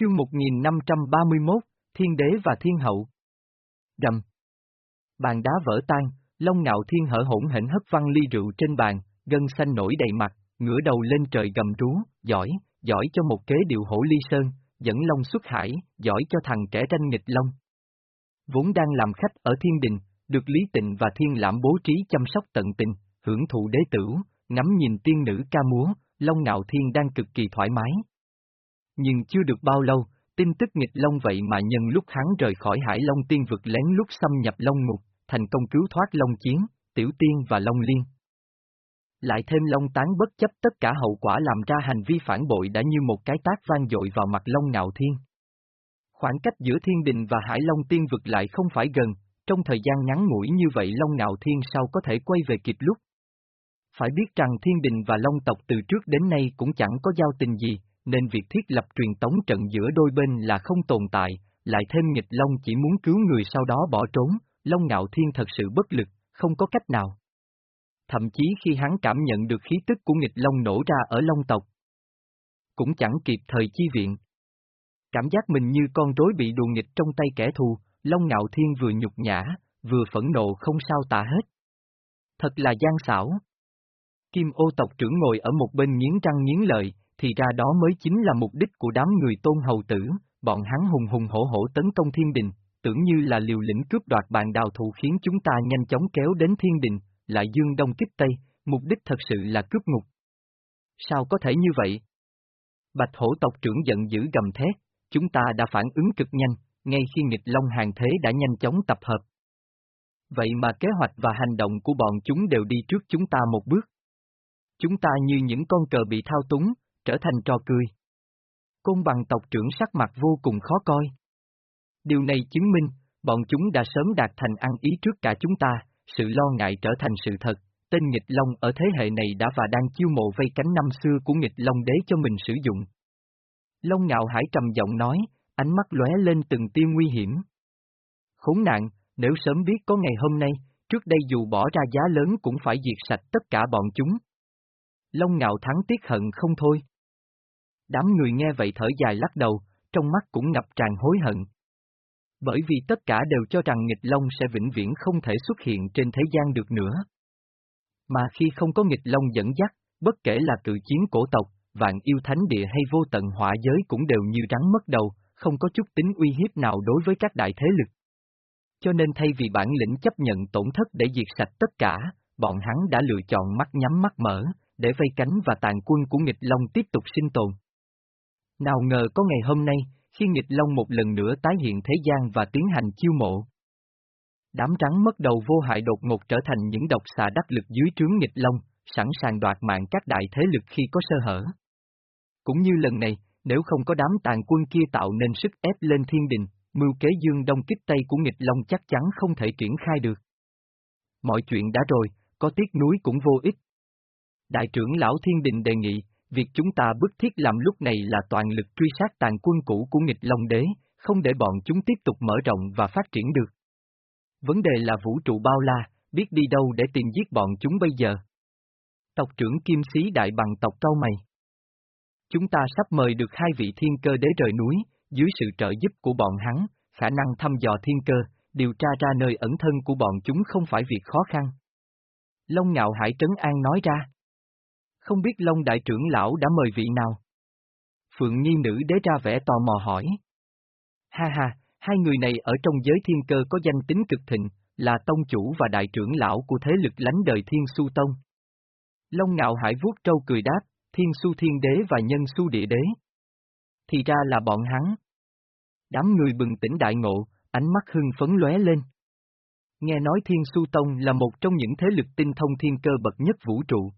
Chương 1531, Thiên Đế và Thiên Hậu Rầm Bàn đá vỡ tan, Long ngạo thiên hở hỗn hển hất văng ly rượu trên bàn, gân xanh nổi đầy mặt, ngửa đầu lên trời gầm rú, giỏi, giỏi cho một kế điệu hổ ly sơn, dẫn Long xuất hải, giỏi cho thằng trẻ tranh nghịch Long. Vốn đang làm khách ở thiên đình, được Lý Tịnh và Thiên Lãm bố trí chăm sóc tận tình, hưởng thụ đế tử, ngắm nhìn tiên nữ ca múa, Long Ngạo Thiên đang cực kỳ thoải mái. Nhưng chưa được bao lâu, tin tức nghịch Long vậy mà nhân lúc hắn rời khỏi Hải Long Tiên vực lén lúc xâm nhập Long Ngục, thành công cứu thoát Long Chiến, Tiểu Tiên và Long Liên. Lại thêm Long Tán bất chấp tất cả hậu quả làm ra hành vi phản bội đã như một cái tác vang dội vào mặt Long Ngạo Thiên. Khoảng cách giữa Thiên Đình và Hải Long Tiên vực lại không phải gần, trong thời gian ngắn ngủi như vậy Long Ngạo Thiên sao có thể quay về kịp lúc. Phải biết rằng Thiên Đình và Long tộc từ trước đến nay cũng chẳng có giao tình gì, nên việc thiết lập truyền tống trận giữa đôi bên là không tồn tại, lại thêm nghịch Long chỉ muốn cứu người sau đó bỏ trốn, Long Ngạo Thiên thật sự bất lực, không có cách nào. Thậm chí khi hắn cảm nhận được khí tức của nghịch Long nổ ra ở Long tộc, cũng chẳng kịp thời chi viện. Cảm giác mình như con rối bị đùa nghịch trong tay kẻ thù, Long Ngạo Thiên vừa nhục nhã, vừa phẫn nộ không sao tả hết. Thật là gian xảo. Kim ô tộc trưởng ngồi ở một bên nghiến răng nghiến lợi, thì ra đó mới chính là mục đích của đám người tôn hầu tử, bọn hắn hùng hùng hổ hổ tấn công thiên đình, tưởng như là liều lĩnh cướp đoạt bàn đào thụ khiến chúng ta nhanh chóng kéo đến thiên đình, lại dương đông kích tây, mục đích thật sự là cướp ngục. Sao có thể như vậy? Bạch hổ tộc trưởng giận dữ gầm thét, chúng ta đã phản ứng cực nhanh, ngay khi nghịch long hàng thế đã nhanh chóng tập hợp. Vậy mà kế hoạch và hành động của bọn chúng đều đi trước chúng ta một bước. Chúng ta như những con cờ bị thao túng, trở thành trò cười. Côn bằng tộc trưởng sắc mặt vô cùng khó coi. Điều này chứng minh, bọn chúng đã sớm đạt thành ăn ý trước cả chúng ta, sự lo ngại trở thành sự thật, tên nghịch long ở thế hệ này đã và đang chiêu mộ vây cánh năm xưa của nghịch long đế cho mình sử dụng. Long ngạo hải trầm giọng nói, ánh mắt lóe lên từng tia nguy hiểm. Khốn nạn, nếu sớm biết có ngày hôm nay, trước đây dù bỏ ra giá lớn cũng phải diệt sạch tất cả bọn chúng. Long ngạo thắng tiếc hận không thôi. Đám người nghe vậy thở dài lắc đầu, trong mắt cũng ngập tràn hối hận. Bởi vì tất cả đều cho rằng nghịch long sẽ vĩnh viễn không thể xuất hiện trên thế gian được nữa. Mà khi không có nghịch long dẫn dắt, bất kể là cự chiến cổ tộc, vạn yêu thánh địa hay vô tận hỏa giới cũng đều như rắn mất đầu, không có chút tính uy hiếp nào đối với các đại thế lực. Cho nên thay vì bản lĩnh chấp nhận tổn thất để diệt sạch tất cả, bọn hắn đã lựa chọn mắt nhắm mắt mở, để vây cánh và tàn quân của nghịch long tiếp tục sinh tồn. Nào ngờ có ngày hôm nay, khi nghịch long một lần nữa tái hiện thế gian và tiến hành chiêu mộ. Đám trắng mất đầu vô hại đột ngột trở thành những độc xà đắc lực dưới trướng nghịch long, sẵn sàng đoạt mạng các đại thế lực khi có sơ hở. Cũng như lần này, nếu không có đám tàn quân kia tạo nên sức ép lên thiên đình, mưu kế dương đông kích tây của nghịch long chắc chắn không thể triển khai được. Mọi chuyện đã rồi, có tiếc núi cũng vô ích. Đại trưởng lão thiên đình đề nghị, việc chúng ta bức thiết làm lúc này là toàn lực truy sát tàn quân cũ của nghịch long đế, không để bọn chúng tiếp tục mở rộng và phát triển được. Vấn đề là vũ trụ bao la, biết đi đâu để tìm giết bọn chúng bây giờ. Tộc trưởng Kim Sĩ Đại bằng tộc cao mày. Chúng ta sắp mời được hai vị thiên cơ đế rời núi, dưới sự trợ giúp của bọn hắn, khả năng thăm dò thiên cơ, điều tra ra nơi ẩn thân của bọn chúng không phải việc khó khăn. Long Ngạo Hải Trấn An nói ra. Không biết Long Đại trưởng lão đã mời vị nào? Phượng Nhi nữ đế ra vẻ tò mò hỏi. Ha ha, hai người này ở trong giới thiên cơ có danh tính cực thịnh, là tông chủ và đại trưởng lão của thế lực lánh đời thiên su tông. Long Ngạo Hải vuốt trâu cười đáp, thiên su thiên đế và nhân su địa đế. Thì ra là bọn hắn. Đám người bừng tỉnh đại ngộ, ánh mắt hưng phấn lóe lên. Nghe nói Thiên Su Tông là một trong những thế lực tinh thông thiên cơ bậc nhất vũ trụ.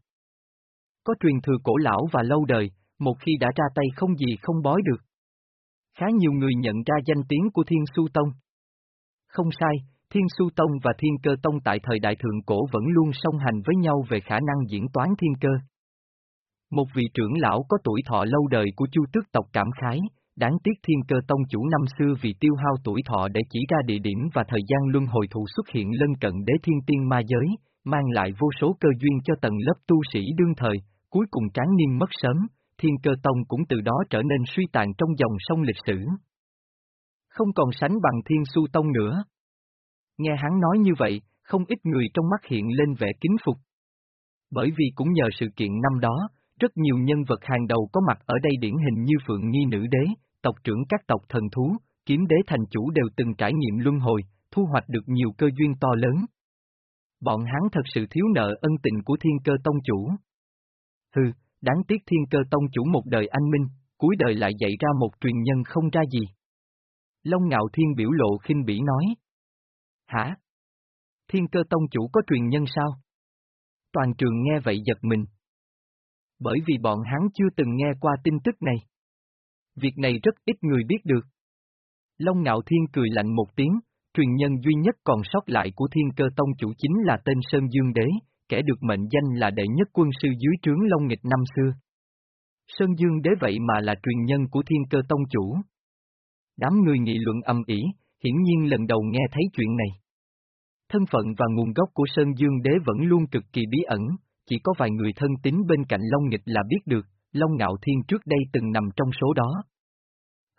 Có truyền thừa cổ lão và lâu đời, một khi đã ra tay không gì không bói được. Khá nhiều người nhận ra danh tiếng của Thiên Su Tông. Không sai, Thiên Su Tông và Thiên Cơ Tông tại thời đại thượng cổ vẫn luôn song hành với nhau về khả năng diễn toán thiên cơ. Một vị trưởng lão có tuổi thọ lâu đời của chu tước tộc cảm khái, đáng tiếc thiên cơ tông chủ năm xưa vì tiêu hao tuổi thọ để chỉ ra địa điểm và thời gian luân hồi thụ xuất hiện lân cận đế thiên tiên ma giới, mang lại vô số cơ duyên cho tầng lớp tu sĩ đương thời, cuối cùng tráng niên mất sớm, thiên cơ tông cũng từ đó trở nên suy tàn trong dòng sông lịch sử. Không còn sánh bằng thiên su tông nữa. Nghe hắn nói như vậy, không ít người trong mắt hiện lên vẻ kính phục. Bởi vì cũng nhờ sự kiện năm đó, rất nhiều nhân vật hàng đầu có mặt ở đây điển hình như Phượng Nhi Nữ Đế, tộc trưởng các tộc thần thú, kiếm đế thành chủ đều từng trải nghiệm luân hồi, thu hoạch được nhiều cơ duyên to lớn. Bọn hắn thật sự thiếu nợ ân tình của thiên cơ tông chủ. Hừ, đáng tiếc thiên cơ tông chủ một đời anh minh, cuối đời lại dạy ra một truyền nhân không ra gì. Long ngạo thiên biểu lộ khinh bỉ nói. Hả? Thiên cơ tông chủ có truyền nhân sao? Toàn trường nghe vậy giật mình. Bởi vì bọn hắn chưa từng nghe qua tin tức này. Việc này rất ít người biết được. Long ngạo thiên cười lạnh một tiếng, truyền nhân duy nhất còn sót lại của thiên cơ tông chủ chính là tên Sơn Dương Đế, kẻ được mệnh danh là đệ nhất quân sư dưới trướng Long Nghịch năm xưa. Sơn Dương Đế vậy mà là truyền nhân của thiên cơ tông chủ. Đám người nghị luận âm ỉ, hiển nhiên lần đầu nghe thấy chuyện này. Thân phận và nguồn gốc của Sơn Dương Đế vẫn luôn cực kỳ bí ẩn, chỉ có vài người thân tín bên cạnh Long Nghịch là biết được, Long Ngạo Thiên trước đây từng nằm trong số đó.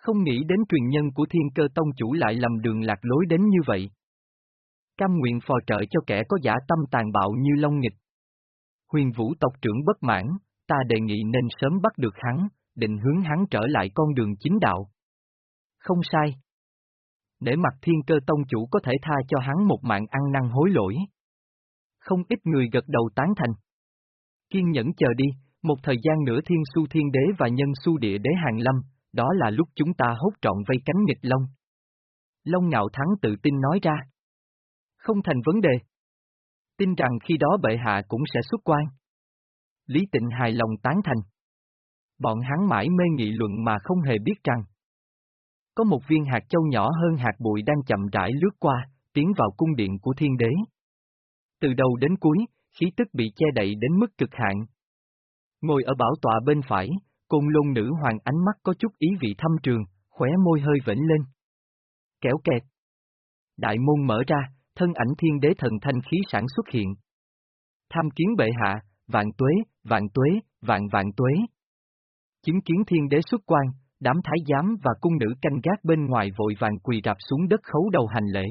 Không nghĩ đến truyền nhân của thiên cơ tông chủ lại lầm đường lạc lối đến như vậy. Cam nguyện phò trợ cho kẻ có giả tâm tàn bạo như Long Nghịch. Huyền vũ tộc trưởng bất mãn, ta đề nghị nên sớm bắt được hắn, định hướng hắn trở lại con đường chính đạo. Không sai. Để mặt thiên cơ tông chủ có thể tha cho hắn một mạng ăn năn hối lỗi. Không ít người gật đầu tán thành. Kiên nhẫn chờ đi, một thời gian nữa thiên su thiên đế và nhân su địa đế hàng lâm, đó là lúc chúng ta hốt trọn vây cánh nghịch long. Long ngạo thắng tự tin nói ra. Không thành vấn đề. Tin rằng khi đó bệ hạ cũng sẽ xuất quan. Lý tịnh hài lòng tán thành. Bọn hắn mãi mê nghị luận mà không hề biết rằng. Có một viên hạt châu nhỏ hơn hạt bụi đang chậm rãi lướt qua, tiến vào cung điện của thiên đế. Từ đầu đến cuối, khí tức bị che đậy đến mức cực hạn. Ngồi ở bảo tọa bên phải, Côn lôn nữ hoàng ánh mắt có chút ý vị thâm trường, khóe môi hơi vĩnh lên. Kéo kẹt. Đại môn mở ra, thân ảnh thiên đế thần thanh khí sản xuất hiện. Tham kiến bệ hạ, vạn tuế, vạn tuế, vạn vạn tuế. Chứng kiến thiên đế xuất quan, đám thái giám và cung nữ canh gác bên ngoài vội vàng quỳ rạp xuống đất khấu đầu hành lễ.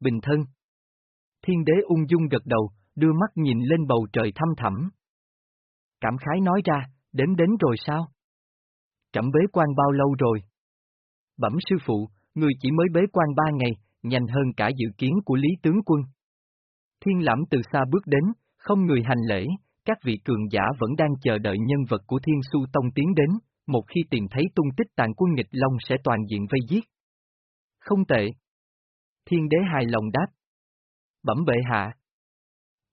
Bình thân. Thiên đế ung dung gật đầu, đưa mắt nhìn lên bầu trời thăm thẳm. Cảm khái nói ra, Đến đến rồi sao? Trẫm bế quan bao lâu rồi? Bẩm sư phụ, người chỉ mới bế quan ba ngày, nhanh hơn cả dự kiến của Lý Tướng Quân. Thiên lãm từ xa bước đến, không người hành lễ, các vị cường giả vẫn đang chờ đợi nhân vật của Thiên Su Tông tiến đến, một khi tìm thấy tung tích tàn quân nghịch long sẽ toàn diện vây giết. Không tệ. Thiên đế hài lòng đáp. Bẩm bệ hạ.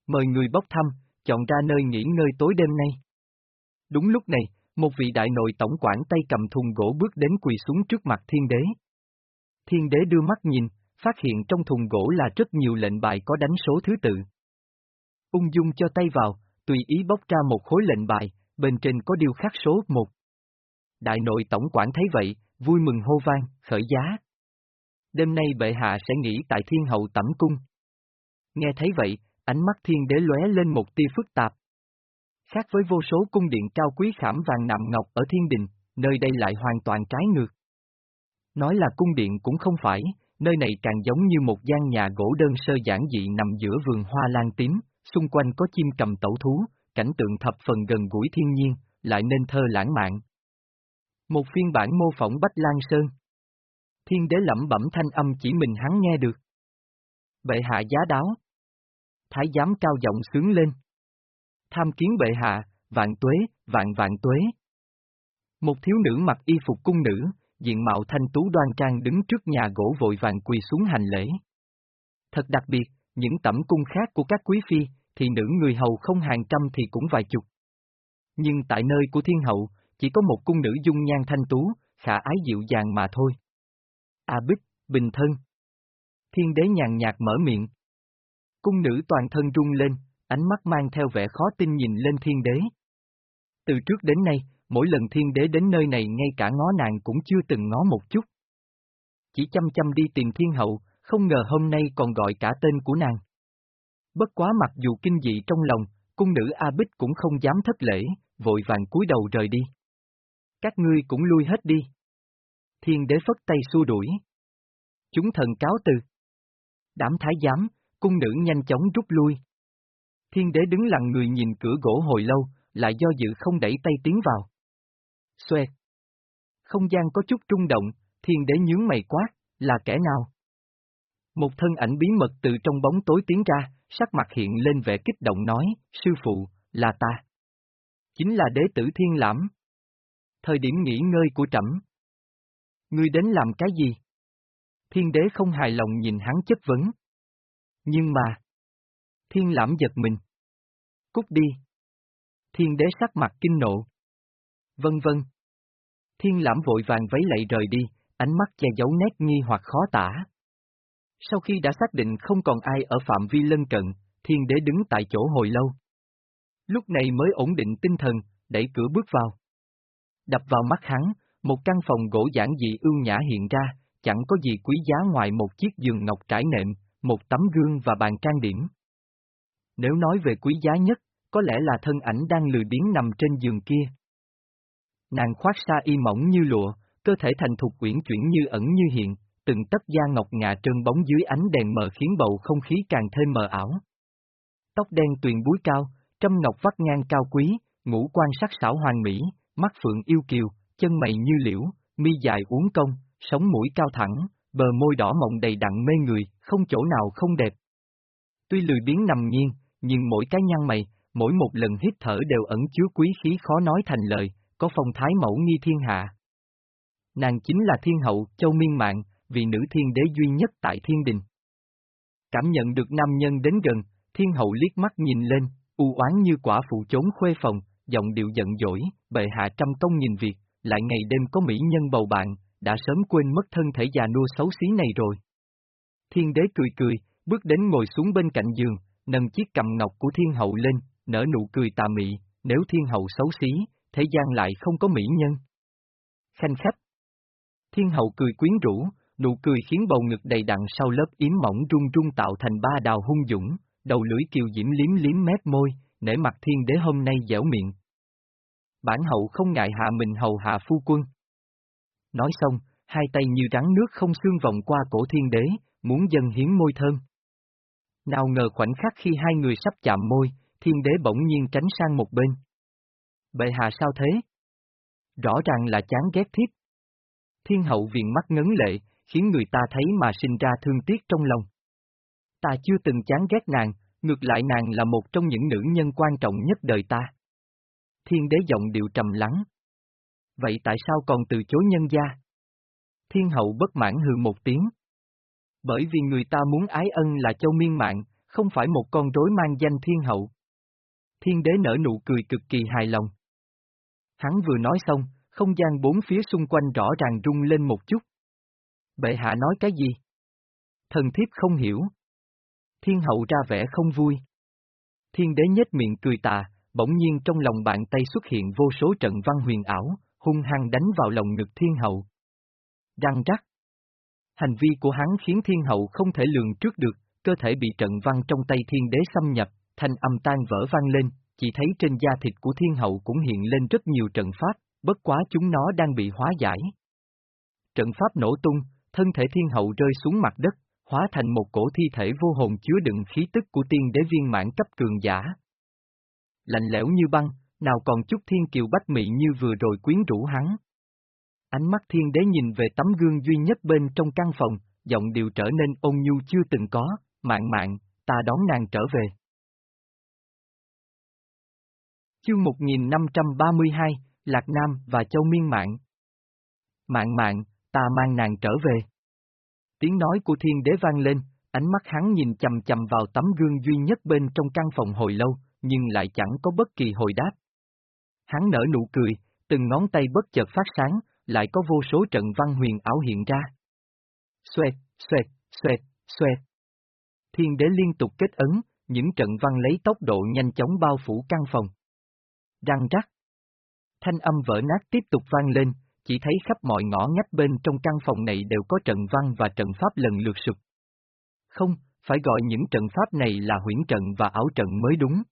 Mời người bốc thăm, chọn ra nơi nghỉ ngơi tối đêm nay. Đúng lúc này, một vị đại nội tổng quản tay cầm thùng gỗ bước đến quỳ xuống trước mặt thiên đế. Thiên đế đưa mắt nhìn, phát hiện trong thùng gỗ là rất nhiều lệnh bài có đánh số thứ tự. Ung dung cho tay vào, tùy ý bóc ra một khối lệnh bài, bên trên có điêu khắc số một. Đại nội tổng quản thấy vậy, vui mừng hô vang, khởi giá. Đêm nay bệ hạ sẽ nghỉ tại thiên hậu tẩm cung. Nghe thấy vậy, ánh mắt thiên đế lóe lên một tia phức tạp, Khác với vô số cung điện cao quý khảm vàng nạm ngọc ở thiên đình, nơi đây lại hoàn toàn trái ngược. Nói là cung điện cũng không phải, nơi này càng giống như một gian nhà gỗ đơn sơ giản dị nằm giữa vườn hoa lan tím, xung quanh có chim cầm tẩu thú, cảnh tượng thập phần gần gũi thiên nhiên, lại nên thơ lãng mạn. Một phiên bản mô phỏng Bách Lan Sơn. Thiên đế lẩm bẩm thanh âm chỉ mình hắn nghe được. Bệ hạ giá đáo. Thái giám cao giọng sướng lên. Tham kiến bệ hạ, vạn tuế, vạn vạn tuế. Một thiếu nữ mặc y phục cung nữ, diện mạo thanh tú đoan trang đứng trước nhà gỗ vội vàng quỳ xuống hành lễ. Thật đặc biệt, những tẩm cung khác của các quý phi, thì nữ người hầu không hàng trăm thì cũng vài chục. Nhưng tại nơi của thiên hậu, chỉ có một cung nữ dung nhan thanh tú, khả ái dịu dàng mà thôi. A Bích, bình thân. Thiên đế nhàn nhạt mở miệng. Cung nữ toàn thân rung lên, ánh mắt mang theo vẻ khó tin nhìn lên thiên đế. Từ trước đến nay, mỗi lần thiên đế đến nơi này ngay cả ngó nàng cũng chưa từng ngó một chút. Chỉ chăm chăm đi tìm thiên hậu, không ngờ hôm nay còn gọi cả tên của nàng. Bất quá mặc dù kinh dị trong lòng, cung nữ A Bích cũng không dám thất lễ, vội vàng cúi đầu rời đi. Các ngươi cũng lui hết đi. Thiên đế phất tay xua đuổi. Chúng thần cáo từ. Đảm thái giám, cung nữ nhanh chóng rút lui. Thiên đế đứng lặng người nhìn cửa gỗ hồi lâu, lại do dự không đẩy tay tiến vào. Xoẹt. Không gian có chút trung động, thiên đế nhướng mày quát, là kẻ nào? Một thân ảnh bí mật từ trong bóng tối tiến ra, sắc mặt hiện lên vẻ kích động nói, sư phụ, là ta. Chính là đế tử thiên lãm. Thời điểm nghỉ ngơi của trẫm. Ngươi đến làm cái gì? Thiên đế không hài lòng nhìn hắn chất vấn. Nhưng mà... Thiên lãm giật mình. Cút đi. Thiên đế sắc mặt kinh nộ. Vân vân. Thiên lãm vội vàng vấy lạy rời đi, ánh mắt che giấu nét nghi hoặc khó tả. Sau khi đã xác định không còn ai ở phạm vi lân cận, thiên đế đứng tại chỗ hồi lâu. Lúc này mới ổn định tinh thần, đẩy cửa bước vào. Đập vào mắt hắn, một căn phòng gỗ giản dị ưu nhã hiện ra, chẳng có gì quý giá ngoài một chiếc giường ngọc trải nệm, một tấm gương và bàn trang điểm. Nếu nói về quý giá nhất, có lẽ là thân ảnh đang lười biếng nằm trên giường kia. Nàng khoác sa y mỏng như lụa, cơ thể thành thục quyển chuyển như ẩn như hiện, từng tấc da ngọc ngà trơn bóng dưới ánh đèn mờ khiến bầu không khí càng thêm mờ ảo. Tóc đen tuyền búi cao, trâm ngọc vắt ngang cao quý, ngũ quan sắc sảo hoàng mỹ, mắt phượng yêu kiều, chân mày như liễu, mi dài uốn cong, sống mũi cao thẳng, bờ môi đỏ mọng đầy đặn mê người, không chỗ nào không đẹp. Tuy lười biếng nằm nghiêng, nhưng mỗi cái nhăn mày, mỗi một lần hít thở đều ẩn chứa quý khí khó nói thành lời, có phong thái mẫu nghi thiên hạ. Nàng chính là thiên hậu, châu miên mạng, vị nữ thiên đế duy nhất tại thiên đình. Cảm nhận được nam nhân đến gần, thiên hậu liếc mắt nhìn lên, u oán như quả phụ trốn khuê phòng, giọng điệu giận dỗi, bệ hạ trăm công nhìn việc, lại ngày đêm có mỹ nhân bầu bạn, đã sớm quên mất thân thể già nua xấu xí này rồi. Thiên đế cười cười, bước đến ngồi xuống bên cạnh giường, nâng chiếc cầm ngọc của thiên hậu lên, nở nụ cười tà mị, nếu thiên hậu xấu xí, thế gian lại không có mỹ nhân. Khanh khách. Thiên hậu cười quyến rũ, nụ cười khiến bầu ngực đầy đặn sau lớp yếm mỏng rung rung tạo thành ba đào hung dũng, đầu lưỡi kiều diễm liếm liếm mép môi, nể mặt thiên đế hôm nay dẻo miệng. Bản hậu không ngại hạ mình hầu hạ phu quân. Nói xong, hai tay như rắn nước không xương vòng qua cổ thiên đế, muốn dần hiến môi thơm. Nào ngờ khoảnh khắc khi hai người sắp chạm môi, thiên đế bỗng nhiên tránh sang một bên. Bệ hạ sao thế? Rõ ràng là chán ghét thiết. Thiên hậu viện mắt ngấn lệ, khiến người ta thấy mà sinh ra thương tiếc trong lòng. Ta chưa từng chán ghét nàng, ngược lại nàng là một trong những nữ nhân quan trọng nhất đời ta. Thiên đế giọng điệu trầm lắng. Vậy tại sao còn từ chối nhân gia? Thiên hậu bất mãn hừ một tiếng. Bởi vì người ta muốn ái ân là châu miên mạng, không phải một con rối mang danh thiên hậu. Thiên đế nở nụ cười cực kỳ hài lòng. Hắn vừa nói xong, không gian bốn phía xung quanh rõ ràng rung lên một chút. Bệ hạ nói cái gì? Thần thiếp không hiểu. Thiên hậu ra vẻ không vui. Thiên đế nhếch miệng cười tà, bỗng nhiên trong lòng bàn tay xuất hiện vô số trận văn huyền ảo, hung hăng đánh vào lòng ngực thiên hậu. Răng rắc. Hành vi của hắn khiến thiên hậu không thể lường trước được, cơ thể bị trận văn trong tay thiên đế xâm nhập, thanh âm tan vỡ vang lên, chỉ thấy trên da thịt của thiên hậu cũng hiện lên rất nhiều trận pháp, bất quá chúng nó đang bị hóa giải. Trận pháp nổ tung, thân thể thiên hậu rơi xuống mặt đất, hóa thành một cổ thi thể vô hồn chứa đựng khí tức của tiên đế viên mãn cấp cường giả. Lạnh lẽo như băng, nào còn chút thiên kiều bách mị như vừa rồi quyến rũ hắn. Ánh mắt thiên đế nhìn về tấm gương duy nhất bên trong căn phòng, giọng điều trở nên ôn nhu chưa từng có, Mạn Mạn, ta đón nàng trở về. Chương 1532, Lạc Nam và Châu Miên Mạng Mạng mạng, ta mang nàng trở về. Tiếng nói của thiên đế vang lên, ánh mắt hắn nhìn chầm chầm vào tấm gương duy nhất bên trong căn phòng hồi lâu, nhưng lại chẳng có bất kỳ hồi đáp. Hắn nở nụ cười, từng ngón tay bất chợt phát sáng, lại có vô số trận văn huyền ảo hiện ra. Xoẹt, xoẹt, xoẹt, xoẹt. Thiên đế liên tục kết ấn, những trận văn lấy tốc độ nhanh chóng bao phủ căn phòng. Răng rắc. Thanh âm vỡ nát tiếp tục vang lên, chỉ thấy khắp mọi ngõ ngách bên trong căn phòng này đều có trận văn và trận pháp lần lượt sụp. Không, phải gọi những trận pháp này là huyễn trận và ảo trận mới đúng.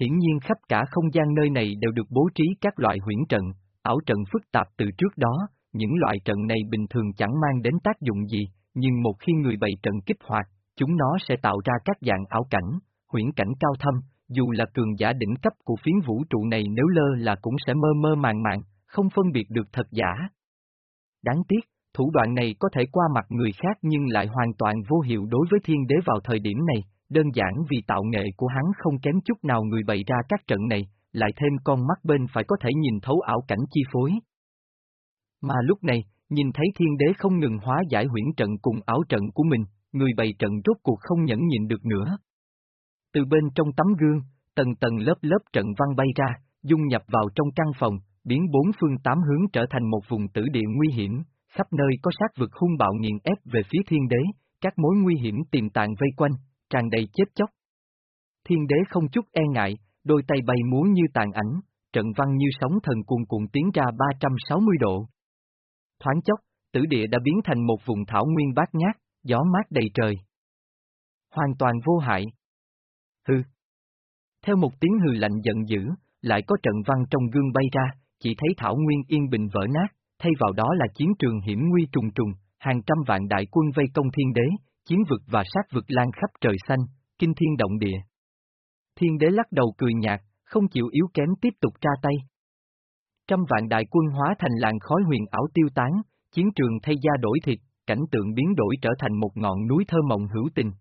Hiển nhiên khắp cả không gian nơi này đều được bố trí các loại huyễn trận, ảo trận phức tạp từ trước đó, những loại trận này bình thường chẳng mang đến tác dụng gì, nhưng một khi người bày trận kích hoạt, chúng nó sẽ tạo ra các dạng ảo cảnh, huyễn cảnh cao thâm, dù là cường giả đỉnh cấp của phiến vũ trụ này nếu lơ là cũng sẽ mơ mơ màng màng, không phân biệt được thật giả. Đáng tiếc, thủ đoạn này có thể qua mặt người khác nhưng lại hoàn toàn vô hiệu đối với thiên đế vào thời điểm này, đơn giản vì tạo nghệ của hắn không kém chút nào người bày ra các trận này, lại thêm con mắt bên phải có thể nhìn thấu ảo cảnh chi phối. Mà lúc này, nhìn thấy thiên đế không ngừng hóa giải huyễn trận cùng ảo trận của mình, người bày trận rốt cuộc không nhẫn nhịn được nữa. Từ bên trong tấm gương, tầng tầng lớp lớp trận văn bay ra, dung nhập vào trong căn phòng, biến bốn phương tám hướng trở thành một vùng tử địa nguy hiểm, khắp nơi có sát vực hung bạo nghiền ép về phía thiên đế, các mối nguy hiểm tiềm tàng vây quanh, tràn đầy chết chóc. Thiên đế không chút e ngại, đôi tay bay múa như tàn ảnh, trận văn như sóng thần cuồn cuộn tiến ra 360 độ. Thoáng chốc, tử địa đã biến thành một vùng thảo nguyên bát ngát, gió mát đầy trời. Hoàn toàn vô hại. Hừ. Theo một tiếng hừ lạnh giận dữ, lại có trận văn trong gương bay ra, chỉ thấy thảo nguyên yên bình vỡ nát, thay vào đó là chiến trường hiểm nguy trùng trùng, hàng trăm vạn đại quân vây công thiên đế, chiến vực và sát vực lan khắp trời xanh, kinh thiên động địa. Thiên đế lắc đầu cười nhạt, không chịu yếu kém tiếp tục ra tay. Trăm vạn đại quân hóa thành làn khói huyền ảo tiêu tán, chiến trường thay da đổi thịt, cảnh tượng biến đổi trở thành một ngọn núi thơ mộng hữu tình.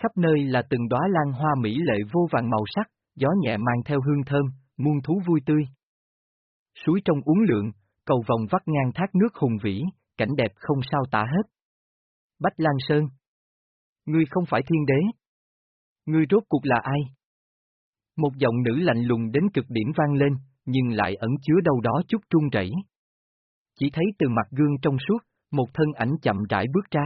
Khắp nơi là từng đóa lan hoa mỹ lệ vô vàng màu sắc, gió nhẹ mang theo hương thơm, muôn thú vui tươi. Suối trong uống lượng, cầu vòng vắt ngang thác nước hùng vĩ, cảnh đẹp không sao tả hết. Bách Lan Sơn Ngươi không phải thiên đế. Ngươi rốt cuộc là ai? Một giọng nữ lạnh lùng đến cực điểm vang lên, nhưng lại ẩn chứa đâu đó chút trung rẩy. Chỉ thấy từ mặt gương trong suốt, một thân ảnh chậm rãi bước ra.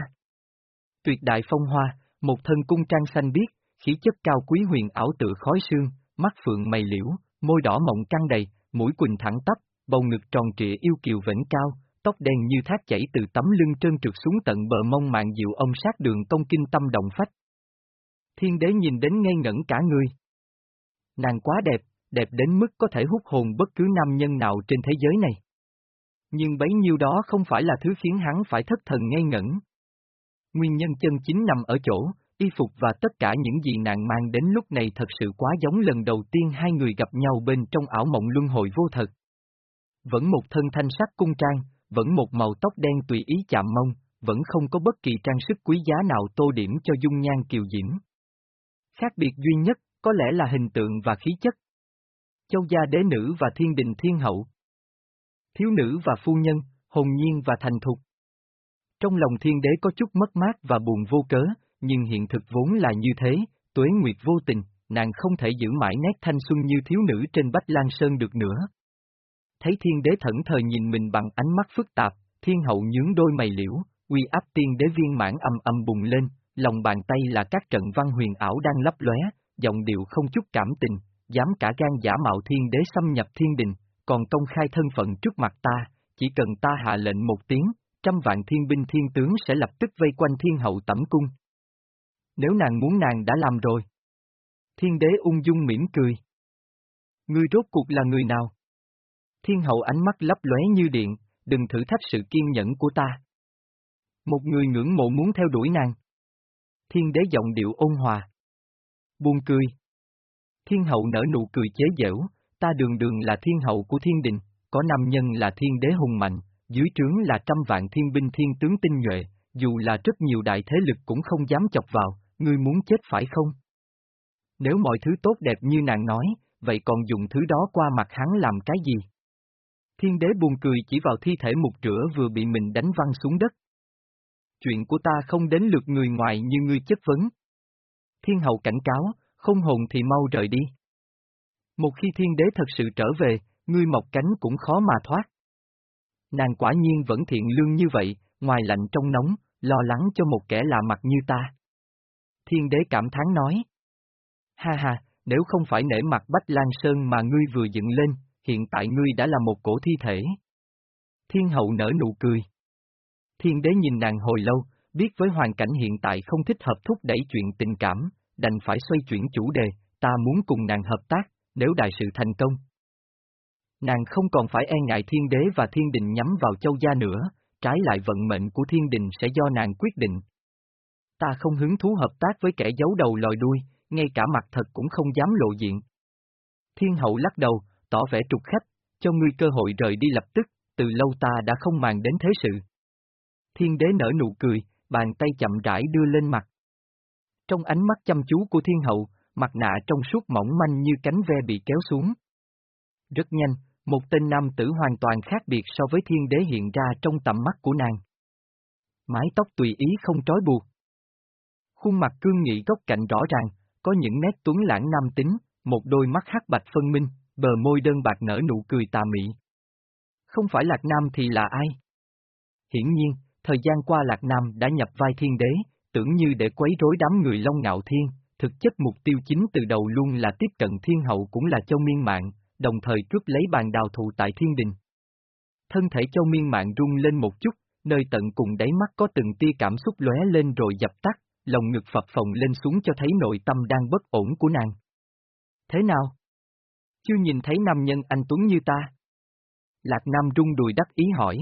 Tuyệt đại phong hoa, một thân cung trang xanh biếc, khí chất cao quý huyền ảo tự khói xương, mắt phượng mày liễu, môi đỏ mộng căng đầy, mũi quỳnh thẳng tắp, bầu ngực tròn trịa yêu kiều vĩnh cao, tóc đen như thác chảy từ tấm lưng trơn trượt xuống tận bờ mông mạng dịu ông sát đường công kinh tâm động phách. Thiên đế nhìn đến ngây ngẩn cả người. Nàng quá đẹp, đẹp đến mức có thể hút hồn bất cứ nam nhân nào trên thế giới này. Nhưng bấy nhiêu đó không phải là thứ khiến hắn phải thất thần ngây ngẩn. Nguyên nhân chân chính nằm ở chỗ, y phục và tất cả những gì nàng mang đến lúc này thật sự quá giống lần đầu tiên hai người gặp nhau bên trong ảo mộng luân hồi vô thật. Vẫn một thân thanh sắc cung trang, vẫn một màu tóc đen tùy ý chạm mông, vẫn không có bất kỳ trang sức quý giá nào tô điểm cho dung nhan kiều diễm. Khác biệt duy nhất, có lẽ là hình tượng và khí chất. Châu gia đế nữ và thiên đình thiên hậu. Thiếu nữ và phu nhân, hồn nhiên và thành thục. Trong lòng thiên đế có chút mất mát và buồn vô cớ, nhưng hiện thực vốn là như thế, tuế nguyệt vô tình, nàng không thể giữ mãi nét thanh xuân như thiếu nữ trên Bách Lan Sơn được nữa. Thấy thiên đế thẫn thờ nhìn mình bằng ánh mắt phức tạp, thiên hậu nhướng đôi mày liễu, uy áp tiên đế viên mãn âm âm bùng lên, lòng bàn tay là các trận văn huyền ảo đang lấp lóe, giọng điệu không chút cảm tình, dám cả gan giả mạo thiên đế xâm nhập thiên đình, còn công khai thân phận trước mặt ta, chỉ cần ta hạ lệnh một tiếng, trăm vạn thiên binh thiên tướng sẽ lập tức vây quanh thiên hậu tẩm cung. Nếu nàng muốn nàng đã làm rồi. Thiên đế ung dung mỉm cười. Ngươi rốt cuộc là người nào? Thiên hậu ánh mắt lấp lóe như điện, đừng thử thách sự kiên nhẫn của ta. Một người ngưỡng mộ muốn theo đuổi nàng. Thiên đế giọng điệu ôn hòa. Buông cười. Thiên hậu nở nụ cười chế giễu, ta đường đường là thiên hậu của thiên đình, có nam nhân là thiên đế hùng mạnh, dưới trướng là trăm vạn thiên binh thiên tướng tinh nhuệ, dù là rất nhiều đại thế lực cũng không dám chọc vào, ngươi muốn chết phải không? Nếu mọi thứ tốt đẹp như nàng nói, vậy còn dùng thứ đó qua mặt hắn làm cái gì? Thiên đế buồn cười chỉ vào thi thể mục rửa vừa bị mình đánh văng xuống đất. Chuyện của ta không đến lượt người ngoài như ngươi chất vấn. Thiên hậu cảnh cáo, không hồn thì mau rời đi. Một khi thiên đế thật sự trở về, ngươi mọc cánh cũng khó mà thoát. Nàng quả nhiên vẫn thiện lương như vậy, ngoài lạnh trong nóng, lo lắng cho một kẻ lạ mặt như ta. Thiên đế cảm thán nói. Ha ha, nếu không phải nể mặt Bách Lan Sơn mà ngươi vừa dựng lên, hiện tại ngươi đã là một cổ thi thể. Thiên hậu nở nụ cười. Thiên đế nhìn nàng hồi lâu, biết với hoàn cảnh hiện tại không thích hợp thúc đẩy chuyện tình cảm, đành phải xoay chuyển chủ đề, ta muốn cùng nàng hợp tác, nếu đại sự thành công. Nàng không còn phải e ngại thiên đế và thiên đình nhắm vào châu gia nữa, trái lại vận mệnh của thiên đình sẽ do nàng quyết định. Ta không hứng thú hợp tác với kẻ giấu đầu lòi đuôi, ngay cả mặt thật cũng không dám lộ diện. Thiên hậu lắc đầu, tỏ vẻ trục khách, cho ngươi cơ hội rời đi lập tức, từ lâu ta đã không màng đến thế sự. Thiên đế nở nụ cười, bàn tay chậm rãi đưa lên mặt. Trong ánh mắt chăm chú của thiên hậu, mặt nạ trong suốt mỏng manh như cánh ve bị kéo xuống. Rất nhanh, một tên nam tử hoàn toàn khác biệt so với thiên đế hiện ra trong tầm mắt của nàng. Mái tóc tùy ý không trói buộc. Khuôn mặt cương nghị góc cạnh rõ ràng, có những nét tuấn lãng nam tính, một đôi mắt hắc bạch phân minh, bờ môi đơn bạc nở nụ cười tà mị. Không phải Lạc Nam thì là ai? Hiển nhiên, thời gian qua Lạc Nam đã nhập vai thiên đế, tưởng như để quấy rối đám người Long Ngạo Thiên, thực chất mục tiêu chính từ đầu luôn là tiếp cận thiên hậu cũng là châu miên mạng, đồng thời cướp lấy bàn đào thụ tại thiên đình. Thân thể châu miên mạng rung lên một chút, nơi tận cùng đáy mắt có từng tia cảm xúc lóe lên rồi dập tắt, lòng ngực phập phồng lên xuống cho thấy nội tâm đang bất ổn của nàng. Thế nào? Chưa nhìn thấy nam nhân anh Tuấn như ta? Lạc Nam rung đùi đắc ý hỏi.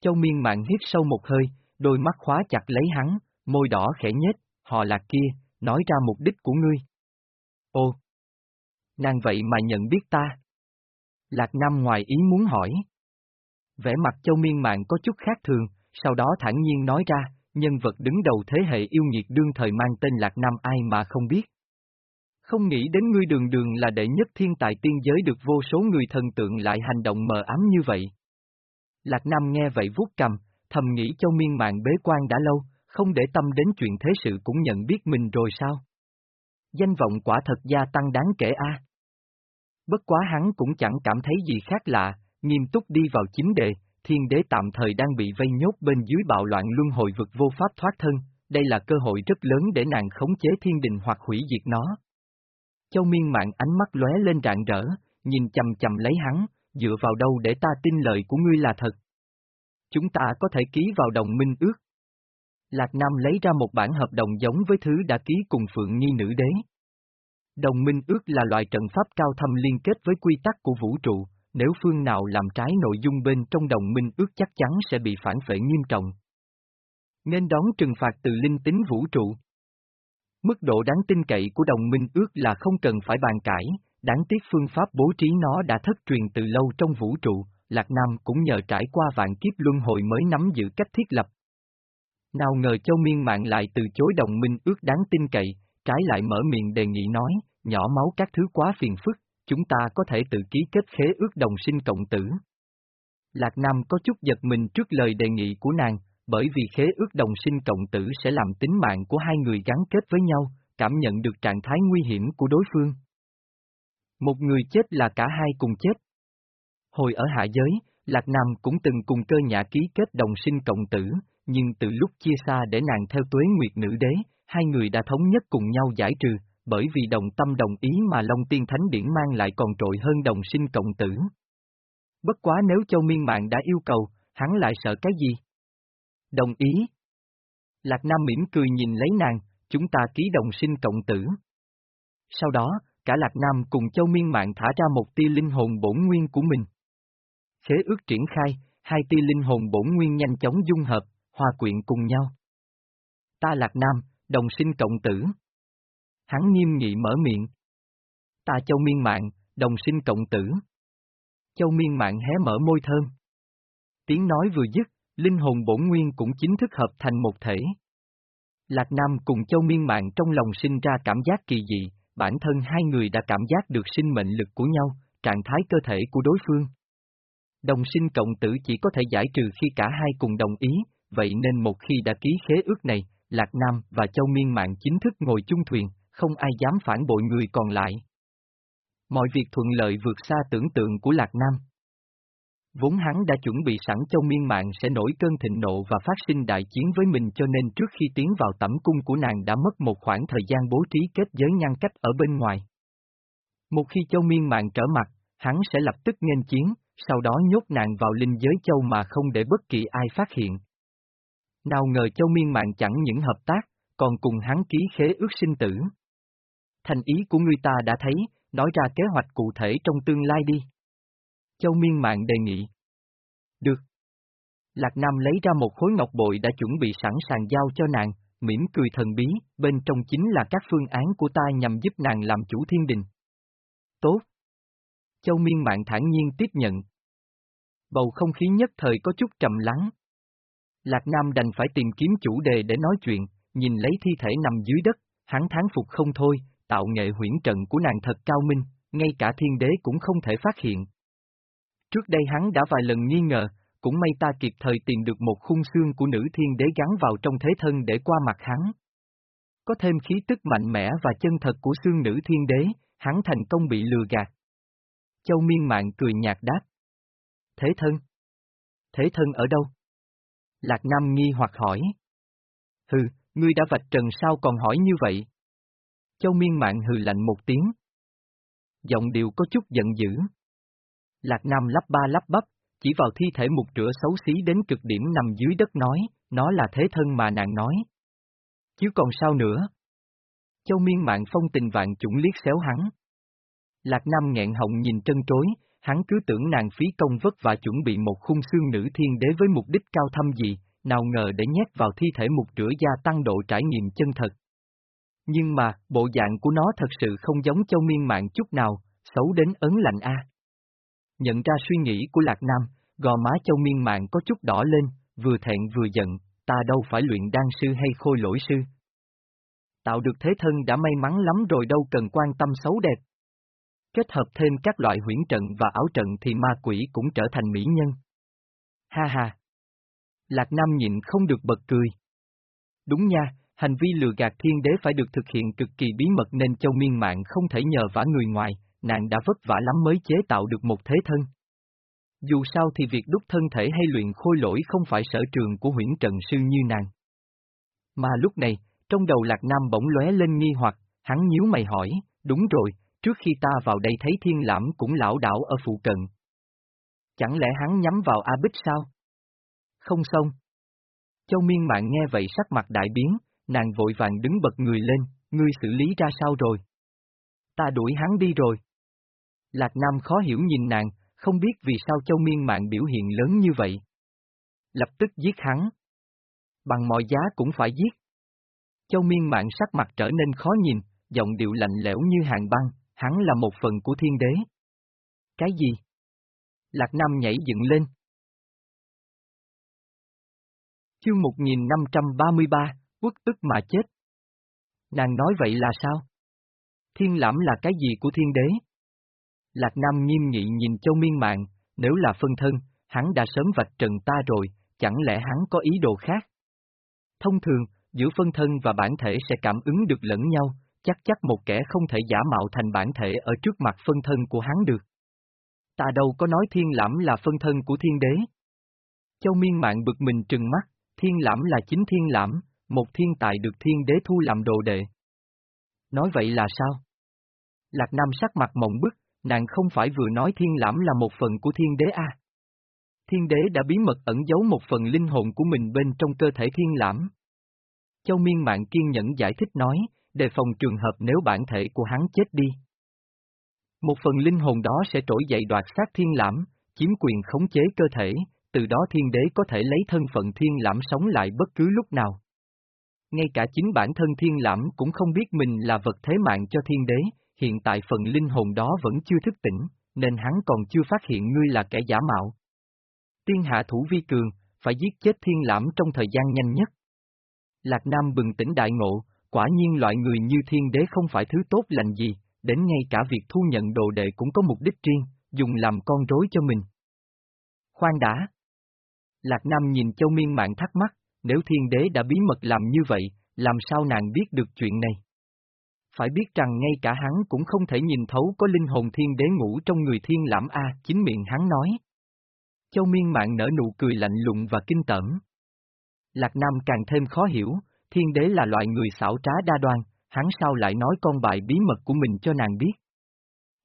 Châu miên mạng hít sâu một hơi, đôi mắt khóa chặt lấy hắn, môi đỏ khẽ nhếch, họ lạc kia, nói ra mục đích của ngươi. Ô! Nàng vậy mà nhận biết ta. Lạc Nam ngoài ý muốn hỏi. Vẻ mặt châu miên mạng có chút khác thường, sau đó thản nhiên nói ra, nhân vật đứng đầu thế hệ yêu nghiệt đương thời mang tên Lạc Nam ai mà không biết. Không nghĩ đến ngươi đường đường là đệ nhất thiên tài tiên giới được vô số người thần tượng lại hành động mờ ám như vậy. Lạc Nam nghe vậy vuốt cầm, thầm nghĩ châu miên mạng bế quan đã lâu, không để tâm đến chuyện thế sự cũng nhận biết mình rồi sao? Danh vọng quả thật gia tăng đáng kể a. Bất quá hắn cũng chẳng cảm thấy gì khác lạ, nghiêm túc đi vào chính đề, thiên đế tạm thời đang bị vây nhốt bên dưới bạo loạn luân hồi vực vô pháp thoát thân, đây là cơ hội rất lớn để nàng khống chế thiên đình hoặc hủy diệt nó. Châu miên mạng ánh mắt lóe lên rạng rỡ, nhìn chầm chầm lấy hắn, dựa vào đâu để ta tin lời của ngươi là thật. Chúng ta có thể ký vào đồng minh ước. Lạc Nam lấy ra một bản hợp đồng giống với thứ đã ký cùng Phượng Nhi nữ đế. Đồng minh ước là loại trận pháp cao thâm liên kết với quy tắc của vũ trụ, nếu phương nào làm trái nội dung bên trong đồng minh ước chắc chắn sẽ bị phản phệ nghiêm trọng. Nên đón trừng phạt từ linh tính vũ trụ. Mức độ đáng tin cậy của đồng minh ước là không cần phải bàn cãi, đáng tiếc phương pháp bố trí nó đã thất truyền từ lâu trong vũ trụ, Lạc Nam cũng nhờ trải qua vạn kiếp luân hồi mới nắm giữ cách thiết lập. Nào ngờ Châu Miên Mạng lại từ chối đồng minh ước đáng tin cậy, trái lại mở miệng đề nghị nói, nhỏ máu các thứ quá phiền phức, chúng ta có thể tự ký kết khế ước đồng sinh cộng tử. Lạc Nam có chút giật mình trước lời đề nghị của nàng, bởi vì khế ước đồng sinh cộng tử sẽ làm tính mạng của hai người gắn kết với nhau, cảm nhận được trạng thái nguy hiểm của đối phương. Một người chết là cả hai cùng chết. Hồi ở hạ giới, Lạc Nam cũng từng cùng cơ nhã ký kết đồng sinh cộng tử, nhưng từ lúc chia xa để nàng theo tuế nguyệt nữ đế, hai người đã thống nhất cùng nhau giải trừ, bởi vì đồng tâm đồng ý mà Long Tiên Thánh Điển mang lại còn trội hơn đồng sinh cộng tử. Bất quá nếu Châu Miên Mạng đã yêu cầu, hắn lại sợ cái gì? Đồng ý. Lạc Nam mỉm cười nhìn lấy nàng, chúng ta ký đồng sinh cộng tử. Sau đó, cả Lạc Nam cùng Châu Miên Mạng thả ra một tia linh hồn bổn nguyên của mình. Khế ước triển khai, hai tia linh hồn bổn nguyên nhanh chóng dung hợp, hòa quyện cùng nhau. Ta Lạc Nam, đồng sinh cộng tử. Hắn nghiêm nghị mở miệng. Ta Châu Miên Mạng, đồng sinh cộng tử. Châu Miên Mạng hé mở môi thơm. Tiếng nói vừa dứt, linh hồn bổn nguyên cũng chính thức hợp thành một thể. Lạc Nam cùng Châu Miên Mạng trong lòng sinh ra cảm giác kỳ dị, bản thân hai người đã cảm giác được sinh mệnh lực của nhau, trạng thái cơ thể của đối phương. Đồng sinh cộng tử chỉ có thể giải trừ khi cả hai cùng đồng ý, vậy nên một khi đã ký khế ước này, Lạc Nam và Châu Miên Mạng chính thức ngồi chung thuyền, không ai dám phản bội người còn lại. Mọi việc thuận lợi vượt xa tưởng tượng của Lạc Nam. Vốn hắn đã chuẩn bị sẵn Châu Miên Mạng sẽ nổi cơn thịnh nộ và phát sinh đại chiến với mình cho nên trước khi tiến vào tẩm cung của nàng đã mất một khoảng thời gian bố trí kết giới ngăn cách ở bên ngoài. Một khi Châu Miên Mạng trở mặt, hắn sẽ lập tức nghênh chiến, sau đó nhốt nàng vào linh giới châu mà không để bất kỳ ai phát hiện. Nào ngờ Châu Miên Mạng chẳng những hợp tác, còn cùng hắn ký khế ước sinh tử. thành ý của ngươi ta đã thấy, nói ra kế hoạch cụ thể trong tương lai đi. Châu Miên Mạng đề nghị. Được. Lạc Nam lấy ra một khối ngọc bội đã chuẩn bị sẵn sàng giao cho nàng, mỉm cười thần bí, bên trong chính là các phương án của ta nhằm giúp nàng làm chủ thiên đình. Tốt. Châu Miên Mạng thản nhiên tiếp nhận. Bầu không khí nhất thời có chút trầm lắng. Lạc Nam đành phải tìm kiếm chủ đề để nói chuyện, nhìn lấy thi thể nằm dưới đất, hắn thán phục không thôi, tạo nghệ huyễn trận của nàng thật cao minh, ngay cả thiên đế cũng không thể phát hiện. Trước đây hắn đã vài lần nghi ngờ, cũng may ta kịp thời tìm được một khung xương của nữ thiên đế gắn vào trong thế thân để qua mặt hắn. Có thêm khí tức mạnh mẽ và chân thật của xương nữ thiên đế, hắn thành công bị lừa gạt. Châu miên mạng cười nhạt đáp. Thế thân? Thế thân ở đâu? Lạc Nam nghi hoặc hỏi. Hừ, ngươi đã vạch trần sao còn hỏi như vậy? Châu miên mạng hừ lạnh một tiếng. Giọng điệu có chút giận dữ. Lạc Nam lắp ba lắp bắp, chỉ vào thi thể một rửa xấu xí đến cực điểm nằm dưới đất nói, nó là thế thân mà nàng nói. Chứ còn sao nữa? Châu miên mạng phong tình vạn chủng liếc xéo hắn. Lạc Nam nghẹn họng nhìn trân trối, hắn cứ tưởng nàng phí công vất vả chuẩn bị một khung xương nữ thiên đế với mục đích cao thâm gì, nào ngờ để nhét vào thi thể một rửa da tăng độ trải nghiệm chân thật. Nhưng mà, bộ dạng của nó thật sự không giống châu miên mạng chút nào, xấu đến ấn lạnh a. Nhận ra suy nghĩ của Lạc Nam, gò má châu miên mạng có chút đỏ lên, vừa thẹn vừa giận, ta đâu phải luyện đan sư hay khôi lỗi sư. Tạo được thế thân đã may mắn lắm rồi đâu cần quan tâm xấu đẹp. Kết hợp thêm các loại huyễn trận và ảo trận thì ma quỷ cũng trở thành mỹ nhân. Ha ha! Lạc Nam nhịn không được bật cười. Đúng nha, hành vi lừa gạt thiên đế phải được thực hiện cực kỳ bí mật nên châu miên mạng không thể nhờ vả người ngoài, nàng đã vất vả lắm mới chế tạo được một thế thân. Dù sao thì việc đúc thân thể hay luyện khôi lỗi không phải sở trường của huyễn trận sư như nàng. Mà lúc này, trong đầu Lạc Nam bỗng lóe lên nghi hoặc, hắn nhíu mày hỏi, đúng rồi, trước khi ta vào đây thấy thiên lãm cũng lão đảo ở phụ cận. Chẳng lẽ hắn nhắm vào A Bích sao? Không xong. Châu miên mạng nghe vậy sắc mặt đại biến, nàng vội vàng đứng bật người lên, ngươi xử lý ra sao rồi? Ta đuổi hắn đi rồi. Lạc Nam khó hiểu nhìn nàng, không biết vì sao châu miên mạng biểu hiện lớn như vậy. Lập tức giết hắn. Bằng mọi giá cũng phải giết. Châu miên mạng sắc mặt trở nên khó nhìn, giọng điệu lạnh lẽo như hàng băng, hắn là một phần của thiên đế. Cái gì? Lạc Nam nhảy dựng lên. Chương 1533, quốc ức mà chết. Nàng nói vậy là sao? Thiên lãm là cái gì của thiên đế? Lạc Nam nghiêm nghị nhìn Châu Miên Mạng, nếu là phân thân, hắn đã sớm vạch trần ta rồi, chẳng lẽ hắn có ý đồ khác? Thông thường, giữa phân thân và bản thể sẽ cảm ứng được lẫn nhau, chắc chắc một kẻ không thể giả mạo thành bản thể ở trước mặt phân thân của hắn được. Ta đâu có nói thiên lãm là phân thân của thiên đế. Châu miên mạng bực mình trừng mắt, thiên lãm là chính thiên lãm, một thiên tài được thiên đế thu làm đồ đệ. Nói vậy là sao? Lạc Nam sắc mặt mộng bức, nàng không phải vừa nói thiên lãm là một phần của thiên đế à? Thiên đế đã bí mật ẩn giấu một phần linh hồn của mình bên trong cơ thể thiên lãm. Châu miên mạng kiên nhẫn giải thích nói, đề phòng trường hợp nếu bản thể của hắn chết đi. Một phần linh hồn đó sẽ trỗi dậy đoạt sát thiên lãm, chiếm quyền khống chế cơ thể, từ đó thiên đế có thể lấy thân phận thiên lãm sống lại bất cứ lúc nào. Ngay cả chính bản thân thiên lãm cũng không biết mình là vật thế mạng cho thiên đế, hiện tại phần linh hồn đó vẫn chưa thức tỉnh, nên hắn còn chưa phát hiện ngươi là kẻ giả mạo. Tiên hạ thủ vi cường, phải giết chết thiên lãm trong thời gian nhanh nhất. Lạc Nam bừng tỉnh đại ngộ, quả nhiên loại người như thiên đế không phải thứ tốt lành gì, đến ngay cả việc thu nhận đồ đệ cũng có mục đích riêng, dùng làm con rối cho mình. Khoan đã! Lạc Nam nhìn Châu Miên Mạng thắc mắc, nếu thiên đế đã bí mật làm như vậy, làm sao nàng biết được chuyện này? Phải biết rằng ngay cả hắn cũng không thể nhìn thấu có linh hồn thiên đế ngủ trong người thiên lãm A, chính miệng hắn nói. Châu Miên Mạng nở nụ cười lạnh lùng và kinh tởm. Lạc Nam càng thêm khó hiểu, thiên đế là loại người xảo trá đa đoan, hắn sao lại nói con bài bí mật của mình cho nàng biết.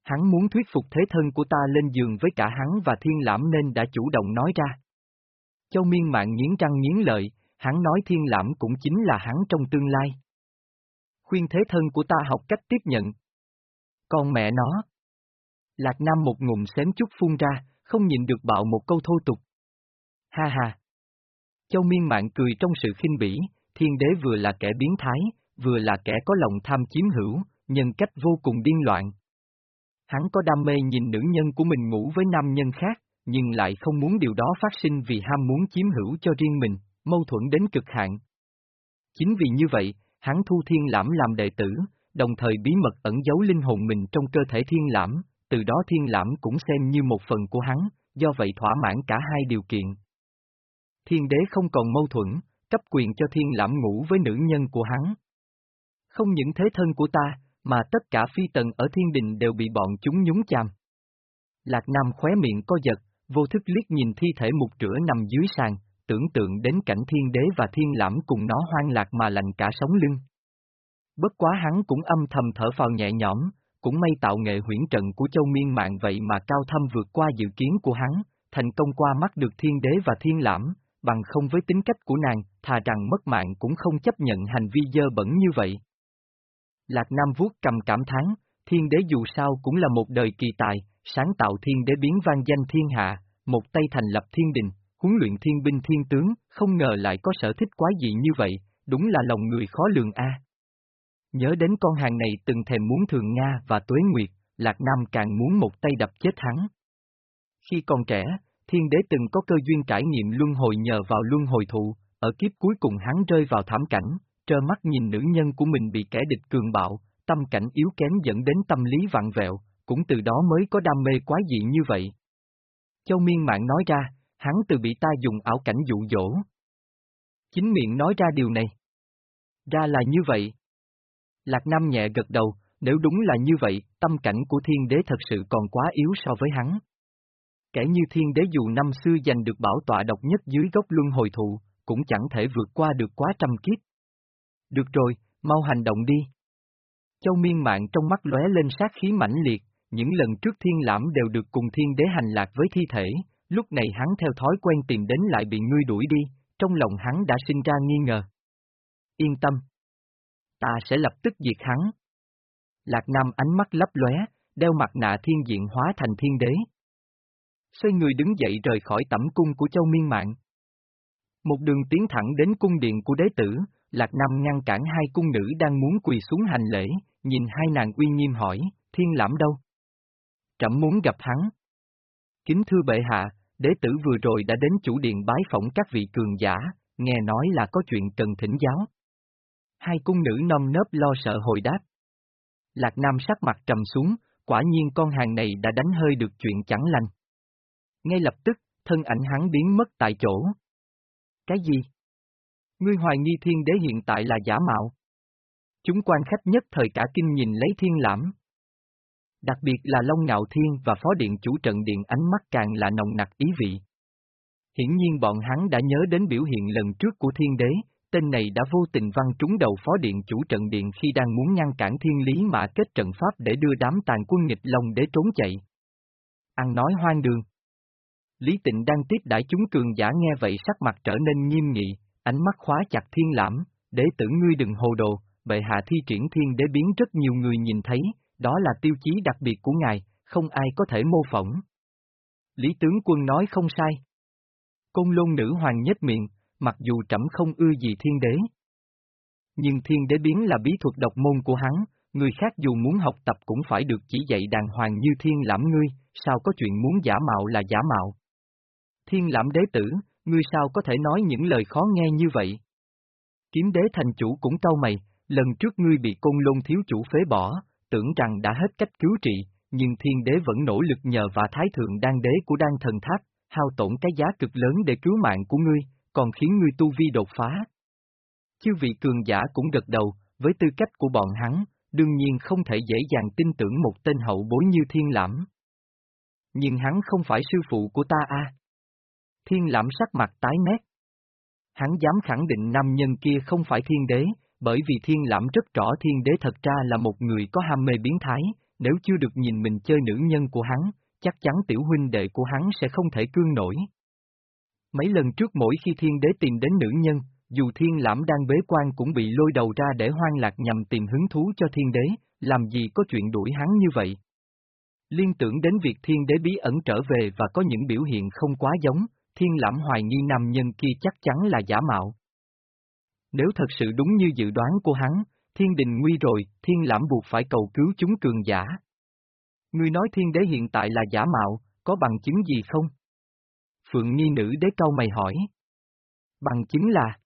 Hắn muốn thuyết phục thế thân của ta lên giường với cả hắn và thiên lãm nên đã chủ động nói ra. Châu miên mạng nghiến răng nghiến lợi, hắn nói thiên lãm cũng chính là hắn trong tương lai. Khuyên thế thân của ta học cách tiếp nhận. Con mẹ nó. Lạc Nam một ngụm xém chút phun ra, không nhìn được bạo một câu thô tục. Ha ha. Châu miên mạng cười trong sự khinh bỉ, thiên đế vừa là kẻ biến thái, vừa là kẻ có lòng tham chiếm hữu, nhân cách vô cùng điên loạn. Hắn có đam mê nhìn nữ nhân của mình ngủ với nam nhân khác, nhưng lại không muốn điều đó phát sinh vì ham muốn chiếm hữu cho riêng mình, mâu thuẫn đến cực hạn. Chính vì như vậy, hắn thu thiên lãm làm đệ tử, đồng thời bí mật ẩn giấu linh hồn mình trong cơ thể thiên lãm, từ đó thiên lãm cũng xem như một phần của hắn, do vậy thỏa mãn cả hai điều kiện. Thiên đế không còn mâu thuẫn, cấp quyền cho thiên lãm ngủ với nữ nhân của hắn. Không những thế thân của ta, mà tất cả phi tần ở thiên đình đều bị bọn chúng nhúng chàm. Lạc Nam khóe miệng co giật, vô thức liếc nhìn thi thể mục rửa nằm dưới sàn, tưởng tượng đến cảnh thiên đế và thiên lãm cùng nó hoang lạc mà lành cả sống lưng. Bất quá hắn cũng âm thầm thở phào nhẹ nhõm, cũng may tạo nghệ huyễn trận của châu miên mạng vậy mà cao thâm vượt qua dự kiến của hắn, thành công qua mắt được thiên đế và thiên lãm, bằng không với tính cách của nàng, thà rằng mất mạng cũng không chấp nhận hành vi dơ bẩn như vậy. Lạc Nam vuốt cầm cảm thán, thiên đế dù sao cũng là một đời kỳ tài, sáng tạo thiên đế biến vang danh thiên hạ, một tay thành lập thiên đình, huấn luyện thiên binh thiên tướng, không ngờ lại có sở thích quá dị như vậy, đúng là lòng người khó lường a. Nhớ đến con hàng này từng thèm muốn thường Nga và Tuế Nguyệt, Lạc Nam càng muốn một tay đập chết hắn. Khi còn trẻ, thiên đế từng có cơ duyên trải nghiệm luân hồi nhờ vào luân hồi thụ, ở kiếp cuối cùng hắn rơi vào thảm cảnh, trơ mắt nhìn nữ nhân của mình bị kẻ địch cường bạo, tâm cảnh yếu kém dẫn đến tâm lý vặn vẹo, cũng từ đó mới có đam mê quá dị như vậy. Châu Miên Mạng nói ra, hắn từ bị ta dùng ảo cảnh dụ dỗ. Chính miệng nói ra điều này. Ra là như vậy. Lạc Nam nhẹ gật đầu, nếu đúng là như vậy, tâm cảnh của thiên đế thật sự còn quá yếu so với hắn. Kẻ như thiên đế dù năm xưa giành được bảo tọa độc nhất dưới gốc luân hồi thụ, cũng chẳng thể vượt qua được quá trăm kiếp. Được rồi, mau hành động đi. Châu miên mạng trong mắt lóe lên sát khí mãnh liệt, những lần trước thiên lãm đều được cùng thiên đế hành lạc với thi thể, lúc này hắn theo thói quen tìm đến lại bị ngươi đuổi đi, trong lòng hắn đã sinh ra nghi ngờ. Yên tâm. Ta sẽ lập tức diệt hắn. Lạc Nam ánh mắt lấp lóe, đeo mặt nạ thiên diện hóa thành thiên đế. Xoay người đứng dậy rời khỏi tẩm cung của châu miên mạng. Một đường tiến thẳng đến cung điện của đế tử, Lạc Nam ngăn cản hai cung nữ đang muốn quỳ xuống hành lễ, nhìn hai nàng uy nghiêm hỏi, thiên lãm đâu? Trẫm muốn gặp hắn. Kính thưa bệ hạ, đế tử vừa rồi đã đến chủ điện bái phỏng các vị cường giả, nghe nói là có chuyện cần thỉnh giáo. Hai cung nữ non nớp lo sợ hồi đáp. Lạc Nam sắc mặt trầm xuống, quả nhiên con hàng này đã đánh hơi được chuyện chẳng lành. Ngay lập tức, thân ảnh hắn biến mất tại chỗ. Cái gì? Ngươi hoài nghi thiên đế hiện tại là giả mạo. Chúng quan khách nhất thời cả kinh nhìn lấy thiên lãm. Đặc biệt là Long Ngạo Thiên và Phó Điện chủ trận điện ánh mắt càng là nồng nặc ý vị. Hiển nhiên bọn hắn đã nhớ đến biểu hiện lần trước của thiên đế, tên này đã vô tình văn trúng đầu Phó Điện chủ trận điện khi đang muốn ngăn cản thiên lý mã kết trận pháp để đưa đám tàn quân nghịch Long để trốn chạy. Ăn nói hoang đường. Lý Tịnh đang tiếp đãi chúng cường giả nghe vậy sắc mặt trở nên nghiêm nghị, ánh mắt khóa chặt thiên lãm, để tử ngươi đừng hồ đồ, bệ hạ thi triển thiên đế biến rất nhiều người nhìn thấy, đó là tiêu chí đặc biệt của ngài, không ai có thể mô phỏng. Lý tướng quân nói không sai. Côn lôn nữ hoàng nhất miệng, mặc dù trẫm không ưa gì thiên đế. Nhưng thiên đế biến là bí thuật độc môn của hắn, người khác dù muốn học tập cũng phải được chỉ dạy đàng hoàng như thiên lãm ngươi, sao có chuyện muốn giả mạo là giả mạo. Thiên lãm đế tử, ngươi sao có thể nói những lời khó nghe như vậy? Kiếm đế thành chủ cũng cau mày, lần trước ngươi bị côn lôn thiếu chủ phế bỏ, tưởng rằng đã hết cách cứu trị, nhưng thiên đế vẫn nỗ lực nhờ và thái thượng đan đế của đan thần tháp, hao tổn cái giá cực lớn để cứu mạng của ngươi, còn khiến ngươi tu vi đột phá. Chư vị cường giả cũng gật đầu, với tư cách của bọn hắn, đương nhiên không thể dễ dàng tin tưởng một tên hậu bối như thiên lãm. Nhưng hắn không phải sư phụ của ta a. Thiên lãm sắc mặt tái mét. Hắn dám khẳng định nam nhân kia không phải thiên đế, bởi vì thiên lãm rất rõ thiên đế thật ra là một người có ham mê biến thái, nếu chưa được nhìn mình chơi nữ nhân của hắn, chắc chắn tiểu huynh đệ của hắn sẽ không thể cương nổi. Mấy lần trước mỗi khi thiên đế tìm đến nữ nhân, dù thiên lãm đang bế quan cũng bị lôi đầu ra để hoang lạc nhằm tìm hứng thú cho thiên đế, làm gì có chuyện đuổi hắn như vậy. Liên tưởng đến việc thiên đế bí ẩn trở về và có những biểu hiện không quá giống, thiên lãm hoài nghi nam nhân kia chắc chắn là giả mạo. Nếu thật sự đúng như dự đoán của hắn, thiên đình nguy rồi, thiên lãm buộc phải cầu cứu chúng cường giả. Ngươi nói thiên đế hiện tại là giả mạo, có bằng chứng gì không? Phượng nghi nữ đế câu mày hỏi. Bằng chứng là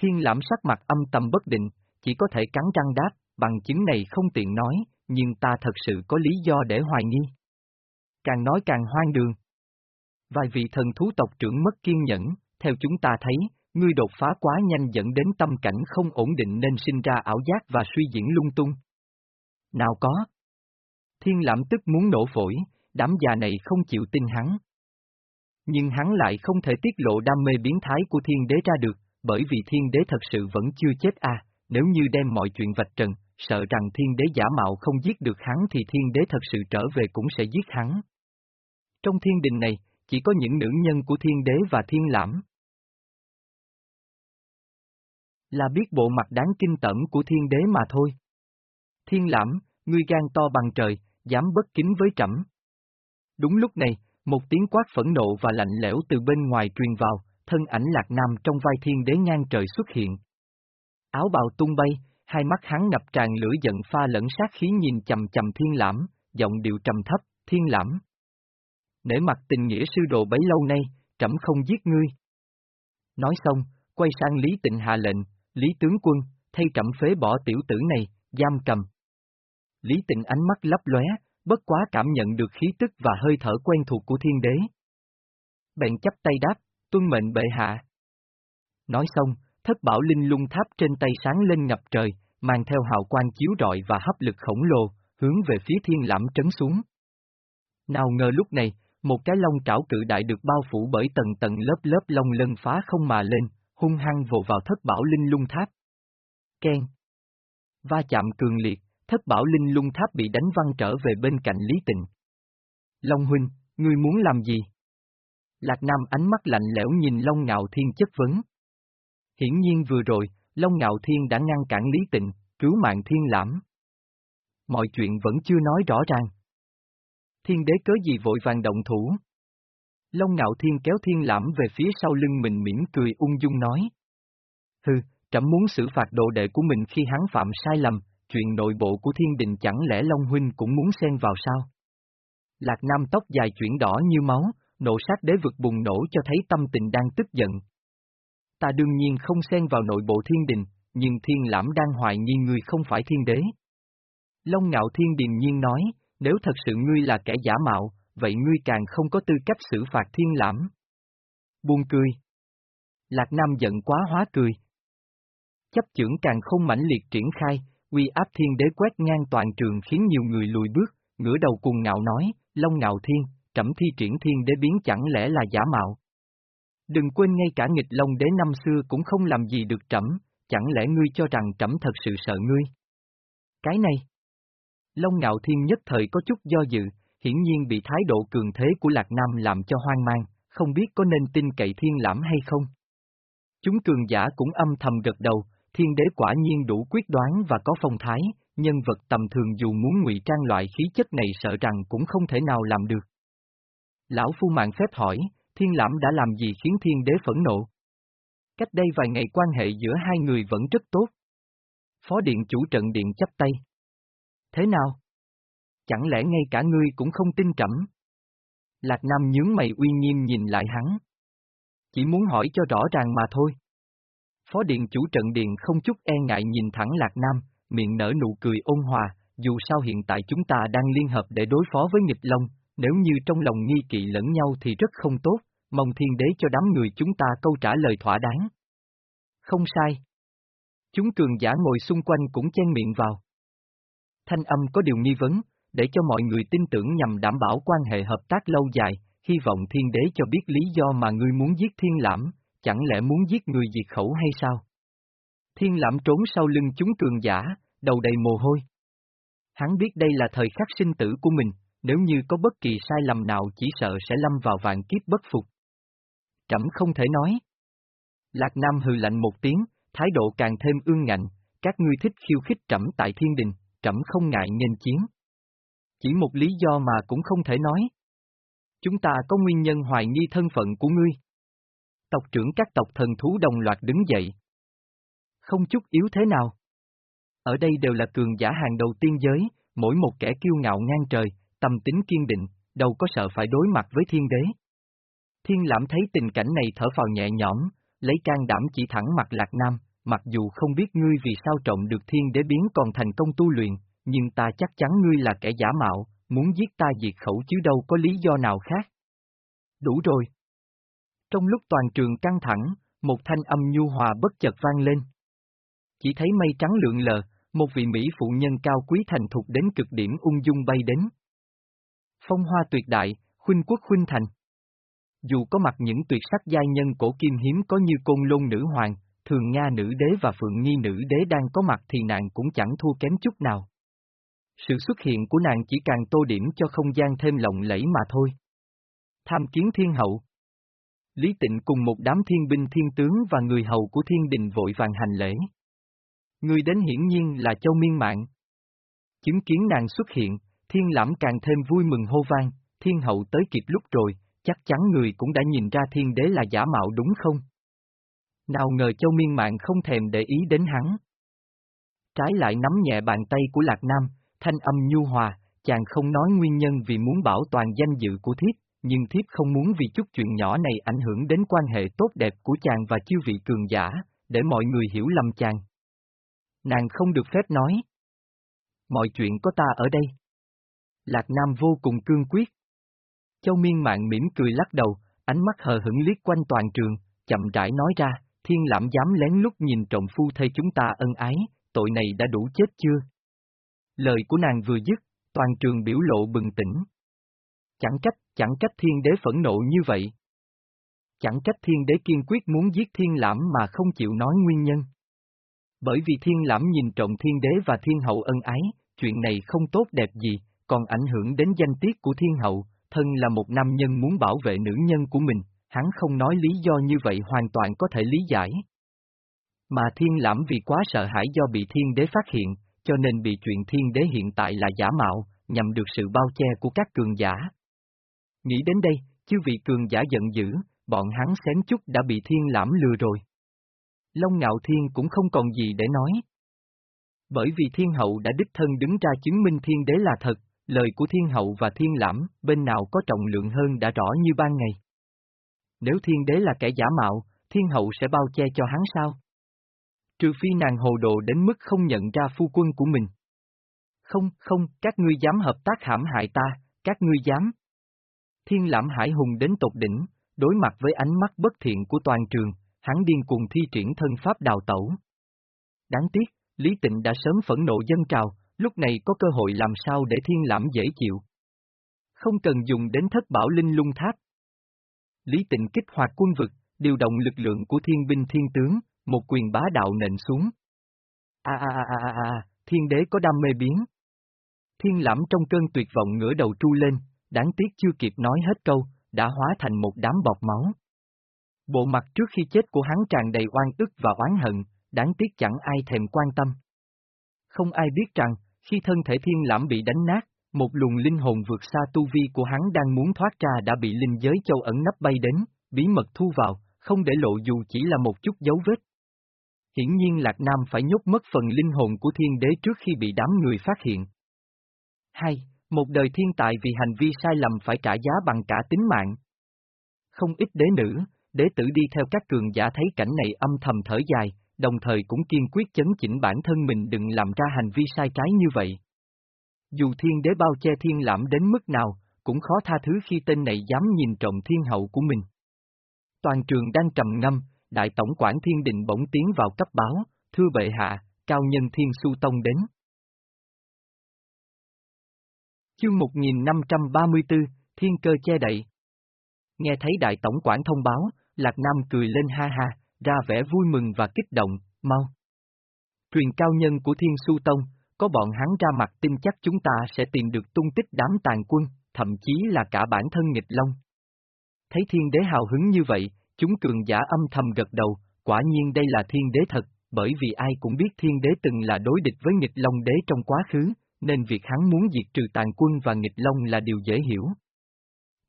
Thiên lãm sắc mặt âm tầm bất định, chỉ có thể cắn răng đáp, bằng chứng này không tiện nói, nhưng ta thật sự có lý do để hoài nghi. Càng nói càng hoang đường. Vài vị thần thú tộc trưởng mất kiên nhẫn, theo chúng ta thấy, ngươi đột phá quá nhanh dẫn đến tâm cảnh không ổn định nên sinh ra ảo giác và suy diễn lung tung. Nào có. Thiên lãm tức muốn nổ phổi, đám già này không chịu tin hắn. Nhưng hắn lại không thể tiết lộ đam mê biến thái của thiên đế ra được, bởi vì thiên đế thật sự vẫn chưa chết à, nếu như đem mọi chuyện vạch trần, sợ rằng thiên đế giả mạo không giết được hắn thì thiên đế thật sự trở về cũng sẽ giết hắn. Trong thiên đình này, chỉ có những nữ nhân của thiên đế và thiên lãm. Là biết bộ mặt đáng kinh tởm của thiên đế mà thôi. Thiên lãm, ngươi gan to bằng trời, dám bất kính với trẫm. Đúng lúc này, một tiếng quát phẫn nộ và lạnh lẽo từ bên ngoài truyền vào, thân ảnh lạc nam trong vai thiên đế ngang trời xuất hiện. Áo bào tung bay, hai mắt hắn ngập tràn lửa giận pha lẫn sát khí nhìn chầm chầm thiên lãm, giọng điệu trầm thấp, thiên lãm. Nể mặt tình nghĩa sư đồ bấy lâu nay, trẫm không giết ngươi. Nói xong, quay sang Lý Tịnh hạ lệnh, Lý tướng quân, thay trẫm phế bỏ tiểu tử này, giam cầm. Lý Tịnh ánh mắt lấp lóe, bất quá cảm nhận được khí tức và hơi thở quen thuộc của thiên đế. Bèn chấp tay đáp, tuân mệnh bệ hạ. Nói xong, thất bảo linh lung tháp trên tay sáng lên ngập trời, mang theo hào quang chiếu rọi và hấp lực khổng lồ, hướng về phía thiên lãm trấn xuống. Nào ngờ lúc này, một cái lông trảo cự đại được bao phủ bởi tầng tầng lớp lớp lông lân phá không mà lên, hung hăng vồ vào thất bảo linh lung tháp. Ken. Va chạm cường liệt, thất bảo linh lung tháp bị đánh văng trở về bên cạnh Lý Tịnh. Long huynh, ngươi muốn làm gì? Lạc Nam ánh mắt lạnh lẽo nhìn Long Ngạo Thiên chất vấn. Hiển nhiên vừa rồi, Long Ngạo Thiên đã ngăn cản Lý Tịnh, cứu mạng Thiên Lãm. Mọi chuyện vẫn chưa nói rõ ràng. Thiên đế cớ gì vội vàng động thủ? Long Ngạo Thiên kéo Thiên Lãm về phía sau lưng mình mỉm cười ung dung nói. Hừ, trẫm muốn xử phạt đồ đệ của mình khi hắn phạm sai lầm, chuyện nội bộ của thiên đình chẳng lẽ Long Huynh cũng muốn xen vào sao? Lạc Nam tóc dài chuyển đỏ như máu, nộ sát đế vực bùng nổ cho thấy tâm tình đang tức giận. Ta đương nhiên không xen vào nội bộ thiên đình, nhưng thiên lãm đang hoài nghi ngươi không phải thiên đế. Long ngạo thiên điềm nhiên nói, nếu thật sự ngươi là kẻ giả mạo, vậy ngươi càng không có tư cách xử phạt thiên lãm. Buông cười. Lạc Nam giận quá hóa cười. Chấp trưởng càng không mãnh liệt triển khai, uy áp thiên đế quét ngang toàn trường khiến nhiều người lùi bước, ngửa đầu cùng ngạo nói, Long ngạo thiên, trẫm thi triển thiên đế biến chẳng lẽ là giả mạo. Đừng quên ngay cả nghịch Long đế năm xưa cũng không làm gì được trẫm, chẳng lẽ ngươi cho rằng trẫm thật sự sợ ngươi? Cái này. Long ngạo thiên nhất thời có chút do dự, hiển nhiên bị thái độ cường thế của Lạc Nam làm cho hoang mang, không biết có nên tin cậy thiên lãm hay không. Chúng cường giả cũng âm thầm gật đầu, thiên đế quả nhiên đủ quyết đoán và có phong thái, nhân vật tầm thường dù muốn ngụy trang loại khí chất này sợ rằng cũng không thể nào làm được. Lão Phu mạng phép hỏi, thiên lãm đã làm gì khiến thiên đế phẫn nộ? Cách đây vài ngày quan hệ giữa hai người vẫn rất tốt. Phó điện chủ trận điện chấp tay. Thế nào? Chẳng lẽ ngay cả ngươi cũng không tin trẫm? Lạc Nam nhướng mày uy nghiêm nhìn lại hắn. Chỉ muốn hỏi cho rõ ràng mà thôi. Phó điện chủ trận điện không chút e ngại nhìn thẳng Lạc Nam, miệng nở nụ cười ôn hòa, dù sao hiện tại chúng ta đang liên hợp để đối phó với nghịch long, nếu như trong lòng nghi kỵ lẫn nhau thì rất không tốt, mong thiên đế cho đám người chúng ta câu trả lời thỏa đáng. Không sai. Chúng cường giả ngồi xung quanh cũng chen miệng vào. Thanh âm có điều nghi vấn, để cho mọi người tin tưởng nhằm đảm bảo quan hệ hợp tác lâu dài, hy vọng thiên đế cho biết lý do mà ngươi muốn giết thiên lãm, chẳng lẽ muốn giết người diệt khẩu hay sao? Thiên lãm trốn sau lưng chúng cường giả, đầu đầy mồ hôi. Hắn biết đây là thời khắc sinh tử của mình, nếu như có bất kỳ sai lầm nào chỉ sợ sẽ lâm vào vạn kiếp bất phục. Trẫm không thể nói. Lạc Nam hừ lạnh một tiếng, thái độ càng thêm ương ngạnh, các ngươi thích khiêu khích trẫm tại thiên đình, trẫm không ngại nghênh chiến. Chỉ một lý do mà cũng không thể nói. Chúng ta có nguyên nhân hoài nghi thân phận của ngươi. Tộc trưởng các tộc thần thú đồng loạt đứng dậy. Không chút yếu thế nào. Ở đây đều là cường giả hàng đầu tiên giới, mỗi một kẻ kiêu ngạo ngang trời, tâm tính kiên định, đâu có sợ phải đối mặt với thiên đế. Thiên lãm thấy tình cảnh này thở phào nhẹ nhõm, lấy can đảm chỉ thẳng mặt Lạc Nam, mặc dù không biết ngươi vì sao trộm được thiên đế biến còn thành công tu luyện, nhưng ta chắc chắn ngươi là kẻ giả mạo, muốn giết ta diệt khẩu chứ đâu có lý do nào khác. Đủ rồi. Trong lúc toàn trường căng thẳng, một thanh âm nhu hòa bất chợt vang lên. Chỉ thấy mây trắng lượn lờ, một vị Mỹ phụ nhân cao quý thành thục đến cực điểm ung dung bay đến. Phong hoa tuyệt đại, khuynh quốc khuynh thành. Dù có mặt những tuyệt sắc giai nhân cổ kim hiếm có như côn lôn nữ hoàng, thường Nga nữ đế và phượng nghi nữ đế đang có mặt thì nàng cũng chẳng thua kém chút nào. Sự xuất hiện của nàng chỉ càng tô điểm cho không gian thêm lộng lẫy mà thôi. Tham kiến thiên hậu. Lý tịnh cùng một đám thiên binh thiên tướng và người hầu của thiên đình vội vàng hành lễ. Người đến hiển nhiên là châu miên mạng. Chứng kiến nàng xuất hiện, thiên lãm càng thêm vui mừng hô vang, thiên hậu tới kịp lúc rồi, chắc chắn người cũng đã nhìn ra thiên đế là giả mạo đúng không? Nào ngờ châu miên mạng không thèm để ý đến hắn. Trái lại nắm nhẹ bàn tay của Lạc Nam, thanh âm nhu hòa, chàng không nói nguyên nhân vì muốn bảo toàn danh dự của thiếp, nhưng thiếp không muốn vì chút chuyện nhỏ này ảnh hưởng đến quan hệ tốt đẹp của chàng và chiêu vị cường giả, để mọi người hiểu lầm chàng. Nàng không được phép nói. Mọi chuyện có ta ở đây. Lạc Nam vô cùng cương quyết. Châu Miên Mạng mỉm cười lắc đầu, ánh mắt hờ hững liếc quanh toàn trường, chậm rãi nói ra, thiên lãm dám lén lút nhìn trộm phu thê chúng ta ân ái, tội này đã đủ chết chưa? Lời của nàng vừa dứt, toàn trường biểu lộ bừng tỉnh. Chẳng trách, chẳng trách thiên đế phẫn nộ như vậy. Chẳng trách thiên đế kiên quyết muốn giết thiên lãm mà không chịu nói nguyên nhân. Bởi vì thiên lãm nhìn trọng thiên đế và thiên hậu ân ái, chuyện này không tốt đẹp gì, còn ảnh hưởng đến danh tiết của thiên hậu, thân là một nam nhân muốn bảo vệ nữ nhân của mình, hắn không nói lý do như vậy hoàn toàn có thể lý giải. Mà thiên lãm vì quá sợ hãi do bị thiên đế phát hiện, cho nên bị chuyện thiên đế hiện tại là giả mạo, nhằm được sự bao che của các cường giả. Nghĩ đến đây, chư vị cường giả giận dữ, bọn hắn xém chút đã bị thiên lãm lừa rồi. Long ngạo thiên cũng không còn gì để nói. Bởi vì thiên hậu đã đích thân đứng ra chứng minh thiên đế là thật, lời của thiên hậu và thiên lãm, bên nào có trọng lượng hơn đã rõ như ban ngày. Nếu thiên đế là kẻ giả mạo, thiên hậu sẽ bao che cho hắn sao? Trừ phi nàng hồ đồ đến mức không nhận ra phu quân của mình. Không, không, các ngươi dám hợp tác hãm hại ta, các ngươi dám. Thiên lãm hải hùng đến tột đỉnh, đối mặt với ánh mắt bất thiện của toàn trường, hắn điên cuồng thi triển thân pháp đào tẩu. Đáng tiếc, Lý Tịnh đã sớm phẫn nộ dân trào, lúc này có cơ hội làm sao để thiên lãm dễ chịu. Không cần dùng đến thất bảo linh lung tháp. Lý Tịnh kích hoạt quân vực, điều động lực lượng của thiên binh thiên tướng, một quyền bá đạo nện xuống. A a a a a thiên đế có đam mê biến. Thiên lãm trong cơn tuyệt vọng ngửa đầu tru lên, đáng tiếc chưa kịp nói hết câu, đã hóa thành một đám bọt máu. Bộ mặt trước khi chết của hắn tràn đầy oan ức và oán hận, đáng tiếc chẳng ai thèm quan tâm. Không ai biết rằng, khi thân thể thiên lãm bị đánh nát, một luồng linh hồn vượt xa tu vi của hắn đang muốn thoát ra đã bị linh giới châu ẩn nấp bay đến, bí mật thu vào, không để lộ dù chỉ là một chút dấu vết. Hiển nhiên Lạc Nam phải nhốt mất phần linh hồn của thiên đế trước khi bị đám người phát hiện. 2. Một đời thiên tài vì hành vi sai lầm phải trả giá bằng cả tính mạng. Không ít đế nữ, đế tử đi theo các cường giả thấy cảnh này âm thầm thở dài, đồng thời cũng kiên quyết chấn chỉnh bản thân mình đừng làm ra hành vi sai trái như vậy. Dù thiên đế bao che thiên lãm đến mức nào, cũng khó tha thứ khi tên này dám nhìn trộm thiên hậu của mình. Toàn trường đang trầm ngâm, đại tổng quản thiên định bỗng tiến vào cấp báo, thưa bệ hạ, cao nhân thiên su tông đến. Chương 1534, Thiên cơ che đậy. Nghe thấy đại tổng quản thông báo, Lạc Nam cười lên ha ha, ra vẻ vui mừng và kích động, mau. Truyền cao nhân của Thiên Su Tông, có bọn hắn ra mặt tin chắc chúng ta sẽ tìm được tung tích đám tàn quân, thậm chí là cả bản thân nghịch long. Thấy thiên đế hào hứng như vậy, chúng cường giả âm thầm gật đầu, quả nhiên đây là thiên đế thật, bởi vì ai cũng biết thiên đế từng là đối địch với nghịch long đế trong quá khứ, nên việc hắn muốn diệt trừ tàn quân và nghịch long là điều dễ hiểu.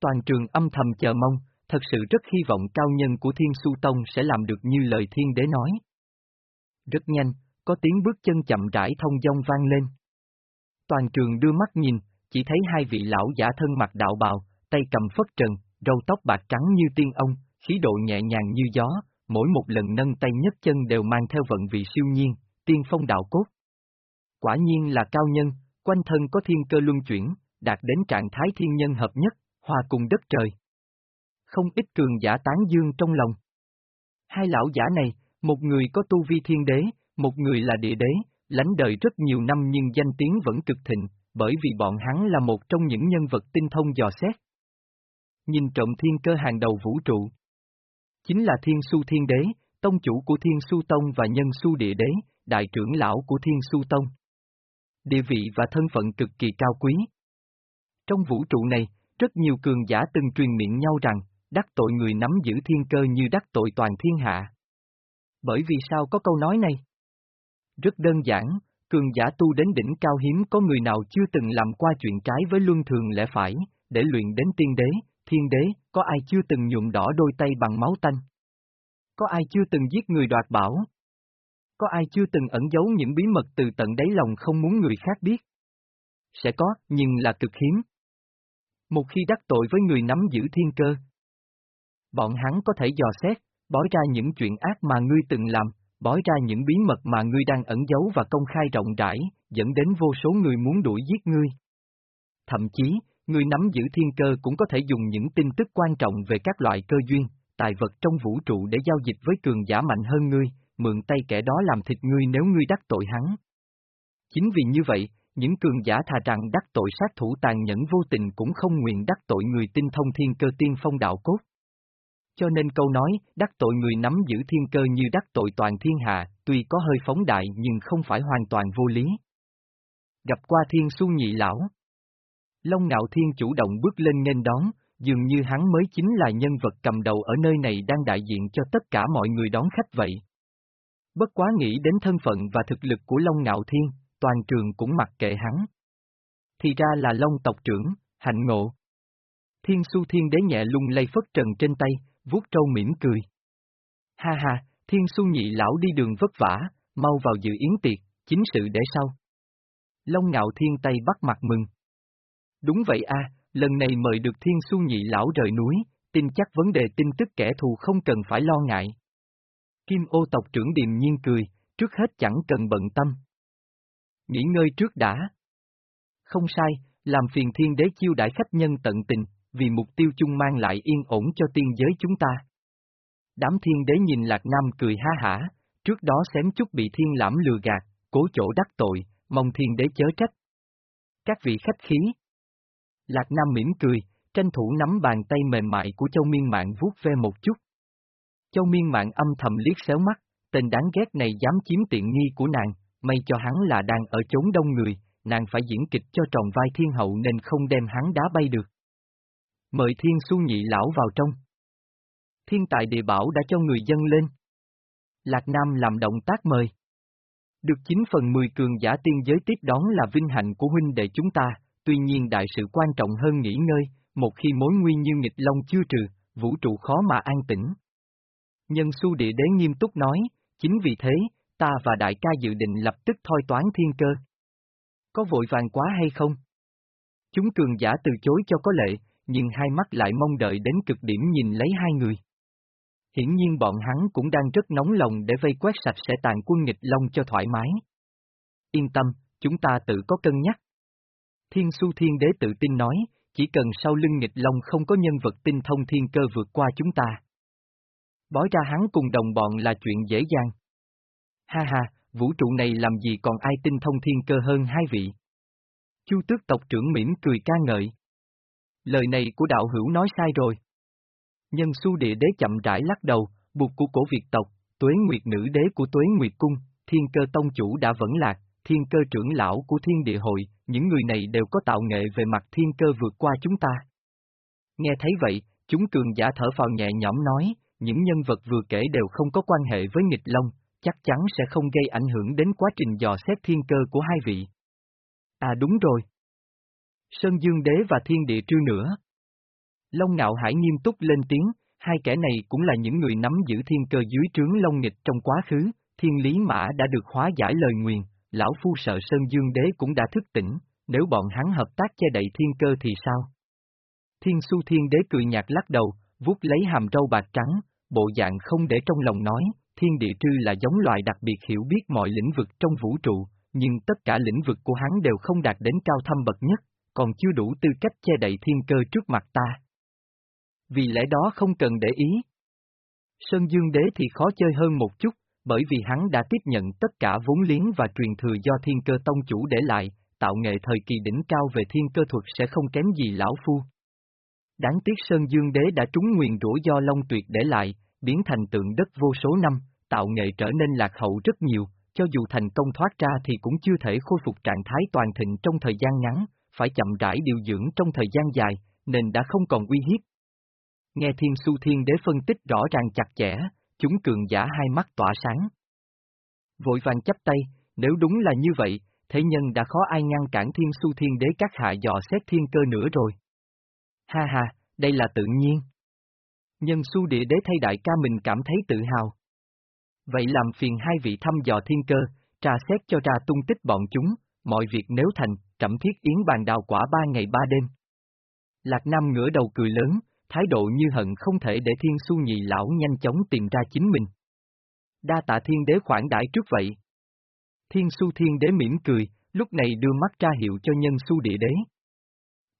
Toàn trường âm thầm chờ mong, thật sự rất hy vọng cao nhân của Thiên Su Tông sẽ làm được như lời thiên đế nói. Rất nhanh, có tiếng bước chân chậm rãi thông dong vang lên. Toàn trường đưa mắt nhìn, chỉ thấy hai vị lão giả thân mặc đạo bào, tay cầm phất trần, râu tóc bạc trắng như tiên ông, khí độ nhẹ nhàng như gió, mỗi một lần nâng tay nhấc chân đều mang theo vận vị siêu nhiên, tiên phong đạo cốt. Quả nhiên là cao nhân, quanh thân có thiên cơ luân chuyển, đạt đến trạng thái thiên nhân hợp nhất, hòa cùng đất trời. Không ít cường giả tán dương trong lòng. Hai lão giả này, một người có tu vi thiên đế, một người là địa đế, lãnh đời rất nhiều năm nhưng danh tiếng vẫn cực thịnh, bởi vì bọn hắn là một trong những nhân vật tinh thông dò xét. Nhìn trộm thiên cơ hàng đầu vũ trụ. Chính là Thiên Su Thiên Đế, tông chủ của Thiên Su Tông và Nhân Su Địa Đế, đại trưởng lão của Thiên Su Tông. Địa vị và thân phận cực kỳ cao quý. Trong vũ trụ này, rất nhiều cường giả từng truyền miệng nhau rằng, đắc tội người nắm giữ thiên cơ như đắc tội toàn thiên hạ. Bởi vì sao có câu nói này? Rất đơn giản, cường giả tu đến đỉnh cao hiếm có người nào chưa từng làm qua chuyện trái với luân thường lẽ phải, để luyện đến tiên đế, thiên đế, có ai chưa từng nhuộm đỏ đôi tay bằng máu tanh? Có ai chưa từng giết người đoạt bảo? Có ai chưa từng ẩn giấu những bí mật từ tận đáy lòng không muốn người khác biết? Sẽ có, nhưng là cực hiếm. Một khi đắc tội với người nắm giữ thiên cơ, bọn hắn có thể dò xét, bói ra những chuyện ác mà ngươi từng làm, bói ra những bí mật mà ngươi đang ẩn giấu và công khai rộng rãi, dẫn đến vô số người muốn đuổi giết ngươi. Thậm chí, người nắm giữ thiên cơ cũng có thể dùng những tin tức quan trọng về các loại cơ duyên, tài vật trong vũ trụ để giao dịch với cường giả mạnh hơn ngươi, mượn tay kẻ đó làm thịt ngươi nếu ngươi đắc tội hắn. Chính vì như vậy, những cường giả thà rằng đắc tội sát thủ tàn nhẫn vô tình cũng không nguyện đắc tội người tinh thông thiên cơ tiên phong đạo cốt. Cho nên câu nói, đắc tội người nắm giữ thiên cơ như đắc tội toàn thiên hạ, tuy có hơi phóng đại nhưng không phải hoàn toàn vô lý. Gặp qua thiên su nhị lão. Long ngạo thiên chủ động bước lên nghênh đón, dường như hắn mới chính là nhân vật cầm đầu ở nơi này đang đại diện cho tất cả mọi người đón khách vậy. Bất quá nghĩ đến thân phận và thực lực của Long Ngạo Thiên, toàn trường cũng mặc kệ hắn. Thì ra là Long tộc trưởng, hạnh ngộ. Thiên su thiên đế nhẹ lung lay phất trần trên tay, vuốt trâu mỉm cười. Ha ha, thiên su nhị lão đi đường vất vả, mau vào dự yến tiệc, chính sự để sau. Long ngạo thiên tay bắt mặt mừng. Đúng vậy a, lần này mời được thiên su nhị lão rời núi, tin chắc vấn đề tin tức kẻ thù không cần phải lo ngại. Kim ô tộc trưởng điềm nhiên cười, trước hết chẳng cần bận tâm. Nghỉ ngơi trước đã. Không sai, làm phiền thiên đế chiêu đãi khách nhân tận tình, vì mục tiêu chung mang lại yên ổn cho tiên giới chúng ta. Đám thiên đế nhìn Lạc Nam cười ha hả, trước đó xém chút bị thiên lãm lừa gạt, cố chỗ đắc tội, mong thiên đế chớ trách. Các vị khách khí. Lạc Nam mỉm cười, tranh thủ nắm bàn tay mềm mại của Châu Miên Mạng vuốt ve một chút. Châu Miên Mạng âm thầm liếc xéo mắt, tên đáng ghét này dám chiếm tiện nghi của nàng, may cho hắn là đang ở chốn đông người, nàng phải diễn kịch cho tròn vai thiên hậu nên không đem hắn đá bay được. Mời thiên su nhị lão vào trong. Thiên tài địa bảo đã cho người dân lên. Lạc Nam làm động tác mời. Được 9 phần 10 cường giả tiên giới tiếp đón là vinh hạnh của huynh đệ chúng ta, tuy nhiên đại sự quan trọng hơn nghỉ ngơi, một khi mối nguy như nghịch long chưa trừ, vũ trụ khó mà an tĩnh. Nhân su địa đế nghiêm túc nói, chính vì thế, ta và đại ca dự định lập tức thoi toán thiên cơ. Có vội vàng quá hay không? Chúng cường giả từ chối cho có lệ, nhưng hai mắt lại mong đợi đến cực điểm nhìn lấy hai người. Hiển nhiên bọn hắn cũng đang rất nóng lòng để vây quét sạch sẽ tàn quân nghịch long cho thoải mái. Yên tâm, chúng ta tự có cân nhắc. Thiên su thiên đế tự tin nói, chỉ cần sau lưng nghịch long không có nhân vật tinh thông thiên cơ vượt qua chúng ta. Bói ra hắn cùng đồng bọn là chuyện dễ dàng. Ha ha, vũ trụ này làm gì còn ai tinh thông thiên cơ hơn hai vị. Chu tước tộc trưởng mỉm cười ca ngợi. Lời này của đạo hữu nói sai rồi. Nhân su địa đế chậm rãi lắc đầu, buộc của cổ Việt tộc, tuế nguyệt nữ đế của tuế nguyệt cung, thiên cơ tông chủ đã vẫn lạc, thiên cơ trưởng lão của thiên địa hội, những người này đều có tạo nghệ về mặt thiên cơ vượt qua chúng ta. Nghe thấy vậy, chúng cường giả thở phào nhẹ nhõm nói, những nhân vật vừa kể đều không có quan hệ với nghịch long, chắc chắn sẽ không gây ảnh hưởng đến quá trình dò xét thiên cơ của hai vị. À đúng rồi. Sơn Dương Đế và Thiên Địa Trư nữa. Long Ngạo Hải nghiêm túc lên tiếng, hai kẻ này cũng là những người nắm giữ thiên cơ dưới trướng Long Nghịch trong quá khứ, thiên lý mã đã được hóa giải lời nguyền, lão phu sợ Sơn Dương Đế cũng đã thức tỉnh, nếu bọn hắn hợp tác che đậy thiên cơ thì sao? Thiên su thiên đế cười nhạt lắc đầu, vuốt lấy hàm râu bạc trắng, bộ dạng không để trong lòng nói, thiên địa trư là giống loài đặc biệt hiểu biết mọi lĩnh vực trong vũ trụ, nhưng tất cả lĩnh vực của hắn đều không đạt đến cao thâm bậc nhất, còn chưa đủ tư cách che đậy thiên cơ trước mặt ta. Vì lẽ đó không cần để ý. Sơn Dương Đế thì khó chơi hơn một chút, bởi vì hắn đã tiếp nhận tất cả vốn liếng và truyền thừa do thiên cơ tông chủ để lại, tạo nghệ thời kỳ đỉnh cao về thiên cơ thuật sẽ không kém gì lão phu. Đáng tiếc Sơn Dương Đế đã trúng nguyền rủa do Long Tuyệt để lại, biến thành tượng đất vô số năm, tạo nghệ trở nên lạc hậu rất nhiều, cho dù thành công thoát ra thì cũng chưa thể khôi phục trạng thái toàn thịnh trong thời gian ngắn, phải chậm rãi điều dưỡng trong thời gian dài, nên đã không còn uy hiếp. Nghe Thiên Su Thiên Đế phân tích rõ ràng chặt chẽ, chúng cường giả hai mắt tỏa sáng. Vội vàng chấp tay, nếu đúng là như vậy, thế nhân đã khó ai ngăn cản Thiên Su Thiên Đế các hạ dò xét thiên cơ nữa rồi. Ha ha, đây là tự nhiên. Nhân su địa đế thay đại ca mình cảm thấy tự hào. Vậy làm phiền hai vị thăm dò thiên cơ, tra xét cho ra tung tích bọn chúng, mọi việc nếu thành, trẫm thiết yến bàn đào quả ba ngày ba đêm. Lạc Nam ngửa đầu cười lớn, thái độ như hận không thể để thiên su nhị lão nhanh chóng tìm ra chính mình. Đa tạ thiên đế khoản đãi trước vậy. Thiên su thiên đế mỉm cười, lúc này đưa mắt ra hiệu cho nhân su địa đế.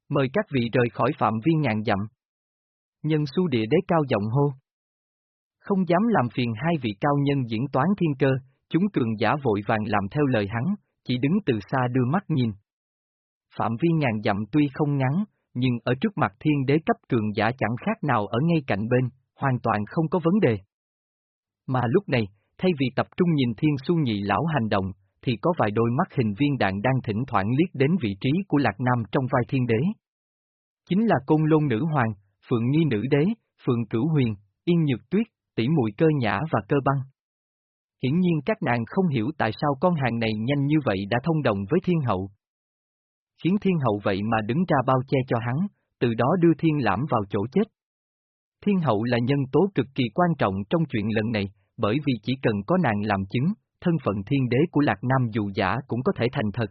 Mời các vị rời khỏi phạm vi ngàn dặm. Nhân su địa đế cao giọng hô. Không dám làm phiền hai vị cao nhân diễn toán thiên cơ, chúng cường giả vội vàng làm theo lời hắn, chỉ đứng từ xa đưa mắt nhìn. Phạm vi ngàn dặm tuy không ngắn, nhưng ở trước mặt thiên đế cấp cường giả chẳng khác nào ở ngay cạnh bên, hoàn toàn không có vấn đề. Mà lúc này, thay vì tập trung nhìn thiên su nhị lão hành động, thì có vài đôi mắt hình viên đạn đang thỉnh thoảng liếc đến vị trí của Lạc Nam trong vai thiên đế. Chính là côn lôn nữ hoàng, phượng nghi nữ đế, phượng cửu huyền, yên nhược tuyết, tỷ muội cơ nhã và cơ băng. Hiển nhiên các nàng không hiểu tại sao con hàng này nhanh như vậy đã thông đồng với thiên hậu. Khiến thiên hậu vậy mà đứng ra bao che cho hắn, từ đó đưa thiên lãm vào chỗ chết. Thiên hậu là nhân tố cực kỳ quan trọng trong chuyện lần này, bởi vì chỉ cần có nàng làm chứng, thân phận thiên đế của Lạc Nam dù giả cũng có thể thành thật.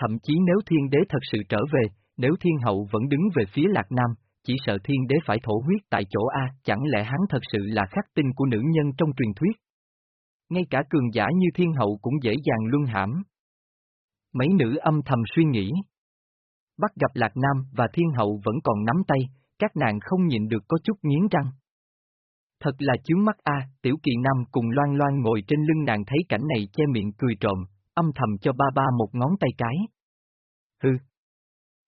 Thậm chí nếu thiên đế thật sự trở về, nếu thiên hậu vẫn đứng về phía Lạc Nam, chỉ sợ thiên đế phải thổ huyết tại chỗ A, chẳng lẽ hắn thật sự là khắc tinh của nữ nhân trong truyền thuyết? Ngay cả cường giả như thiên hậu cũng dễ dàng luân hãm. Mấy nữ âm thầm suy nghĩ. Bắt gặp Lạc Nam và thiên hậu vẫn còn nắm tay, các nàng không nhịn được có chút nghiến răng. Thật là chướng mắt a, tiểu kỳ nam cùng loan loan ngồi trên lưng nàng thấy cảnh này che miệng cười trộm, âm thầm cho ba ba một ngón tay cái. Hừ.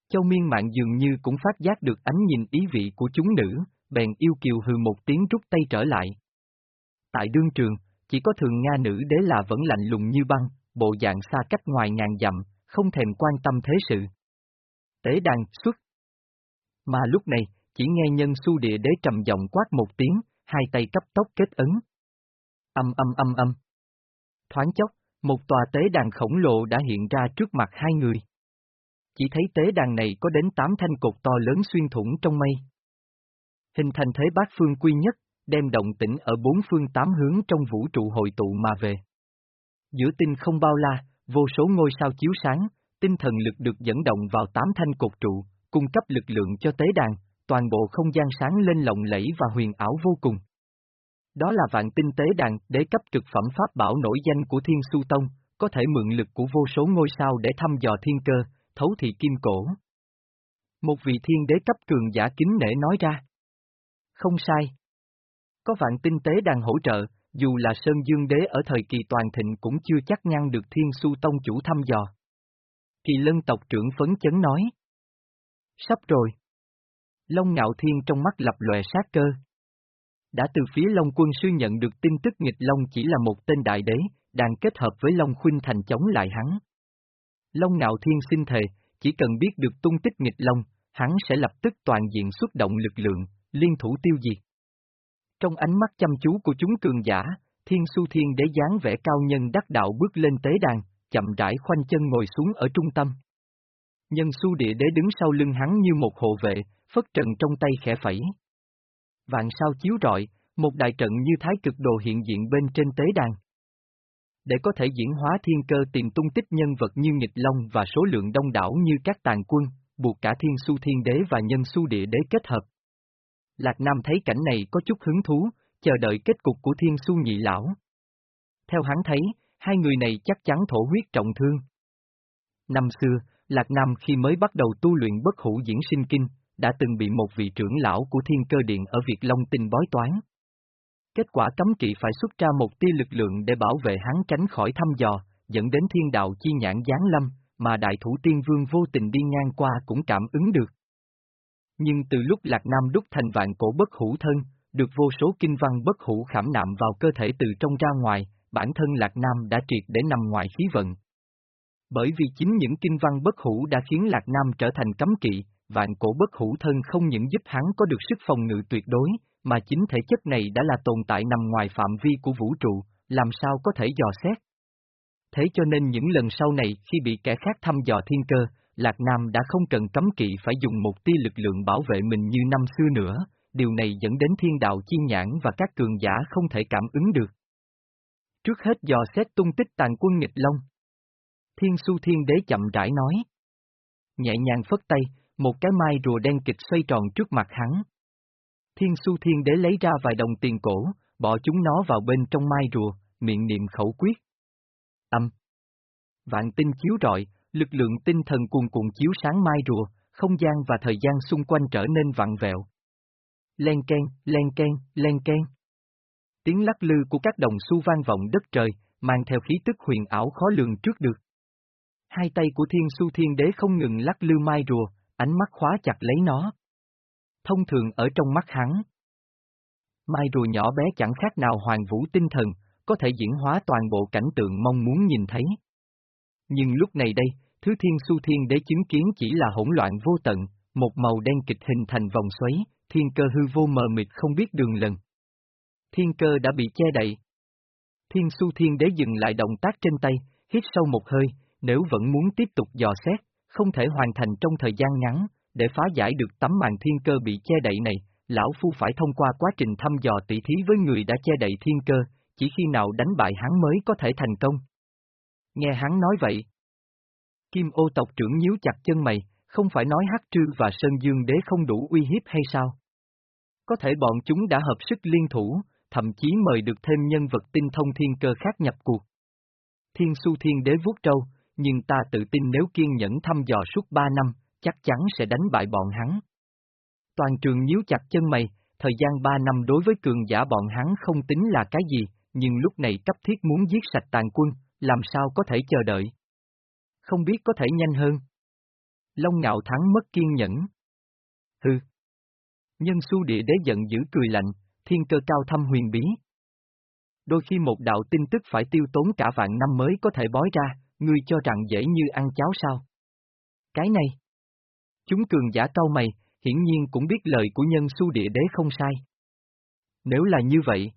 Châu miên mạng dường như cũng phát giác được ánh nhìn ý vị của chúng nữ, bèn yêu kiều hừ một tiếng rút tay trở lại. Tại đương trường, chỉ có thường Nga nữ đế là vẫn lạnh lùng như băng, bộ dạng xa cách ngoài ngàn dặm, không thèm quan tâm thế sự. Tế đàn xuất. Mà lúc này, chỉ nghe nhân su địa đế trầm giọng quát một tiếng, hai tay cấp tốc kết ấn. Âm âm âm âm. Thoáng chốc, một tòa tế đàn khổng lồ đã hiện ra trước mặt hai người. Chỉ thấy tế đàn này có đến tám thanh cột to lớn xuyên thủng trong mây. Hình thành thế bát phương quy nhất, đem động tĩnh ở bốn phương tám hướng trong vũ trụ hội tụ mà về. Giữa tinh không bao la, vô số ngôi sao chiếu sáng, tinh thần lực được dẫn động vào tám thanh cột trụ, cung cấp lực lượng cho tế đàn, toàn bộ không gian sáng lên lộng lẫy và huyền ảo vô cùng. Đó là vạn tinh tế đàn để cấp cực phẩm pháp bảo nổi danh của Thiên Su Tông, có thể mượn lực của vô số ngôi sao để thăm dò thiên cơ, thấu thị kim cổ. Một vị thiên đế cấp cường giả kính nể nói ra. Không sai. Có vạn tinh tế đàn hỗ trợ, dù là Sơn Dương đế ở thời kỳ toàn thịnh cũng chưa chắc ngăn được Thiên Su Tông chủ thăm dò. Kỳ lân tộc trưởng phấn chấn nói. Sắp rồi. Long ngạo thiên trong mắt lập lòe sát cơ. Đã từ phía Long quân sư nhận được tin tức nghịch Long chỉ là một tên đại đế, đang kết hợp với Long khuynh thành chống lại hắn. Long ngạo thiên xin thề, chỉ cần biết được tung tích nghịch Long, hắn sẽ lập tức toàn diện xuất động lực lượng, liên thủ tiêu diệt. Trong ánh mắt chăm chú của chúng cường giả, Thiên Su Thiên Đế dáng vẻ cao nhân đắc đạo bước lên tế đàn, chậm rãi khoanh chân ngồi xuống ở trung tâm. Nhân Su Địa Đế đứng sau lưng hắn như một hộ vệ, phất trận trong tay khẽ phẩy. Vạn sao chiếu rọi, một đại trận như thái cực đồ hiện diện bên trên tế đàn. Để có thể diễn hóa thiên cơ tìm tung tích nhân vật như nghịch long và số lượng đông đảo như các tàn quân, buộc cả thiên su thiên đế và nhân su địa đế kết hợp. Lạc Nam thấy cảnh này có chút hứng thú, chờ đợi kết cục của thiên su nhị lão. Theo hắn thấy, hai người này chắc chắn thổ huyết trọng thương. Năm xưa, Lạc Nam khi mới bắt đầu tu luyện bất hủ diễn sinh kinh, đã từng bị một vị trưởng lão của thiên cơ điện ở Việt Long tinh bói toán. Kết quả cấm kỵ phải xuất ra một tia lực lượng để bảo vệ hắn tránh khỏi thăm dò, dẫn đến thiên đạo chi nhãn giáng lâm, mà đại thủ tiên vương vô tình đi ngang qua cũng cảm ứng được. Nhưng từ lúc Lạc Nam đúc thành vạn cổ bất hủ thân, được vô số kinh văn bất hủ khảm nạm vào cơ thể từ trong ra ngoài, bản thân Lạc Nam đã triệt để nằm ngoài khí vận. Bởi vì chính những kinh văn bất hủ đã khiến Lạc Nam trở thành cấm kỵ, vạn cổ bất hủ thân không những giúp hắn có được sức phòng ngự tuyệt đối, mà chính thể chất này đã là tồn tại nằm ngoài phạm vi của vũ trụ, làm sao có thể dò xét. Thế cho nên những lần sau này khi bị kẻ khác thăm dò thiên cơ, Lạc Nam đã không cần cấm kỵ phải dùng một tia lực lượng bảo vệ mình như năm xưa nữa, điều này dẫn đến thiên đạo chi nhãn và các cường giả không thể cảm ứng được. Trước hết dò xét tung tích tàn quân nghịch long. Thiên su thiên đế chậm rãi nói. Nhẹ nhàng phất tay, một cái mai rùa đen kịch xoay tròn trước mặt hắn. Thiên su thiên đế lấy ra vài đồng tiền cổ, bỏ chúng nó vào bên trong mai rùa, miệng niệm khẩu quyết. Âm. Vạn tinh chiếu rọi, lực lượng tinh thần cuồn cuộn chiếu sáng mai rùa, không gian và thời gian xung quanh trở nên vặn vẹo. Len ken, len ken, len ken. Tiếng lắc lư của các đồng xu vang vọng đất trời, mang theo khí tức huyền ảo khó lường trước được. Hai tay của thiên su thiên đế không ngừng lắc lư mai rùa, ánh mắt khóa chặt lấy nó. Thông thường ở trong mắt hắn. Mai rùa nhỏ bé chẳng khác nào hoàng vũ tinh thần, có thể diễn hóa toàn bộ cảnh tượng mong muốn nhìn thấy. Nhưng lúc này đây, thứ thiên su thiên đế chứng kiến chỉ là hỗn loạn vô tận, một màu đen kịch hình thành vòng xoáy, thiên cơ hư vô mờ mịt không biết đường lần. Thiên cơ đã bị che đậy. Thiên su thiên đế dừng lại động tác trên tay, hít sâu một hơi, nếu vẫn muốn tiếp tục dò xét, không thể hoàn thành trong thời gian ngắn, để phá giải được tấm màn thiên cơ bị che đậy này, lão phu phải thông qua quá trình thăm dò tỷ thí với người đã che đậy thiên cơ, chỉ khi nào đánh bại hắn mới có thể thành công. Nghe hắn nói vậy. Kim ô tộc trưởng nhíu chặt chân mày, không phải nói Hắc Trư và Sơn Dương Đế không đủ uy hiếp hay sao? Có thể bọn chúng đã hợp sức liên thủ, thậm chí mời được thêm nhân vật tinh thông thiên cơ khác nhập cuộc. Thiên su thiên đế vuốt trâu, nhưng ta tự tin nếu kiên nhẫn thăm dò suốt ba năm, chắc chắn sẽ đánh bại bọn hắn. Toàn trường nhíu chặt chân mày, thời gian ba năm đối với cường giả bọn hắn không tính là cái gì, nhưng lúc này cấp thiết muốn giết sạch tàn quân, làm sao có thể chờ đợi. Không biết có thể nhanh hơn. Long ngạo thắng mất kiên nhẫn. Hừ. Nhân su địa đế giận dữ cười lạnh, thiên cơ cao thâm huyền bí. Đôi khi một đạo tin tức phải tiêu tốn cả vạn năm mới có thể bói ra, ngươi cho rằng dễ như ăn cháo sao? Cái này. Chúng cường giả cao mày, hiển nhiên cũng biết lời của nhân su địa đế không sai. Nếu là như vậy.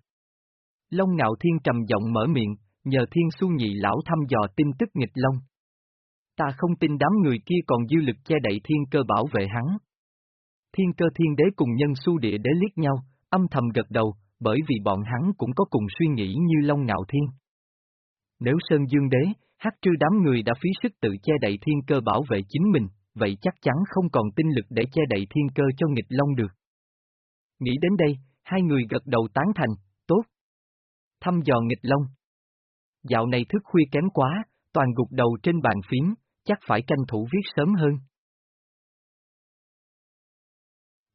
Long ngạo thiên trầm giọng mở miệng, nhờ thiên su nhị lão thăm dò tin tức nghịch long. Ta không tin đám người kia còn dư lực che đậy thiên cơ bảo vệ hắn. Thiên cơ thiên đế cùng nhân su địa đế liếc nhau, âm thầm gật đầu, bởi vì bọn hắn cũng có cùng suy nghĩ như Long Ngạo Thiên. Nếu Sơn Dương Đế, hắc trư đám người đã phí sức tự che đậy thiên cơ bảo vệ chính mình, vậy chắc chắn không còn tinh lực để che đậy thiên cơ cho nghịch long được. Nghĩ đến đây, hai người gật đầu tán thành, tốt. Thăm dò nghịch long. Dạo này thức khuya kém quá, toàn gục đầu trên bàn phím, chắc phải tranh thủ viết sớm hơn.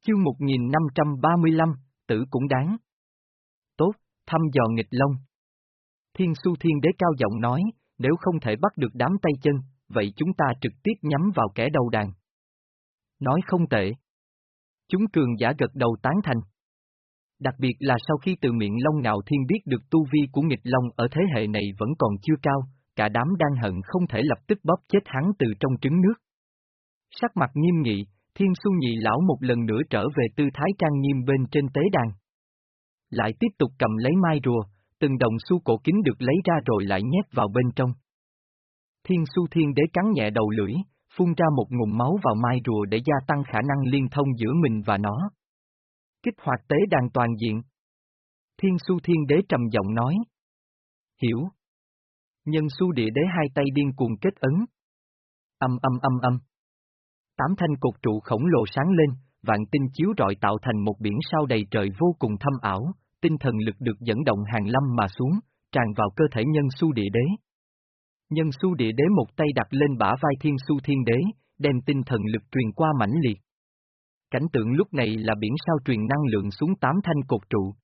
Chương 1535, tử cũng đáng. Tốt, thăm dò nghịch long. Thiên su thiên đế cao giọng nói, nếu không thể bắt được đám tay chân, vậy chúng ta trực tiếp nhắm vào kẻ đầu đàn. Nói không tệ. Chúng cường giả gật đầu tán thành. Đặc biệt là sau khi từ miệng Long Ngạo Thiên biết được tu vi của nghịch Long ở thế hệ này vẫn còn chưa cao, cả đám đang hận không thể lập tức bóp chết hắn từ trong trứng nước. Sắc mặt nghiêm nghị, Thiên Su Nhị Lão một lần nữa trở về tư thái trang nghiêm bên trên tế đàn. lại tiếp tục cầm lấy mai rùa, từng đồng xu cổ kính được lấy ra rồi lại nhét vào bên trong. Thiên su thiên đế cắn nhẹ đầu lưỡi, phun ra một ngụm máu vào mai rùa để gia tăng khả năng liên thông giữa mình và nó. Kích hoạt tế đàn toàn diện. Thiên su thiên đế trầm giọng nói. Hiểu. Nhân su địa đế hai tay điên cuồng kết ấn. Âm âm âm âm. Tám thanh cột trụ khổng lồ sáng lên, vạn tinh chiếu rọi tạo thành một biển sao đầy trời vô cùng thâm ảo, tinh thần lực được dẫn động hàng lâm mà xuống, tràn vào cơ thể nhân su địa đế. Nhân su địa đế một tay đặt lên bả vai thiên su thiên đế, đem tinh thần lực truyền qua mãnh liệt. Cảnh tượng lúc này là biển sao truyền năng lượng xuống tám thanh cột trụ.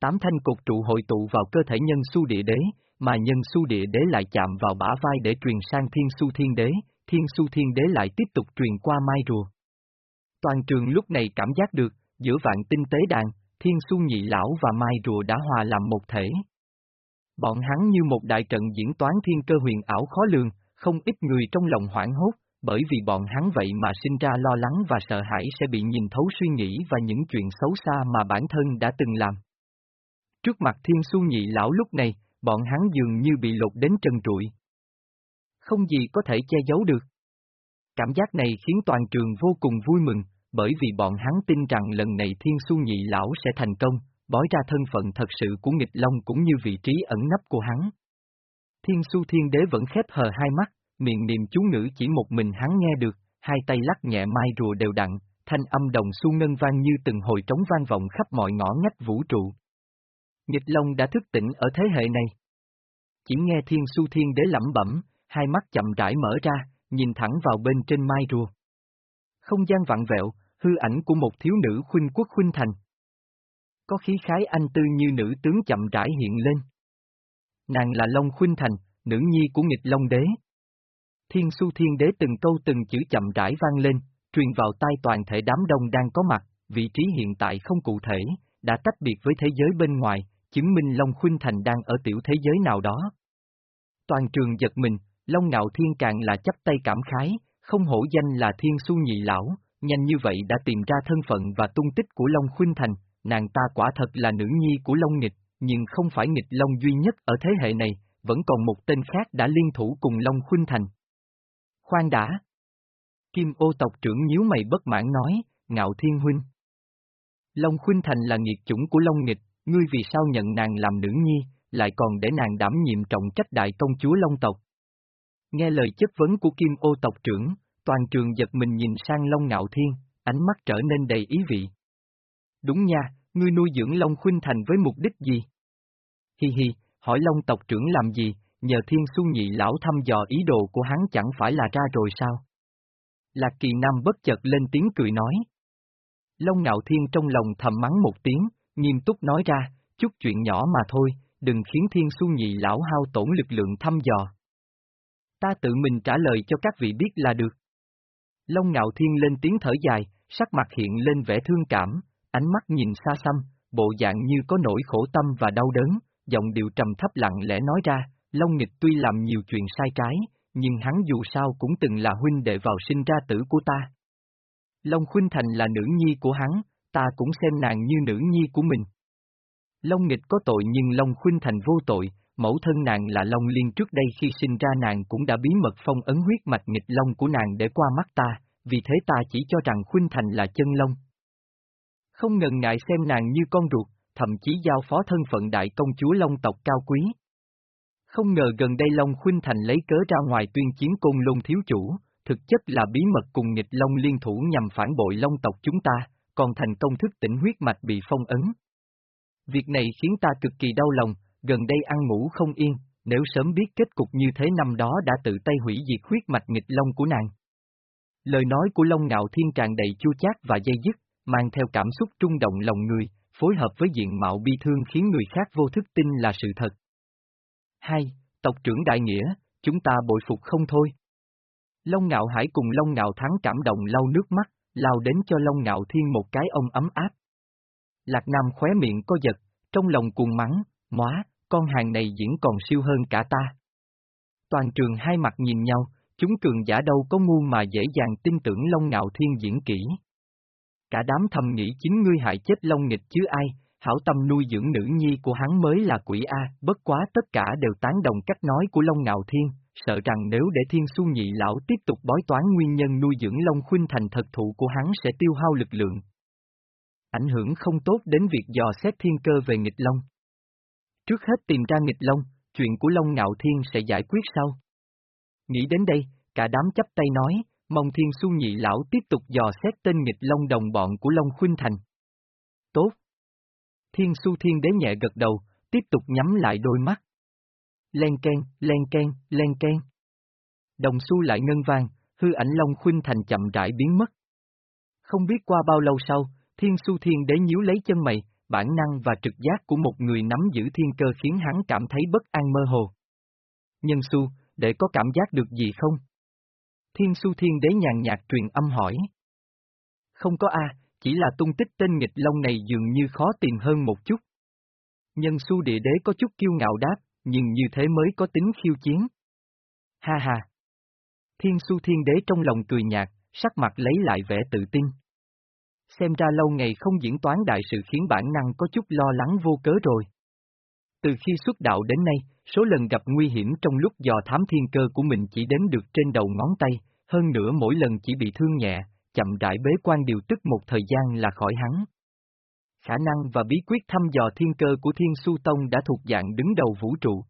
Tám thanh cột trụ hội tụ vào cơ thể nhân su địa đế, mà nhân su địa đế lại chạm vào bả vai để truyền sang thiên su thiên đế, thiên su thiên đế lại tiếp tục truyền qua mai rùa. Toàn trường lúc này cảm giác được, giữa vạn tinh tế đàn, thiên su nhị lão và mai rùa đã hòa làm một thể. Bọn hắn như một đại trận diễn toán thiên cơ huyền ảo khó lường, không ít người trong lòng hoảng hốt, bởi vì bọn hắn vậy mà sinh ra lo lắng và sợ hãi sẽ bị nhìn thấu suy nghĩ và những chuyện xấu xa mà bản thân đã từng làm. Trước mặt thiên su nhị lão lúc này, bọn hắn dường như bị lột đến trần trụi. Không gì có thể che giấu được. Cảm giác này khiến toàn trường vô cùng vui mừng, bởi vì bọn hắn tin rằng lần này thiên su nhị lão sẽ thành công, bói ra thân phận thật sự của nghịch long cũng như vị trí ẩn nấp của hắn. Thiên su thiên đế vẫn khép hờ hai mắt, miệng niệm chú ngữ chỉ một mình hắn nghe được, hai tay lắc nhẹ mai rùa đều đặn, thanh âm đồng su ngân vang như từng hồi trống vang vọng khắp mọi ngõ ngách vũ trụ. Nghịch Long đã thức tỉnh ở thế hệ này. Chỉ nghe Thiên Su Thiên Đế lẩm bẩm, hai mắt chậm rãi mở ra, nhìn thẳng vào bên trên mai rùa. Không gian vặn vẹo, hư ảnh của một thiếu nữ khuynh quốc khuynh thành. Có khí khái anh tư như nữ tướng chậm rãi hiện lên. Nàng là Long Khuynh Thành, nữ nhi của nghịch Long Đế. Thiên su thiên đế từng câu từng chữ chậm rãi vang lên, truyền vào tai toàn thể đám đông đang có mặt, vị trí hiện tại không cụ thể, đã tách biệt với thế giới bên ngoài, chứng minh Long Khuynh Thành đang ở tiểu thế giới nào đó. Toàn trường giật mình, Long Ngạo Thiên càng là chấp tay cảm khái, không hổ danh là Thiên Xu Nhị Lão, nhanh như vậy đã tìm ra thân phận và tung tích của Long Khuynh Thành, nàng ta quả thật là nữ nhi của Long Nghịch, nhưng không phải Nghịch Long duy nhất ở thế hệ này, vẫn còn một tên khác đã liên thủ cùng Long Khuynh Thành. Khoan đã! Kim ô tộc trưởng nhíu mày bất mãn nói, Ngạo Thiên Huynh. Long Khuynh Thành là nghiệt chủng của Long Nghịch, ngươi vì sao nhận nàng làm nữ nhi, lại còn để nàng đảm nhiệm trọng trách đại công chúa Long tộc. Nghe lời chất vấn của Kim ô tộc trưởng, toàn trường giật mình nhìn sang Long Ngạo Thiên, ánh mắt trở nên đầy ý vị. Đúng nha, ngươi nuôi dưỡng Long Khuynh Thành với mục đích gì? Hi hi, hỏi Long tộc trưởng làm gì, nhờ Thiên Xuân Nhị lão thăm dò ý đồ của hắn chẳng phải là ra rồi sao? Lạc Kỳ Nam bất chợt lên tiếng cười nói. Long Ngạo Thiên trong lòng thầm mắng một tiếng, nghiêm túc nói ra, chút chuyện nhỏ mà thôi, đừng khiến Thiên su Nhị lão hao tổn lực lượng thăm dò. Ta tự mình trả lời cho các vị biết là được. Long Ngạo Thiên lên tiếng thở dài, sắc mặt hiện lên vẻ thương cảm, ánh mắt nhìn xa xăm, bộ dạng như có nỗi khổ tâm và đau đớn, giọng điệu trầm thấp lặng lẽ nói ra, Long Nghịch tuy làm nhiều chuyện sai trái, nhưng hắn dù sao cũng từng là huynh đệ vào sinh ra tử của ta. Long Khuynh Thành là nữ nhi của hắn, ta cũng xem nàng như nữ nhi của mình. Long nghịch có tội nhưng Long Khuynh Thành vô tội, mẫu thân nàng là Long Liên trước đây khi sinh ra nàng cũng đã bí mật phong ấn huyết mạch nghịch Long của nàng để qua mắt ta, vì thế ta chỉ cho rằng Khuynh Thành là chân Long. Không ngần ngại xem nàng như con ruột, thậm chí giao phó thân phận đại công chúa Long tộc cao quý. Không ngờ gần đây Long Khuynh Thành lấy cớ ra ngoài tuyên chiến côn lôn thiếu chủ, thực chất là bí mật cùng nghịch Long liên thủ nhằm phản bội Long tộc chúng ta, còn thành công thức tỉnh huyết mạch bị phong ấn. Việc này khiến ta cực kỳ đau lòng, gần đây ăn ngủ không yên, nếu sớm biết kết cục như thế năm đó đã tự tay hủy diệt huyết mạch nghịch long của nàng. Lời nói của Long Ngạo Thiên tràn đầy chua chát và dây dứt, mang theo cảm xúc trung động lòng người, phối hợp với diện mạo bi thương khiến người khác vô thức tin là sự thật. 2. Tộc trưởng Đại Nghĩa, chúng ta bội phục không thôi. Long Ngạo Hải cùng Long Ngạo Thắng cảm động lau nước mắt, lao đến cho Long Ngạo Thiên một cái ông ấm áp. Lạc Nam khóe miệng co giật, trong lòng cuồng mắng, móa, con hàng này diễn còn siêu hơn cả ta. Toàn trường hai mặt nhìn nhau, chúng cường giả đâu có ngu mà dễ dàng tin tưởng Long Ngạo Thiên diễn kỹ. Cả đám thầm nghĩ chính ngươi hại chết Long Nghịch chứ ai, hảo tâm nuôi dưỡng nữ nhi của hắn mới là quỷ A, bất quá tất cả đều tán đồng cách nói của Long Ngạo Thiên, sợ rằng nếu để Thiên Su Nhị Lão tiếp tục bói toán nguyên nhân nuôi dưỡng Long Khuynh thành thật thụ của hắn sẽ tiêu hao lực lượng. Ảnh hưởng không tốt đến việc dò xét thiên cơ về nghịch Long. Trước hết tìm ra nghịch Long, chuyện của Long Ngạo Thiên sẽ giải quyết sau. Nghĩ đến đây, cả đám chấp tay nói, mong Thiên Su Nhị Lão tiếp tục dò xét tên nghịch Long đồng bọn của Long Khuynh Thành. Tốt. Thiên Su Thiên Đế nhẹ gật đầu, tiếp tục nhắm lại đôi mắt. Len ken, len ken, len ken. Đồng xu lại ngân vang, hư ảnh Long Khuynh Thành chậm rãi biến mất. Không biết qua bao lâu sau, Thiên Su Thiên Đế nhíu lấy chân mày, bản năng và trực giác của một người nắm giữ thiên cơ khiến hắn cảm thấy bất an mơ hồ. Nhân Su, để có cảm giác được gì không? Thiên Su Thiên Đế nhàn nhạt truyền âm hỏi. Không có a, chỉ là tung tích tên nghịch long này dường như khó tìm hơn một chút. Nhân Su Địa Đế có chút kiêu ngạo đáp, nhưng như thế mới có tính khiêu chiến. Ha ha! Thiên Su Thiên Đế trong lòng cười nhạt, sắc mặt lấy lại vẻ tự tin. Xem ra lâu ngày không diễn toán đại sự khiến bản năng có chút lo lắng vô cớ rồi. Từ khi xuất đạo đến nay, số lần gặp nguy hiểm trong lúc dò thám thiên cơ của mình chỉ đến được trên đầu ngón tay, hơn nữa mỗi lần chỉ bị thương nhẹ, chậm rãi bế quan điều tức một thời gian là khỏi hắn. Khả năng và bí quyết thăm dò thiên cơ của Thiên Su Tông đã thuộc dạng đứng đầu vũ trụ.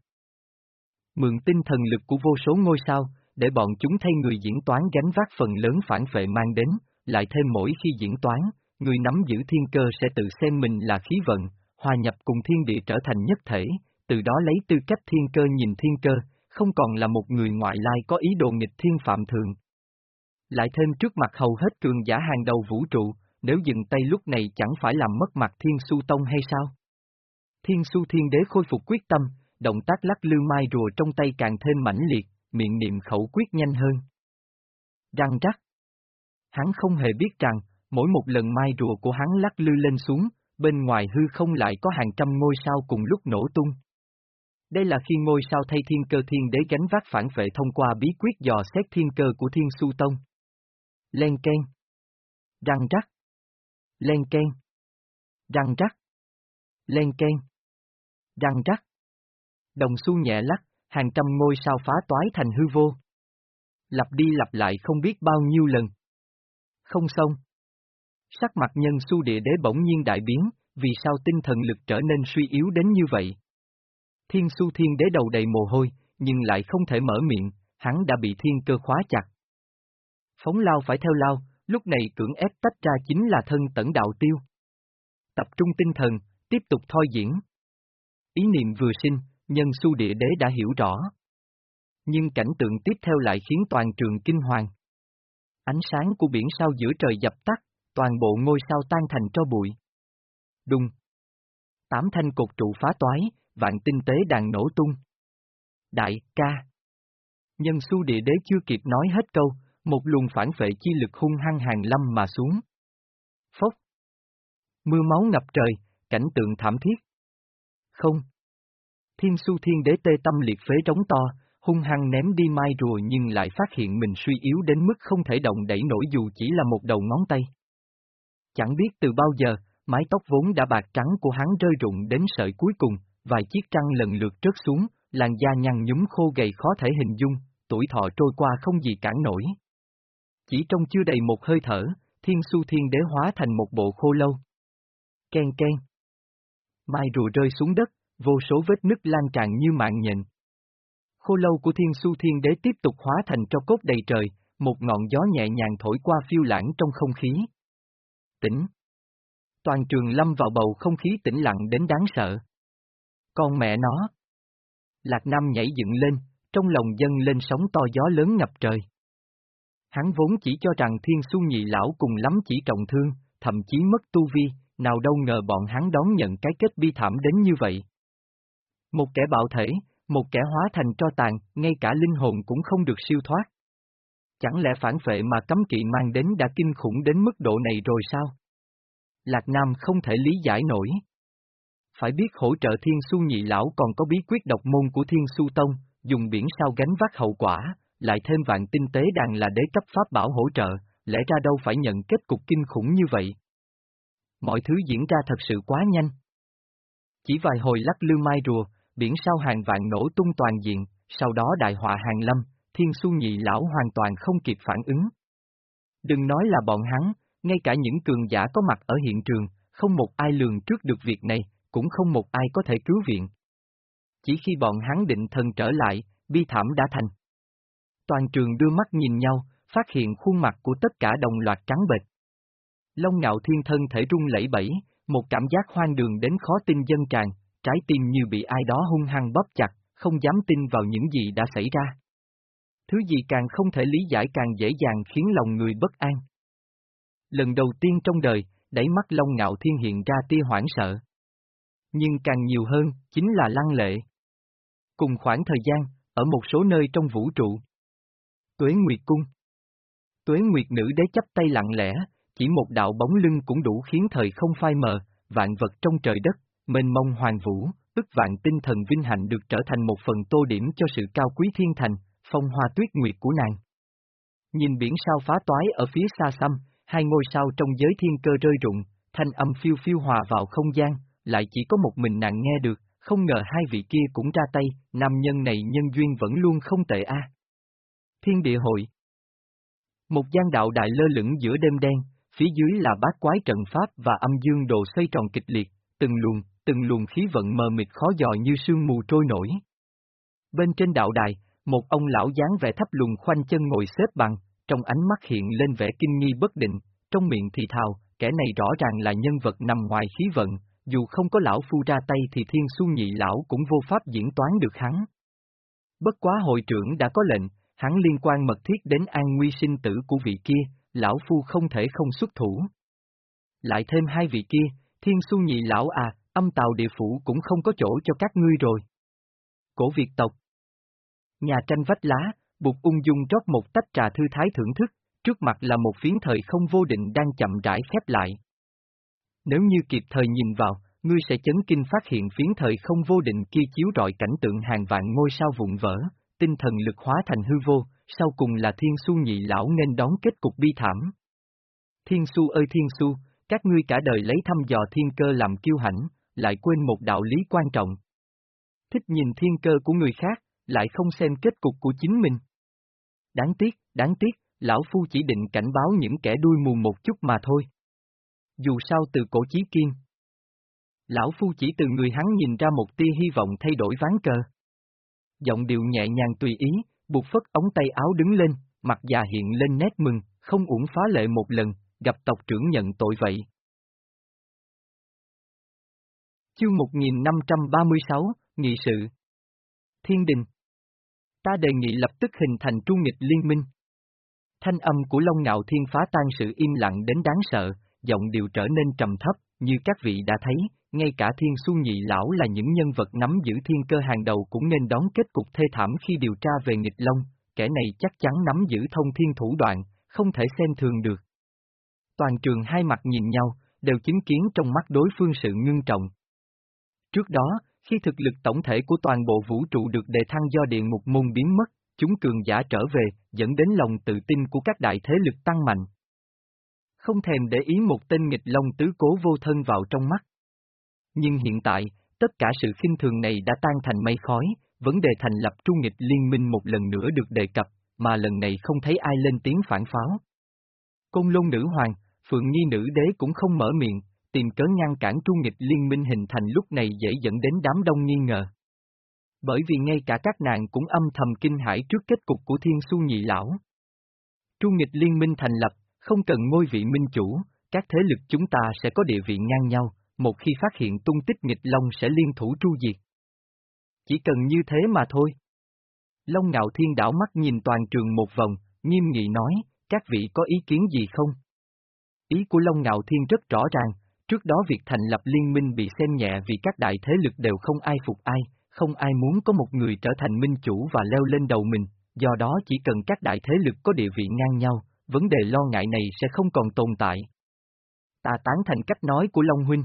Mượn tinh thần lực của vô số ngôi sao, để bọn chúng thay người diễn toán gánh vác phần lớn phản vệ mang đến, lại thêm mỗi khi diễn toán, người nắm giữ thiên cơ sẽ tự xem mình là khí vận, hòa nhập cùng thiên địa trở thành nhất thể, từ đó lấy tư cách thiên cơ nhìn thiên cơ, không còn là một người ngoại lai có ý đồ nghịch thiên phạm thường. Lại thêm trước mặt hầu hết cường giả hàng đầu vũ trụ, nếu dừng tay lúc này chẳng phải làm mất mặt thiên su tông hay sao? Thiên su thiên đế khôi phục quyết tâm, động tác lắc lư mai rùa trong tay càng thêm mãnh liệt, miệng niệm khẩu quyết nhanh hơn. Răng rắc. Hắn không hề biết rằng, mỗi một lần mai rùa của hắn lắc lư lên xuống, bên ngoài hư không lại có hàng trăm ngôi sao cùng lúc nổ tung. Đây là khi ngôi sao thay thiên cơ thiên đế gánh vác phản vệ thông qua bí quyết dò xét thiên cơ của thiên su tông. Len ken. Răng rắc lên ken. Răng rắc. lên ken. Răng rắc. Đồng xu nhẹ lắc, hàng trăm ngôi sao phá toái thành hư vô. Lặp đi lặp lại không biết bao nhiêu lần. Không xong. Sắc mặt nhân su địa đế bỗng nhiên đại biến, vì sao tinh thần lực trở nên suy yếu đến như vậy? Thiên su thiên đế đầu đầy mồ hôi, nhưng lại không thể mở miệng, hắn đã bị thiên cơ khóa chặt. Phóng lao phải theo lao, lúc này cưỡng ép tách ra chính là thân tẩn đạo tiêu. Tập trung tinh thần, tiếp tục thôi diễn. Ý niệm vừa sinh, nhân su địa đế đã hiểu rõ. Nhưng cảnh tượng tiếp theo lại khiến toàn trường kinh hoàng. Ánh sáng của biển sao giữa trời dập tắt, toàn bộ ngôi sao tan thành tro bụi. Đùng. Tám thanh cột trụ phá toái, vạn tinh tế đàn nổ tung. Đại ca. Nhân su địa đế chưa kịp nói hết câu, một luồng phản vệ chi lực hung hăng hàng lâm mà xuống. Phốc. Mưa máu ngập trời, cảnh tượng thảm thiết. Không. Thiên su thiên đế tê tâm liệt phế trống to, hung hăng ném đi mai rùa nhưng lại phát hiện mình suy yếu đến mức không thể động đẩy nổi dù chỉ là một đầu ngón tay. Chẳng biết từ bao giờ, mái tóc vốn đã bạc trắng của hắn rơi rụng đến sợi cuối cùng, vài chiếc trăng lần lượt rớt xuống, làn da nhăn nhúm khô gầy khó thể hình dung, tuổi thọ trôi qua không gì cản nổi. Chỉ trong chưa đầy một hơi thở, thiên su thiên đế hóa thành một bộ khô lâu. Ken ken. Mai rùa rơi xuống đất, vô số vết nứt lan tràn như mạng nhện. Khô lâu của thiên su thiên đế tiếp tục hóa thành cho cốt đầy trời, một ngọn gió nhẹ nhàng thổi qua phiêu lãng trong không khí. Tỉnh. Toàn trường lâm vào bầu không khí tĩnh lặng đến đáng sợ. Con mẹ nó. Lạc Nam nhảy dựng lên, trong lòng dân lên sóng to gió lớn ngập trời. Hắn vốn chỉ cho rằng thiên su nhị lão cùng lắm chỉ trọng thương, thậm chí mất tu vi, nào đâu ngờ bọn hắn đón nhận cái kết bi thảm đến như vậy. Một kẻ bạo thể, một kẻ hóa thành tro tàn, ngay cả linh hồn cũng không được siêu thoát. Chẳng lẽ phản vệ mà cấm kỵ mang đến đã kinh khủng đến mức độ này rồi sao? Lạc Nam không thể lý giải nổi. Phải biết hỗ trợ Thiên Su Nhị Lão còn có bí quyết độc môn của Thiên Su Tông, dùng biển sao gánh vác hậu quả, lại thêm vạn tinh tế đàn là đế cấp pháp bảo hỗ trợ, lẽ ra đâu phải nhận kết cục kinh khủng như vậy. Mọi thứ diễn ra thật sự quá nhanh. Chỉ vài hồi lắc lư mai rùa, biển sao hàng vạn nổ tung toàn diện, sau đó đại họa hàng lâm, thiên su nhị lão hoàn toàn không kịp phản ứng. Đừng nói là bọn hắn, ngay cả những cường giả có mặt ở hiện trường, không một ai lường trước được việc này, cũng không một ai có thể cứu viện. Chỉ khi bọn hắn định thần trở lại, bi thảm đã thành. Toàn trường đưa mắt nhìn nhau, phát hiện khuôn mặt của tất cả đồng loạt trắng bệch. Long ngạo thiên thân thể rung lẫy bẫy, một cảm giác hoang đường đến khó tin dân tràn, trái tim như bị ai đó hung hăng bóp chặt, không dám tin vào những gì đã xảy ra. Thứ gì càng không thể lý giải càng dễ dàng khiến lòng người bất an. Lần đầu tiên trong đời, đẩy mắt Long Ngạo Thiên hiện ra tia hoảng sợ. Nhưng càng nhiều hơn, chính là lăng lệ. Cùng khoảng thời gian, ở một số nơi trong vũ trụ. Tuế Nguyệt Cung Tuế Nguyệt Nữ đế chấp tay lặng lẽ, chỉ một đạo bóng lưng cũng đủ khiến thời không phai mờ, vạn vật trong trời đất, mênh mông hoàng vũ, ức vạn tinh thần vinh hạnh được trở thành một phần tô điểm cho sự cao quý thiên thành, phong hoa tuyết nguyệt của nàng. Nhìn biển sao phá toái ở phía xa xăm, hai ngôi sao trong giới thiên cơ rơi rụng, thanh âm phiêu phiêu hòa vào không gian, lại chỉ có một mình nàng nghe được, không ngờ hai vị kia cũng ra tay, nam nhân này nhân duyên vẫn luôn không tệ a. Thiên địa hội Một gian đạo đại lơ lửng giữa đêm đen, phía dưới là bát quái trận pháp và âm dương đồ xoay tròn kịch liệt, từng luồng, từng luồng khí vận mờ mịt khó dò như sương mù trôi nổi. Bên trên đạo đài, một ông lão dáng vẻ thấp lùng khoanh chân ngồi xếp bằng, trong ánh mắt hiện lên vẻ kinh nghi bất định, trong miệng thì thào, kẻ này rõ ràng là nhân vật nằm ngoài khí vận, dù không có lão phu ra tay thì thiên su nhị lão cũng vô pháp diễn toán được hắn. Bất quá hội trưởng đã có lệnh, hắn liên quan mật thiết đến an nguy sinh tử của vị kia, lão phu không thể không xuất thủ. Lại thêm hai vị kia, thiên su nhị lão à, âm tàu địa phủ cũng không có chỗ cho các ngươi rồi. Cổ Việt tộc Nhà tranh vách lá, bục ung dung rót một tách trà thư thái thưởng thức, trước mặt là một phiến thời không vô định đang chậm rãi khép lại. Nếu như kịp thời nhìn vào, ngươi sẽ chấn kinh phát hiện phiến thời không vô định kia chiếu rọi cảnh tượng hàng vạn ngôi sao vụn vỡ, tinh thần lực hóa thành hư vô, sau cùng là thiên su nhị lão nên đón kết cục bi thảm. Thiên su ơi thiên su, các ngươi cả đời lấy thăm dò thiên cơ làm kiêu hãnh, lại quên một đạo lý quan trọng. Thích nhìn thiên cơ của người khác, lại không xem kết cục của chính mình. Đáng tiếc, đáng tiếc, lão phu chỉ định cảnh báo những kẻ đuôi mù một chút mà thôi. Dù sao từ cổ chí kiên. Lão phu chỉ từ người hắn nhìn ra một tia hy vọng thay đổi ván cờ. Giọng điệu nhẹ nhàng tùy ý, buộc phất ống tay áo đứng lên, mặt già hiện lên nét mừng, không uổng phá lệ một lần, gặp tộc trưởng nhận tội vậy. Chương 1536, Nghị sự Thiên đình Ta đề nghị lập tức hình thành trung nghịch liên minh. Thanh âm của Long Ngạo Thiên phá tan sự im lặng đến đáng sợ, giọng điệu trở nên trầm thấp, như các vị đã thấy, ngay cả Thiên Xu Nhị Lão là những nhân vật nắm giữ thiên cơ hàng đầu cũng nên đón kết cục thê thảm khi điều tra về nghịch Long, kẻ này chắc chắn nắm giữ thông thiên thủ đoạn, không thể xem thường được. Toàn trường hai mặt nhìn nhau, đều chứng kiến trong mắt đối phương sự ngưng trọng. Trước đó, khi thực lực tổng thể của toàn bộ vũ trụ được đề thăng do địa ngục môn biến mất, chúng cường giả trở về, dẫn đến lòng tự tin của các đại thế lực tăng mạnh. Không thèm để ý một tên nghịch long tứ cố vô thân vào trong mắt. Nhưng hiện tại, tất cả sự khinh thường này đã tan thành mây khói, vấn đề thành lập trung nghịch liên minh một lần nữa được đề cập, mà lần này không thấy ai lên tiếng phản pháo. Công lôn nữ hoàng, phượng nhi nữ đế cũng không mở miệng, tìm cớ ngăn cản trung nghịch liên minh hình thành lúc này dễ dẫn đến đám đông nghi ngờ. Bởi vì ngay cả các nàng cũng âm thầm kinh hãi trước kết cục của thiên su nhị lão. Trung nghịch liên minh thành lập, không cần ngôi vị minh chủ, các thế lực chúng ta sẽ có địa vị ngang nhau, một khi phát hiện tung tích nghịch long sẽ liên thủ tru diệt. Chỉ cần như thế mà thôi. Long ngạo thiên đảo mắt nhìn toàn trường một vòng, nghiêm nghị nói, các vị có ý kiến gì không? Ý của Long Ngạo Thiên rất rõ ràng, Trước đó việc thành lập liên minh bị xem nhẹ vì các đại thế lực đều không ai phục ai, không ai muốn có một người trở thành minh chủ và leo lên đầu mình, do đó chỉ cần các đại thế lực có địa vị ngang nhau, vấn đề lo ngại này sẽ không còn tồn tại. Ta tán thành cách nói của Long Huynh.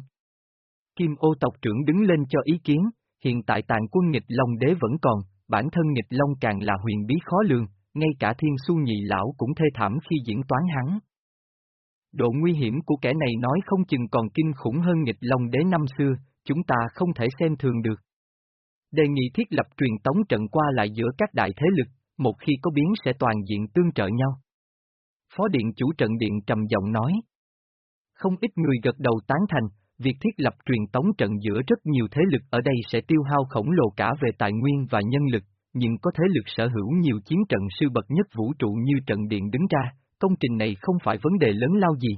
Kim ô tộc trưởng đứng lên cho ý kiến, hiện tại tàn quân nghịch Long đế vẫn còn, bản thân nghịch Long càng là huyền bí khó lường, ngay cả thiên su nhị lão cũng thê thảm khi diễn toán hắn. Độ nguy hiểm của kẻ này nói không chừng còn kinh khủng hơn nghịch long đế năm xưa, chúng ta không thể xem thường được. Đề nghị thiết lập truyền tống trận qua lại giữa các đại thế lực, một khi có biến sẽ toàn diện tương trợ nhau. Phó điện chủ trận điện trầm giọng nói. Không ít người gật đầu tán thành, việc thiết lập truyền tống trận giữa rất nhiều thế lực ở đây sẽ tiêu hao khổng lồ cả về tài nguyên và nhân lực, nhưng có thế lực sở hữu nhiều chiến trận sư bậc nhất vũ trụ như trận điện đứng ra, công trình này không phải vấn đề lớn lao gì.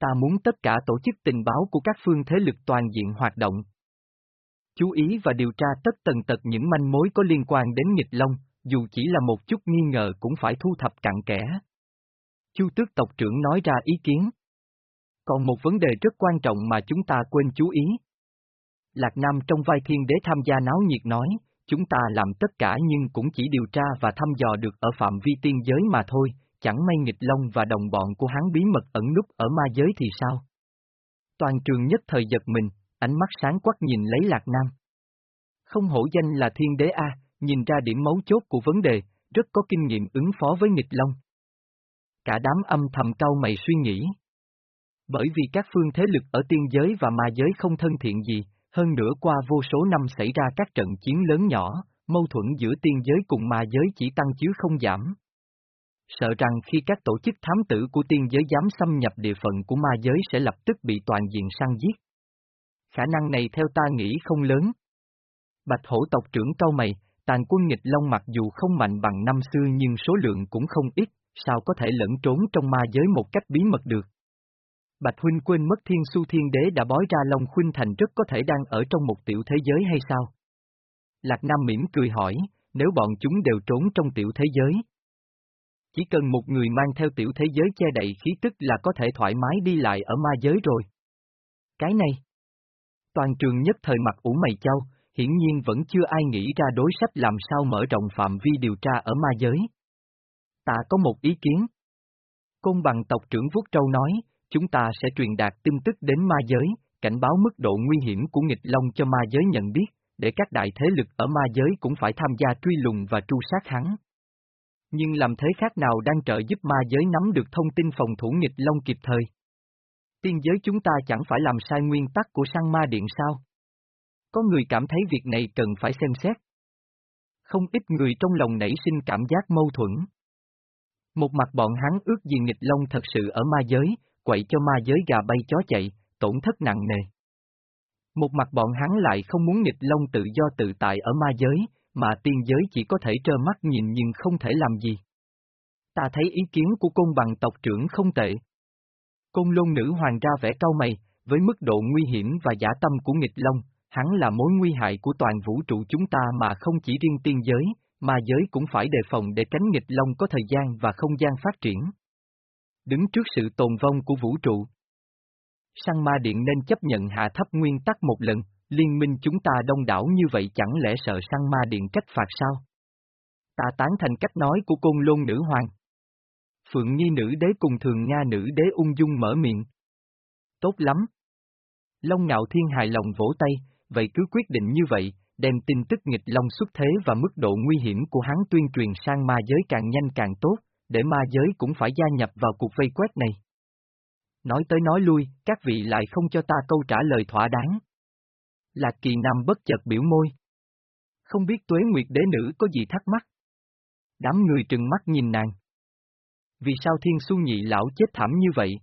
Ta muốn tất cả tổ chức tình báo của các phương thế lực toàn diện hoạt động. Chú ý và điều tra tất tần tật những manh mối có liên quan đến nghịch long, dù chỉ là một chút nghi ngờ cũng phải thu thập cặn kẽ. Chu tước tộc trưởng nói ra ý kiến. Còn một vấn đề rất quan trọng mà chúng ta quên chú ý. Lạc Nam trong vai thiên đế tham gia náo nhiệt nói, chúng ta làm tất cả nhưng cũng chỉ điều tra và thăm dò được ở phạm vi tiên giới mà thôi, chẳng may nghịch long và đồng bọn của hắn bí mật ẩn núp ở ma giới thì sao? Toàn trường nhất thời giật mình, ánh mắt sáng quắc nhìn lấy Lạc Nam. Không hổ danh là thiên đế A, nhìn ra điểm mấu chốt của vấn đề, rất có kinh nghiệm ứng phó với nghịch long. Cả đám âm thầm cau mày suy nghĩ. Bởi vì các phương thế lực ở tiên giới và ma giới không thân thiện gì, hơn nữa qua vô số năm xảy ra các trận chiến lớn nhỏ, mâu thuẫn giữa tiên giới cùng ma giới chỉ tăng chứ không giảm. Sợ rằng khi các tổ chức thám tử của tiên giới dám xâm nhập địa phận của ma giới sẽ lập tức bị toàn diện săn giết. Khả năng này theo ta nghĩ không lớn. Bạch hổ tộc trưởng cao mày, tàn quân nghịch long mặc dù không mạnh bằng năm xưa nhưng số lượng cũng không ít, sao có thể lẫn trốn trong ma giới một cách bí mật được. Bạch Huynh quên mất thiên su thiên đế đã bói ra Long Khuynh Thành rất có thể đang ở trong một tiểu thế giới hay sao? Lạc Nam mỉm cười hỏi, nếu bọn chúng đều trốn trong tiểu thế giới. Chỉ cần một người mang theo tiểu thế giới che đậy khí tức là có thể thoải mái đi lại ở ma giới rồi. Cái này. Toàn trường nhất thời mặt ủ mày châu, hiển nhiên vẫn chưa ai nghĩ ra đối sách làm sao mở rộng phạm vi điều tra ở ma giới. Ta có một ý kiến. Côn bằng tộc trưởng Vuốt Trâu nói, chúng ta sẽ truyền đạt tin tức đến ma giới, cảnh báo mức độ nguy hiểm của nghịch long cho ma giới nhận biết, để các đại thế lực ở ma giới cũng phải tham gia truy lùng và tru sát hắn. Nhưng làm thế khác nào đang trợ giúp ma giới nắm được thông tin phòng thủ nghịch long kịp thời? Tiên giới chúng ta chẳng phải làm sai nguyên tắc của sang ma điện sao? Có người cảm thấy việc này cần phải xem xét. Không ít người trong lòng nảy sinh cảm giác mâu thuẫn. Một mặt bọn hắn ước gì nghịch long thật sự ở ma giới, quậy cho ma giới gà bay chó chạy, tổn thất nặng nề. Một mặt bọn hắn lại không muốn nghịch long tự do tự tại ở ma giới, mà tiên giới chỉ có thể trơ mắt nhìn nhưng không thể làm gì. Ta thấy ý kiến của côn bằng tộc trưởng không tệ. Côn lôn nữ hoàng ra vẻ cao mày, với mức độ nguy hiểm và giả tâm của nghịch long, hắn là mối nguy hại của toàn vũ trụ chúng ta mà không chỉ riêng tiên giới, mà giới cũng phải đề phòng để tránh nghịch long có thời gian và không gian phát triển. Đứng trước sự tồn vong của vũ trụ. Sang ma điện nên chấp nhận hạ thấp nguyên tắc một lần, liên minh chúng ta đông đảo như vậy chẳng lẽ sợ sang ma điện trách phạt sao? Ta tán thành cách nói của côn lôn nữ hoàng. Phượng Nhi nữ đế cùng thường Nga nữ đế ung dung mở miệng. Tốt lắm. Long ngạo thiên hài lòng vỗ tay, vậy cứ quyết định như vậy, đem tin tức nghịch long xuất thế và mức độ nguy hiểm của hắn tuyên truyền sang ma giới càng nhanh càng tốt, để ma giới cũng phải gia nhập vào cuộc vây quét này. Nói tới nói lui, các vị lại không cho ta câu trả lời thỏa đáng. Lạc kỳ nam bất chợt biểu môi. Không biết tuế nguyệt đế nữ có gì thắc mắc. Đám người trừng mắt nhìn nàng. Vì sao thiên su nhị lão chết thảm như vậy?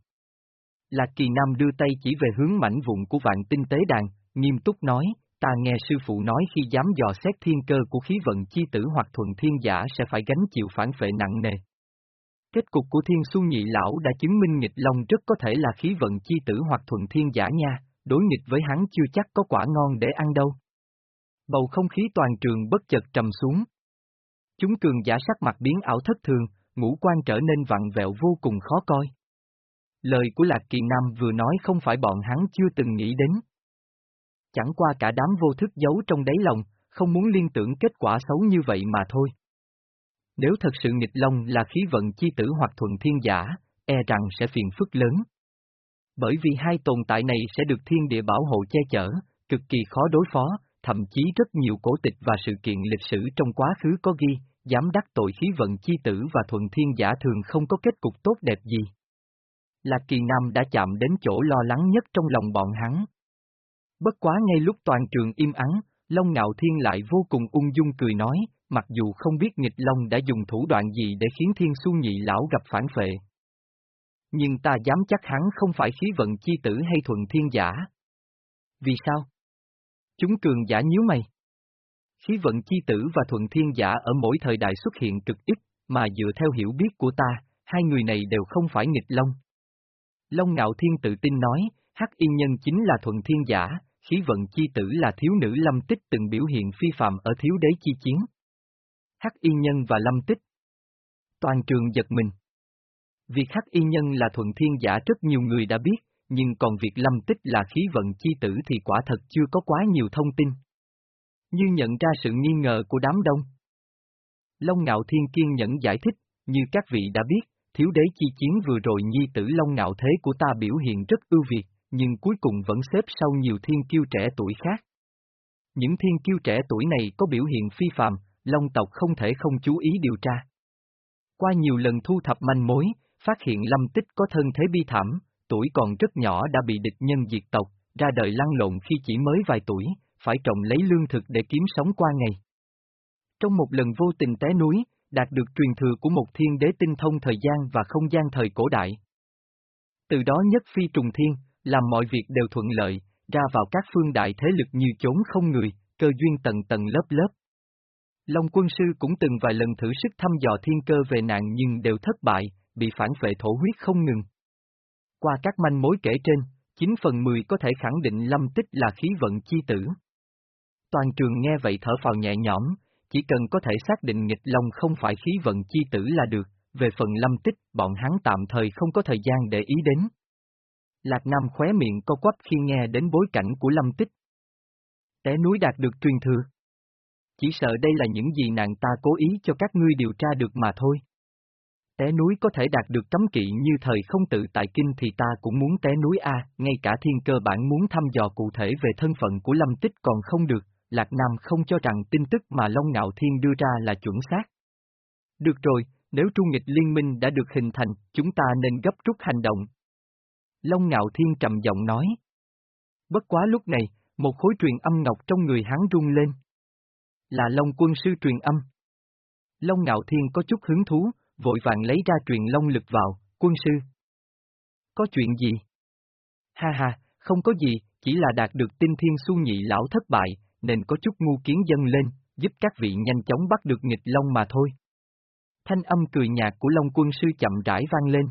Lạc kỳ nam đưa tay chỉ về hướng mảnh vụn của vạn tinh tế đàn, nghiêm túc nói, ta nghe sư phụ nói khi dám dò xét thiên cơ của khí vận chi tử hoặc thuận thiên giả sẽ phải gánh chịu phản phệ nặng nề. Kết cục của thiên su nhị lão đã chứng minh nghịch long rất có thể là khí vận chi tử hoặc thuận thiên giả nha, đối nghịch với hắn chưa chắc có quả ngon để ăn đâu. Bầu không khí toàn trường bất chợt trầm xuống. Chúng cường giả sắc mặt biến ảo thất thường, ngũ quan trở nên vặn vẹo vô cùng khó coi. Lời của Lạc Kỳ Nam vừa nói không phải bọn hắn chưa từng nghĩ đến. Chẳng qua cả đám vô thức giấu trong đáy lòng, không muốn liên tưởng kết quả xấu như vậy mà thôi. Nếu thật sự nghịch long là khí vận chi tử hoặc thuận thiên giả, e rằng sẽ phiền phức lớn. Bởi vì hai tồn tại này sẽ được thiên địa bảo hộ che chở, cực kỳ khó đối phó, thậm chí rất nhiều cổ tịch và sự kiện lịch sử trong quá khứ có ghi, dám đắc tội khí vận chi tử và thuận thiên giả thường không có kết cục tốt đẹp gì. Lạc Kỳ Nam đã chạm đến chỗ lo lắng nhất trong lòng bọn hắn. Bất quá ngay lúc toàn trường im ắng, Long Ngạo Thiên lại vô cùng ung dung cười nói, mặc dù không biết nghịch Long đã dùng thủ đoạn gì để khiến Thiên su Nhị Lão gặp phản phệ. Nhưng ta dám chắc hắn không phải khí vận chi tử hay thuận thiên giả. Vì sao? Chúng cường giả nhíu mày. Khí vận chi tử và thuận thiên giả ở mỗi thời đại xuất hiện cực ít, mà dựa theo hiểu biết của ta, hai người này đều không phải nghịch Long. Long Ngạo Thiên tự tin nói, Hắc Yên Nhân chính là thuận thiên giả, khí vận chi tử là thiếu nữ lâm tích từng biểu hiện phi phạm ở thiếu đế chi chiến. Hắc y Nhân và lâm tích. Toàn trường giật mình. Việc Hắc y Nhân là thuận thiên giả rất nhiều người đã biết, nhưng còn việc lâm tích là khí vận chi tử thì quả thật chưa có quá nhiều thông tin. Như nhận ra sự nghi ngờ của đám đông. Long Ngạo Thiên kiên nhẫn giải thích, như các vị đã biết, thiếu đế chi chiến vừa rồi nhi tử Long Ngạo Thế của ta biểu hiện rất ưu việt, nhưng cuối cùng vẫn xếp sau nhiều thiên kiêu trẻ tuổi khác. Những thiên kiêu trẻ tuổi này có biểu hiện phi phạm, Long tộc không thể không chú ý điều tra. Qua nhiều lần thu thập manh mối, phát hiện Lâm Tích có thân thế bi thảm, tuổi còn rất nhỏ đã bị địch nhân diệt tộc, ra đời lăn lộn khi chỉ mới vài tuổi, phải trồng lấy lương thực để kiếm sống qua ngày. Trong một lần vô tình té núi, đạt được truyền thừa của một thiên đế tinh thông thời gian và không gian thời cổ đại. Từ đó nhất phi trùng thiên, làm mọi việc đều thuận lợi, ra vào các phương đại thế lực như chốn không người, cơ duyên tầng tầng lớp lớp. Long quân sư cũng từng vài lần thử sức thăm dò thiên cơ về nạn nhưng đều thất bại, bị phản phệ thổ huyết không ngừng. Qua các manh mối kể trên, 9 phần 10 có thể khẳng định lâm tích là khí vận chi tử. Toàn trường nghe vậy thở phào nhẹ nhõm, chỉ cần có thể xác định nghịch long không phải khí vận chi tử là được, về phần lâm tích bọn hắn tạm thời không có thời gian để ý đến. Lạc Nam khóe miệng co quắp khi nghe đến bối cảnh của lâm tích. Té núi đạt được truyền thừa. Chỉ sợ đây là những gì nàng ta cố ý cho các ngươi điều tra được mà thôi. Té núi có thể đạt được cấm kỵ như thời không tự tại kinh thì ta cũng muốn té núi A, ngay cả thiên cơ bản muốn thăm dò cụ thể về thân phận của lâm tích còn không được, Lạc Nam không cho rằng tin tức mà Long Ngạo Thiên đưa ra là chuẩn xác. Được rồi, nếu Trung nghịch liên minh đã được hình thành, chúng ta nên gấp rút hành động. Long Ngạo Thiên trầm giọng nói. Bất quá lúc này, một khối truyền âm ngọc trong người hắn rung lên. Là Long quân sư truyền âm. Long Ngạo Thiên có chút hứng thú, vội vàng lấy ra truyền long lực vào, quân sư. Có chuyện gì? Ha ha, không có gì, chỉ là đạt được tinh thiên su nhị lão thất bại, nên có chút ngu kiến dân lên, giúp các vị nhanh chóng bắt được nghịch long mà thôi. Thanh âm cười nhạt của Long quân sư chậm rãi vang lên.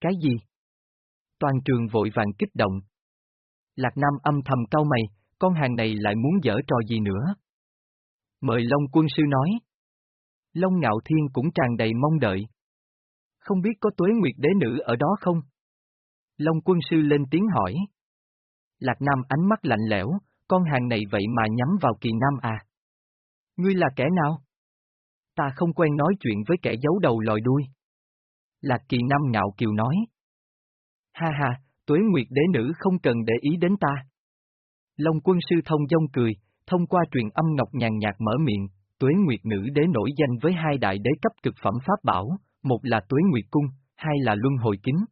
Cái gì? Toàn trường vội vàng kích động. Lạc Nam âm thầm cau mày, con hàng này lại muốn dở trò gì nữa? Mời Long quân sư nói. Long Ngạo Thiên cũng tràn đầy mong đợi. Không biết có tuế nguyệt đế nữ ở đó không? Long quân sư lên tiếng hỏi. Lạc Nam ánh mắt lạnh lẽo, con hàng này vậy mà nhắm vào kỳ nam à? Ngươi là kẻ nào? Ta không quen nói chuyện với kẻ giấu đầu lòi đuôi. Lạc kỳ nam ngạo kiều nói. Ha ha, tuế nguyệt đế nữ không cần để ý đến ta. Long quân sư thông dông cười, thông qua truyền âm ngọc nhàn nhạt mở miệng, tuế nguyệt nữ đế nổi danh với hai đại đế cấp cực phẩm pháp bảo, một là tuế nguyệt cung, hai là luân hồi kính.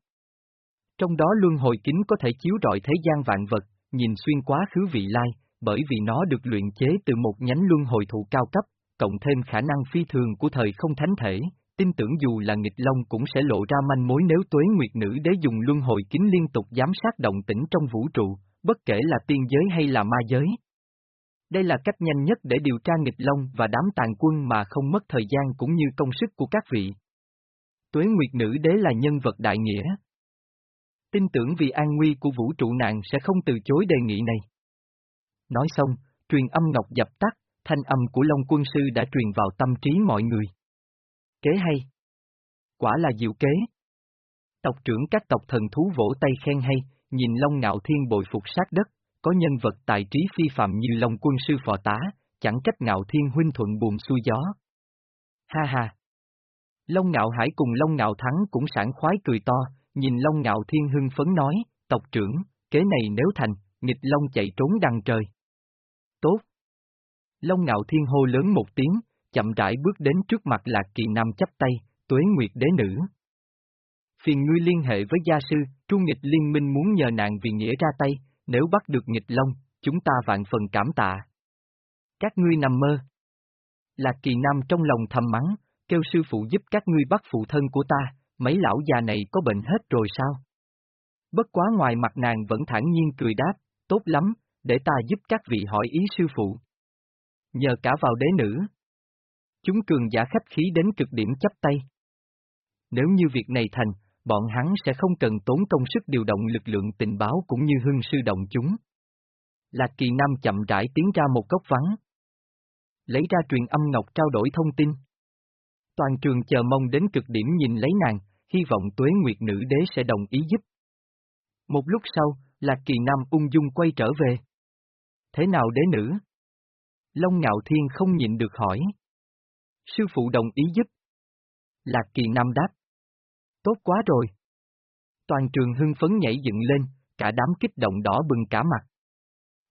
Trong đó luân hồi kính có thể chiếu rọi thế gian vạn vật, nhìn xuyên quá khứ vị lai, bởi vì nó được luyện chế từ một nhánh luân hồi thụ cao cấp, cộng thêm khả năng phi thường của thời không thánh thể, tin tưởng dù là nghịch long cũng sẽ lộ ra manh mối nếu tuế nguyệt nữ đế dùng luân hồi kính liên tục giám sát động tĩnh trong vũ trụ, bất kể là tiên giới hay là ma giới. Đây là cách nhanh nhất để điều tra nghịch long và đám tàn quân mà không mất thời gian cũng như công sức của các vị. Tuế Nguyệt Nữ Đế là nhân vật đại nghĩa. Tin tưởng vì an nguy của vũ trụ nạn sẽ không từ chối đề nghị này. Nói xong, truyền âm ngọc dập tắt, thanh âm của Long Quân Sư đã truyền vào tâm trí mọi người. Kế hay. Quả là diệu kế. Tộc trưởng các tộc thần thú vỗ tay khen hay, nhìn Long Ngạo Thiên bồi phục sát đất, có nhân vật tài trí phi phạm như Long Quân Sư phò tá, chẳng cách Ngạo Thiên huynh thuận buồn xuôi gió. Ha ha! Long Ngạo Hải cùng Long Ngạo Thắng cũng sảng khoái cười to, nhìn Long Ngạo Thiên hưng phấn nói, tộc trưởng, kế này nếu thành, nghịch Long chạy trốn đằng trời. Tốt! Long Ngạo Thiên hô lớn một tiếng, chậm rãi bước đến trước mặt Lạc Kỳ Nam chấp tay, tuế nguyệt đế nữ. Phiền ngươi liên hệ với gia sư, Trung nghịch liên minh muốn nhờ nạn vì nghĩa ra tay, nếu bắt được nghịch long, chúng ta vạn phần cảm tạ. Các ngươi nằm mơ. Lạc kỳ nam trong lòng thầm mắng, kêu sư phụ giúp các ngươi bắt phụ thân của ta, mấy lão già này có bệnh hết rồi sao? Bất quá ngoài mặt nàng vẫn thản nhiên cười đáp, tốt lắm, để ta giúp các vị hỏi ý sư phụ. Nhờ cả vào đế nữ. Chúng cường giả khách khí đến cực điểm chấp tay. Nếu như việc này thành, bọn hắn sẽ không cần tốn công sức điều động lực lượng tình báo cũng như hưng sư động chúng. Lạc kỳ nam chậm rãi tiến ra một góc vắng. Lấy ra truyền âm ngọc trao đổi thông tin. Toàn trường chờ mong đến cực điểm nhìn lấy nàng, hy vọng tuế nguyệt nữ đế sẽ đồng ý giúp. Một lúc sau, Lạc kỳ nam ung dung quay trở về. Thế nào đế nữ? Long ngạo thiên không nhịn được hỏi. Sư phụ đồng ý giúp. Lạc kỳ nam đáp. Tốt quá rồi. Toàn trường hưng phấn nhảy dựng lên, cả đám kích động đỏ bừng cả mặt.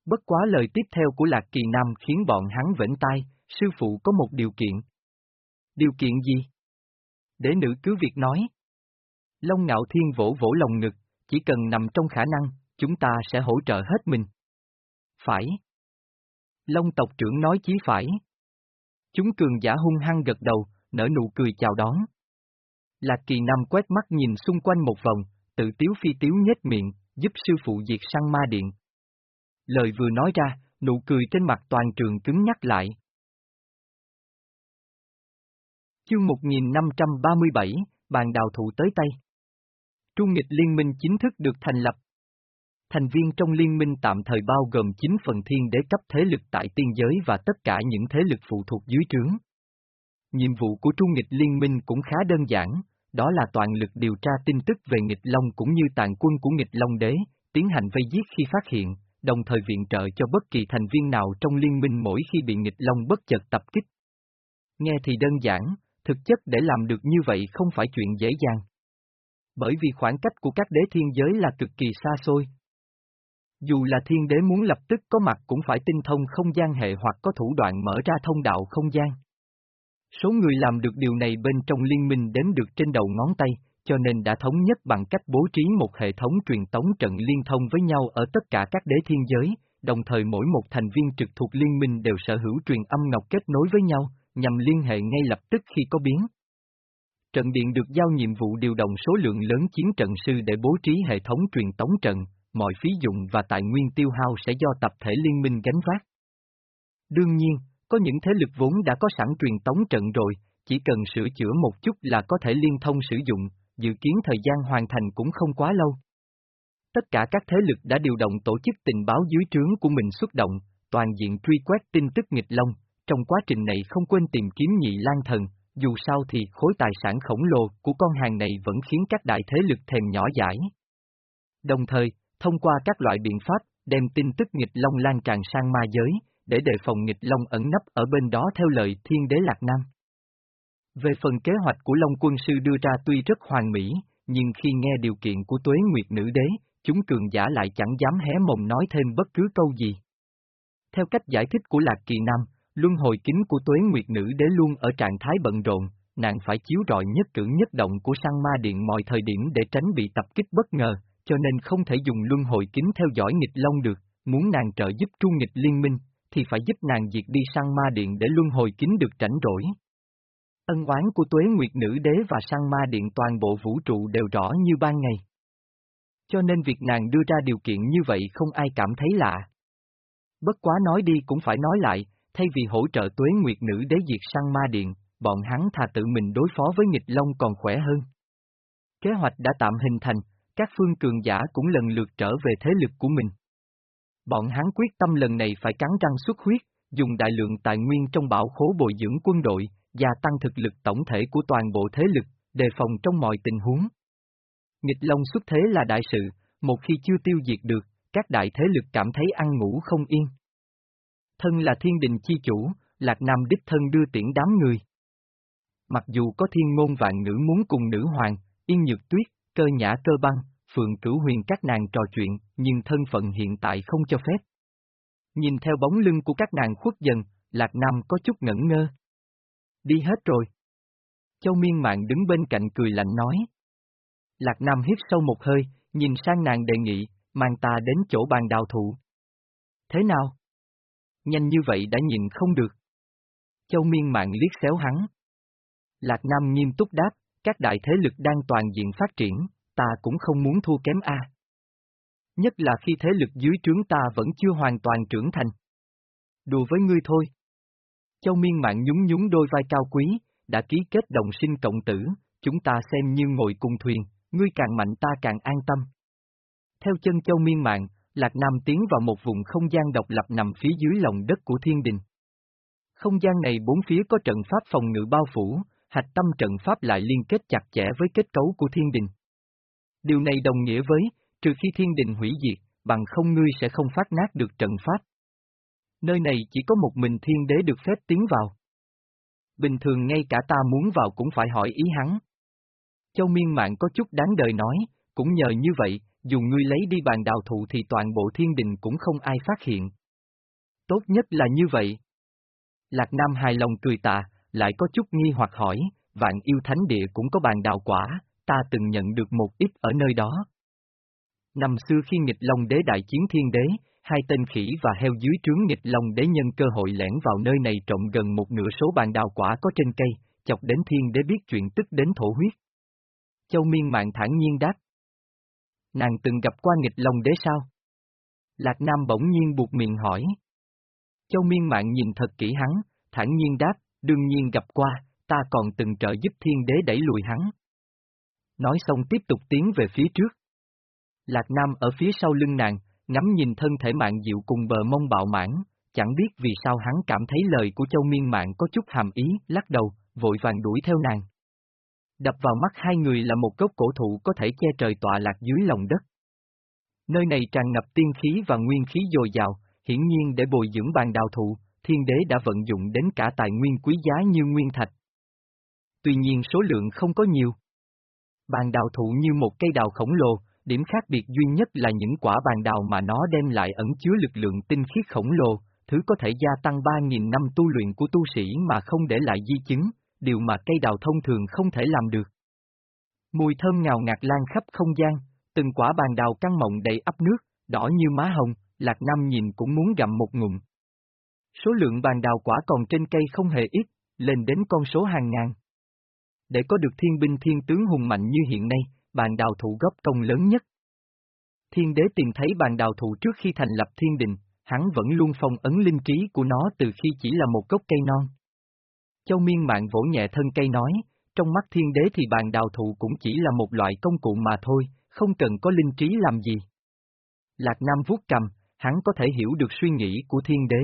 Bất quá lời tiếp theo của Lạc Kỳ Nam khiến bọn hắn vĩnh tai, sư phụ có một điều kiện. Điều kiện gì? Để nữ cứ việc nói. Long ngạo thiên vỗ vỗ lòng ngực, chỉ cần nằm trong khả năng, chúng ta sẽ hỗ trợ hết mình. Phải. Long tộc trưởng nói chí phải. Chúng cường giả hung hăng gật đầu, nở nụ cười chào đón. Lạc kỳ nam quét mắt nhìn xung quanh một vòng, tự tiếu phi tiếu nhếch miệng, giúp sư phụ diệt săn ma điện. Lời vừa nói ra, nụ cười trên mặt toàn trường cứng nhắc lại. Chương 1537, bàn đào thụ tới tay. Trung nghịch liên minh chính thức được thành lập. Thành viên trong liên minh tạm thời bao gồm 9 phần thiên đế cấp thế lực tại tiên giới và tất cả những thế lực phụ thuộc dưới trướng. Nhiệm vụ của Trung nghịch liên minh cũng khá đơn giản, đó là toàn lực điều tra tin tức về nghịch long cũng như tàn quân của nghịch long đế, tiến hành vây giết khi phát hiện, đồng thời viện trợ cho bất kỳ thành viên nào trong liên minh mỗi khi bị nghịch long bất chợt tập kích. Nghe thì đơn giản, thực chất để làm được như vậy không phải chuyện dễ dàng. Bởi vì khoảng cách của các đế thiên giới là cực kỳ xa xôi. Dù là thiên đế muốn lập tức có mặt cũng phải tinh thông không gian hệ hoặc có thủ đoạn mở ra thông đạo không gian. Số người làm được điều này bên trong liên minh đếm được trên đầu ngón tay, cho nên đã thống nhất bằng cách bố trí một hệ thống truyền tống trận liên thông với nhau ở tất cả các đế thiên giới, đồng thời mỗi một thành viên trực thuộc liên minh đều sở hữu truyền âm ngọc kết nối với nhau, nhằm liên hệ ngay lập tức khi có biến. Trận điện được giao nhiệm vụ điều động số lượng lớn chiến trận sư để bố trí hệ thống truyền tống trận, mọi phí dụng và tài nguyên tiêu hao sẽ do tập thể liên minh gánh vác. Đương nhiên, có những thế lực vốn đã có sẵn truyền tống trận rồi, chỉ cần sửa chữa một chút là có thể liên thông sử dụng, dự kiến thời gian hoàn thành cũng không quá lâu. Tất cả các thế lực đã điều động tổ chức tình báo dưới trướng của mình xuất động, toàn diện truy quét tin tức nghịch long, trong quá trình này không quên tìm kiếm nhị lan thần, dù sao thì khối tài sản khổng lồ của con hàng này vẫn khiến các đại thế lực thèm nhỏ giải. Đồng thời, thông qua các loại biện pháp, đem tin tức nghịch long lan tràn sang ma giới, để đề phòng nghịch long ẩn nấp ở bên đó theo lời thiên đế Lạc Nam. Về phần kế hoạch của Long quân sư đưa ra tuy rất hoàn mỹ, nhưng khi nghe điều kiện của tuế nguyệt nữ đế, chúng cường giả lại chẳng dám hé mồm nói thêm bất cứ câu gì. Theo cách giải thích của Lạc Kỳ Nam, luân hồi kính của tuế nguyệt nữ đế luôn ở trạng thái bận rộn, nàng phải chiếu rọi nhất cử nhất động của sang ma điện mọi thời điểm để tránh bị tập kích bất ngờ, cho nên không thể dùng luân hồi kính theo dõi nghịch long được, muốn nàng trợ giúp trung nghịch liên minh, thì phải giúp nàng diệt đi sang ma điện để luân hồi kính được rảnh rỗi. Ân oán của tuế nguyệt nữ đế và sang ma điện toàn bộ vũ trụ đều rõ như ban ngày. Cho nên việc nàng đưa ra điều kiện như vậy không ai cảm thấy lạ. Bất quá nói đi cũng phải nói lại, thay vì hỗ trợ tuế nguyệt nữ đế diệt sang ma điện, bọn hắn thà tự mình đối phó với nghịch long còn khỏe hơn. Kế hoạch đã tạm hình thành, các phương cường giả cũng lần lượt trở về thế lực của mình. Bọn hắn quyết tâm lần này phải cắn răng xuất huyết, dùng đại lượng tài nguyên trong bảo khố bồi dưỡng quân đội, gia tăng thực lực tổng thể của toàn bộ thế lực, đề phòng trong mọi tình huống. Nghịch Long xuất thế là đại sự, một khi chưa tiêu diệt được, các đại thế lực cảm thấy ăn ngủ không yên. Thân là thiên đình chi chủ, Lạc Nam đích thân đưa tiễn đám người. Mặc dù có thiên ngôn vạn ngữ muốn cùng nữ hoàng, yên nhược tuyết, cơ nhã cơ băng, phượng cửu huyền các nàng trò chuyện, nhưng thân phận hiện tại không cho phép. Nhìn theo bóng lưng của các nàng khuất dần, Lạc Nam có chút ngẩn ngơ. Đi hết rồi. Châu Miên Mạng đứng bên cạnh cười lạnh nói. Lạc Nam hít sâu một hơi, nhìn sang nàng đề nghị, mang ta đến chỗ bàn đào thụ. Thế nào? Nhanh như vậy đã nhìn không được. Châu miên mạng liếc xéo hắn. Lạc Nam nghiêm túc đáp, các đại thế lực đang toàn diện phát triển, ta cũng không muốn thua kém A. Nhất là khi thế lực dưới trướng ta vẫn chưa hoàn toàn trưởng thành. Đùa với ngươi thôi. Châu miên mạng nhún nhún đôi vai cao quý, đã ký kết đồng sinh cộng tử, chúng ta xem như ngồi cùng thuyền, ngươi càng mạnh ta càng an tâm. Theo chân châu miên mạng, Lạc Nam tiến vào một vùng không gian độc lập nằm phía dưới lòng đất của thiên đình. Không gian này bốn phía có trận pháp phòng ngự bao phủ, hạch tâm trận pháp lại liên kết chặt chẽ với kết cấu của thiên đình. Điều này đồng nghĩa với, trừ khi thiên đình hủy diệt, bằng không ngươi sẽ không phát nát được trận pháp. Nơi này chỉ có một mình thiên đế được phép tiến vào. Bình thường ngay cả ta muốn vào cũng phải hỏi ý hắn. Châu miên mạng có chút đáng đời nói, cũng nhờ như vậy, dù ngươi lấy đi bàn đào thụ thì toàn bộ thiên đình cũng không ai phát hiện. Tốt nhất là như vậy. Lạc Nam hài lòng cười tạ, lại có chút nghi hoặc hỏi, vạn yêu thánh địa cũng có bàn đào quả, ta từng nhận được một ít ở nơi đó. Năm xưa khi nghịch Long đế đại chiến thiên đế, hai tên khỉ và heo dưới trướng nghịch Long đế nhân cơ hội lẻn vào nơi này trộm gần một nửa số bàn đào quả có trên cây, chọc đến thiên đế biết chuyện tức đến thổ huyết. Châu miên mạng thản nhiên đáp. Nàng từng gặp qua nghịch Long đế sao? Lạc Nam bỗng nhiên buộc miệng hỏi. Châu miên mạng nhìn thật kỹ hắn, thản nhiên đáp, đương nhiên gặp qua, ta còn từng trợ giúp thiên đế đẩy lùi hắn. Nói xong tiếp tục tiến về phía trước. Lạc Nam ở phía sau lưng nàng, ngắm nhìn thân thể mạng diệu cùng bờ mông bạo mãn, chẳng biết vì sao hắn cảm thấy lời của châu miên mạng có chút hàm ý, lắc đầu, vội vàng đuổi theo nàng. Đập vào mắt hai người là một gốc cổ thụ có thể che trời tọa lạc dưới lòng đất. Nơi này tràn ngập tiên khí và nguyên khí dồi dào, hiển nhiên để bồi dưỡng bàn đào thụ, thiên đế đã vận dụng đến cả tài nguyên quý giá như nguyên thạch. Tuy nhiên số lượng không có nhiều. Bàn đào thụ như một cây đào khổng lồ, điểm khác biệt duy nhất là những quả bàn đào mà nó đem lại ẩn chứa lực lượng tinh khiết khổng lồ, thứ có thể gia tăng 3.000 năm tu luyện của tu sĩ mà không để lại di chứng, điều mà cây đào thông thường không thể làm được. Mùi thơm ngào ngạt lan khắp không gian, từng quả bàn đào căng mọng đầy ấp nước, đỏ như má hồng, Lạc Nam nhìn cũng muốn gặm một ngụm. Số lượng bàn đào quả còn trên cây không hề ít, lên đến con số hàng ngàn. Để có được thiên binh thiên tướng hùng mạnh như hiện nay, bàn đào thụ góp công lớn nhất. Thiên đế tìm thấy bàn đào thụ trước khi thành lập thiên đình, hắn vẫn luôn phong ấn linh trí của nó từ khi chỉ là một gốc cây non. Châu miên mạng vỗ nhẹ thân cây nói, trong mắt thiên đế thì bàn đào thụ cũng chỉ là một loại công cụ mà thôi, không cần có linh trí làm gì. Lạc Nam vuốt cầm, hắn có thể hiểu được suy nghĩ của thiên đế.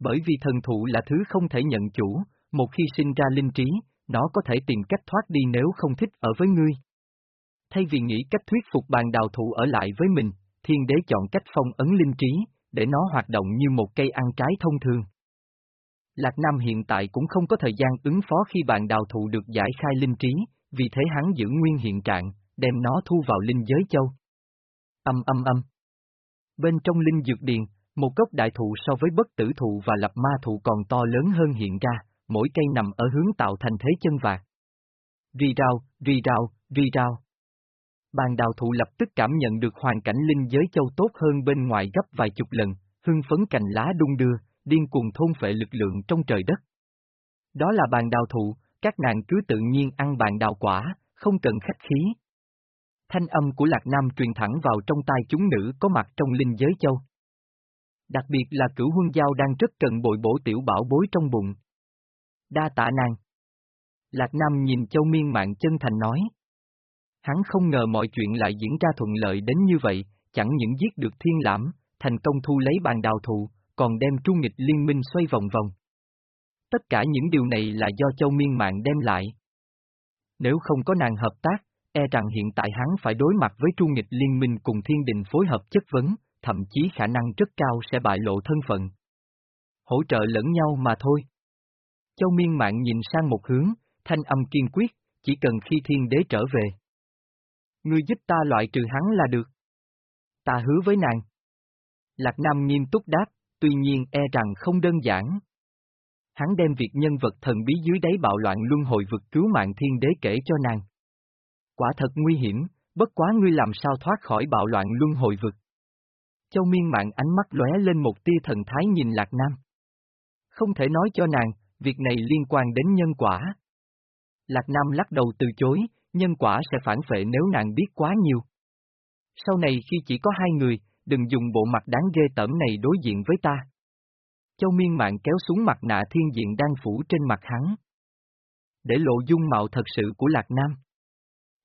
Bởi vì thần thụ là thứ không thể nhận chủ, một khi sinh ra linh trí, nó có thể tìm cách thoát đi nếu không thích ở với ngươi. Thay vì nghĩ cách thuyết phục bàn đào thụ ở lại với mình, thiên đế chọn cách phong ấn linh trí, để nó hoạt động như một cây ăn trái thông thường. Lạc Nam hiện tại cũng không có thời gian ứng phó khi bàn đào thụ được giải khai linh trí, vì thế hắn giữ nguyên hiện trạng, đem nó thu vào linh giới châu. Âm âm âm. Bên trong linh dược điền, một gốc đại thụ so với bất tử thụ và lập ma thụ còn to lớn hơn hiện ra, mỗi cây nằm ở hướng tạo thành thế chân vạc. Rì rào, rì rào, rì rào. Bàn đào thụ lập tức cảm nhận được hoàn cảnh linh giới châu tốt hơn bên ngoài gấp vài chục lần, hưng phấn cành lá đung đưa, điên cuồng thôn phệ lực lượng trong trời đất. Đó là bàn đào thụ, các nàng cứ tự nhiên ăn bàn đào quả, không cần khách khí. Thanh âm của Lạc Nam truyền thẳng vào trong tai chúng nữ có mặt trong linh giới châu. Đặc biệt là cửu huân giao đang rất cần bội bổ tiểu bảo bối trong bụng. Đa tạ nàng. Lạc Nam nhìn châu miên mạng chân thành nói. Hắn không ngờ mọi chuyện lại diễn ra thuận lợi đến như vậy, chẳng những giết được thiên lãm, thành công thu lấy bàn đào thụ, còn đem trung nghịch liên minh xoay vòng vòng. Tất cả những điều này là do châu miên mạng đem lại. Nếu không có nàng hợp tác, e rằng hiện tại hắn phải đối mặt với trung nghịch liên minh cùng thiên đình phối hợp chất vấn, thậm chí khả năng rất cao sẽ bại lộ thân phận. Hỗ trợ lẫn nhau mà thôi. Châu miên mạng nhìn sang một hướng, thanh âm kiên quyết, chỉ cần khi thiên đế trở về. Ngươi giúp ta loại trừ hắn là được. Ta hứa với nàng. Lạc Nam nghiêm túc đáp, tuy nhiên e rằng không đơn giản. Hắn đem việc nhân vật thần bí dưới đáy bạo loạn luân hồi vực cứu mạng thiên đế kể cho nàng. Quả thật nguy hiểm, bất quá ngươi làm sao thoát khỏi bạo loạn luân hồi vực. Châu miên mạng ánh mắt lóe lên một tia thần thái nhìn Lạc Nam. Không thể nói cho nàng, việc này liên quan đến nhân quả. Lạc Nam lắc đầu từ chối, nhân quả sẽ phản phệ nếu nàng biết quá nhiều. Sau này khi chỉ có hai người, đừng dùng bộ mặt đáng ghê tởm này đối diện với ta. Châu miên mạng kéo xuống mặt nạ thiên diện đang phủ trên mặt hắn. Để lộ dung mạo thật sự của Lạc Nam.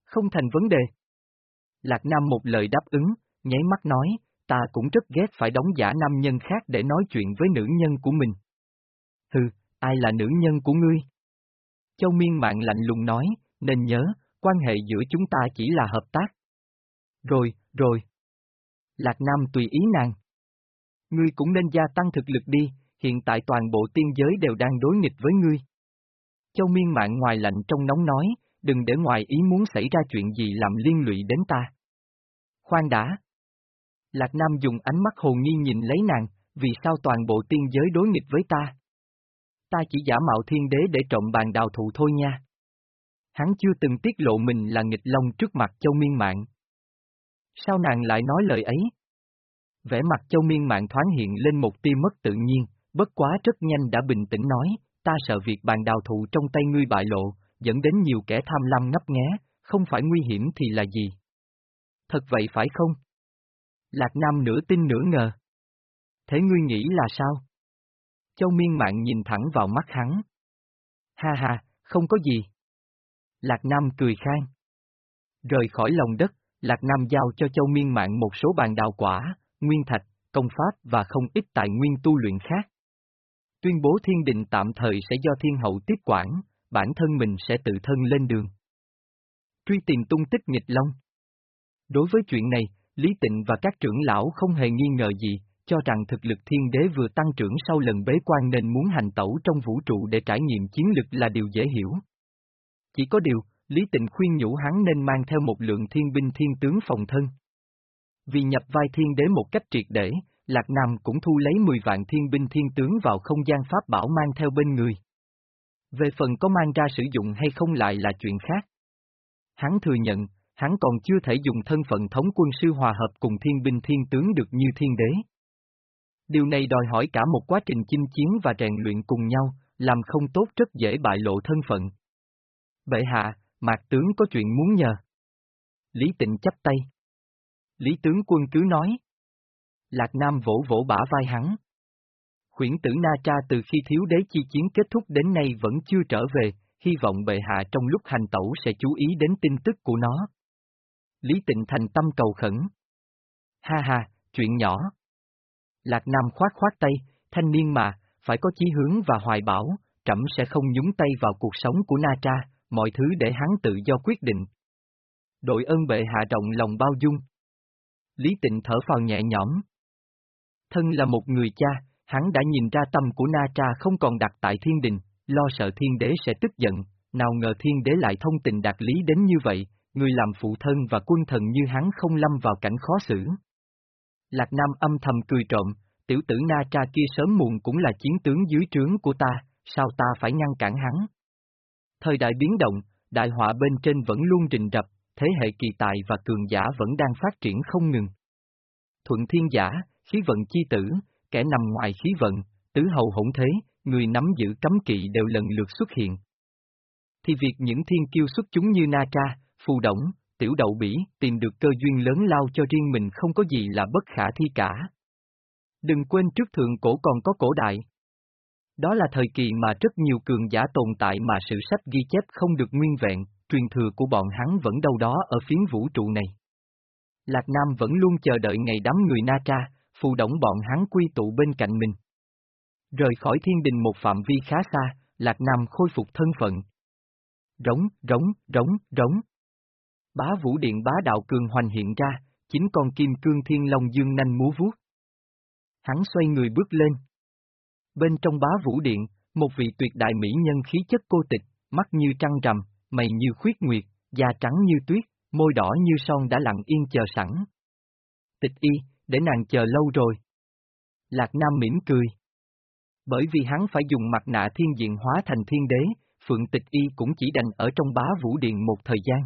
Không thành vấn đề. Lạc Nam một lời đáp ứng, nháy mắt nói, ta cũng rất ghét phải đóng giả nam nhân khác để nói chuyện với nữ nhân của mình. Hừ, ai là nữ nhân của ngươi? Châu miên mạng lạnh lùng nói, nên nhớ, quan hệ giữa chúng ta chỉ là hợp tác. Rồi, rồi. Lạc Nam tùy ý nàng. Ngươi cũng nên gia tăng thực lực đi, hiện tại toàn bộ tiên giới đều đang đối nghịch với ngươi. Châu miên mạng ngoài lạnh trong nóng nói, đừng để ngoài ý muốn xảy ra chuyện gì làm liên lụy đến ta. Khoan đã. Lạc Nam dùng ánh mắt hồ nghi nhìn lấy nàng, vì sao toàn bộ tiên giới đối nghịch với ta? Ta chỉ giả mạo thiên đế để trộm bàn đào thụ thôi nha. Hắn chưa từng tiết lộ mình là nghịch long trước mặt châu miên mạng. Sao nàng lại nói lời ấy? Vẻ mặt châu miên mạng thoáng hiện lên một tia mất tự nhiên, bất quá rất nhanh đã bình tĩnh nói, ta sợ việc bàn đào thụ trong tay ngươi bại lộ, dẫn đến nhiều kẻ tham lam ngấp nghé, không phải nguy hiểm thì là gì? Thật vậy phải không? Lạc Nam nửa tin nửa ngờ. Thế ngươi nghĩ là sao? Châu miên mạng nhìn thẳng vào mắt hắn. Ha ha, không có gì. Lạc Nam cười khang. Rời khỏi lòng đất, Lạc Nam giao cho Châu miên mạng một số bàn đào quả, nguyên thạch, công pháp và không ít tài nguyên tu luyện khác. Tuyên bố thiên định tạm thời sẽ do thiên hậu tiếp quản, bản thân mình sẽ tự thân lên đường. Truy tìm tung tích nghịch long. Đối với chuyện này, Lý Tịnh và các trưởng lão không hề nghi ngờ gì, cho rằng thực lực thiên đế vừa tăng trưởng sau lần bế quan nên muốn hành tẩu trong vũ trụ để trải nghiệm chiến lực là điều dễ hiểu. Chỉ có điều, Lý Tịnh khuyên nhủ hắn nên mang theo một lượng thiên binh thiên tướng phòng thân. Vì nhập vai thiên đế một cách triệt để, Lạc Nam cũng thu lấy 10 vạn thiên binh thiên tướng vào không gian pháp bảo mang theo bên người. Về phần có mang ra sử dụng hay không lại là chuyện khác. Hắn thừa nhận, hắn còn chưa thể dùng thân phận thống quân sư hòa hợp cùng thiên binh thiên tướng được như thiên đế. Điều này đòi hỏi cả một quá trình chinh chiến và rèn luyện cùng nhau, làm không tốt rất dễ bại lộ thân phận. Bệ hạ, mạc tướng có chuyện muốn nhờ. Lý tịnh chấp tay. Lý tướng quân cứ nói. Lạc Nam vỗ vỗ bả vai hắn. Khuyển tử Na Tra từ khi thiếu đế chi chiến kết thúc đến nay vẫn chưa trở về, hy vọng bệ hạ trong lúc hành tẩu sẽ chú ý đến tin tức của nó. Lý Tịnh thành tâm cầu khẩn. Ha ha, chuyện nhỏ. Lạc Nam khoát khoát tay, thanh niên mà, phải có chí hướng và hoài bảo, trẫm sẽ không nhúng tay vào cuộc sống của Na Tra, mọi thứ để hắn tự do quyết định. Đội ơn bệ hạ rộng lòng bao dung. Lý Tịnh thở phào nhẹ nhõm. Thân là một người cha, hắn đã nhìn ra tâm của Na Tra không còn đặt tại thiên đình, lo sợ thiên đế sẽ tức giận, nào ngờ thiên đế lại thông tình đạt lý đến như vậy, người làm phụ thân và quân thần như hắn không lâm vào cảnh khó xử. Lạc Nam âm thầm cười trộm, tiểu tử Na Tra kia sớm muộn cũng là chiến tướng dưới trướng của ta, sao ta phải ngăn cản hắn? Thời đại biến động, đại họa bên trên vẫn luôn rình rập, thế hệ kỳ tài và cường giả vẫn đang phát triển không ngừng. Thuận thiên giả, khí vận chi tử, kẻ nằm ngoài khí vận, tứ hầu hỗn thế, người nắm giữ cấm kỵ đều lần lượt xuất hiện. Thì việc những thiên kiêu xuất chúng như Na Tra, Phù Động, Tiểu Đậu Bỉ tìm được cơ duyên lớn lao cho riêng mình không có gì là bất khả thi cả. Đừng quên trước thượng cổ còn có cổ đại. Đó là thời kỳ mà rất nhiều cường giả tồn tại mà sự sách ghi chép không được nguyên vẹn, truyền thừa của bọn hắn vẫn đâu đó ở phiến vũ trụ này. Lạc Nam vẫn luôn chờ đợi ngày đám người Na Tra, phụ động bọn hắn quy tụ bên cạnh mình. Rời khỏi thiên đình một phạm vi khá xa, Lạc Nam khôi phục thân phận. Rống, rống, rống, rống. Bá vũ điện bá đạo cường hoành hiện ra, chính con kim cương thiên long dương nanh múa vuốt. Hắn xoay người bước lên. Bên trong bá vũ điện, một vị tuyệt đại mỹ nhân khí chất cô tịch, mắt như trăng rằm, mày như khuyết nguyệt, da trắng như tuyết, môi đỏ như son đã lặng yên chờ sẵn. Tịch y, để nàng chờ lâu rồi. Lạc Nam mỉm cười. Bởi vì hắn phải dùng mặt nạ thiên diện hóa thành thiên đế, Phượng Tịch Y cũng chỉ đành ở trong bá vũ điện một thời gian.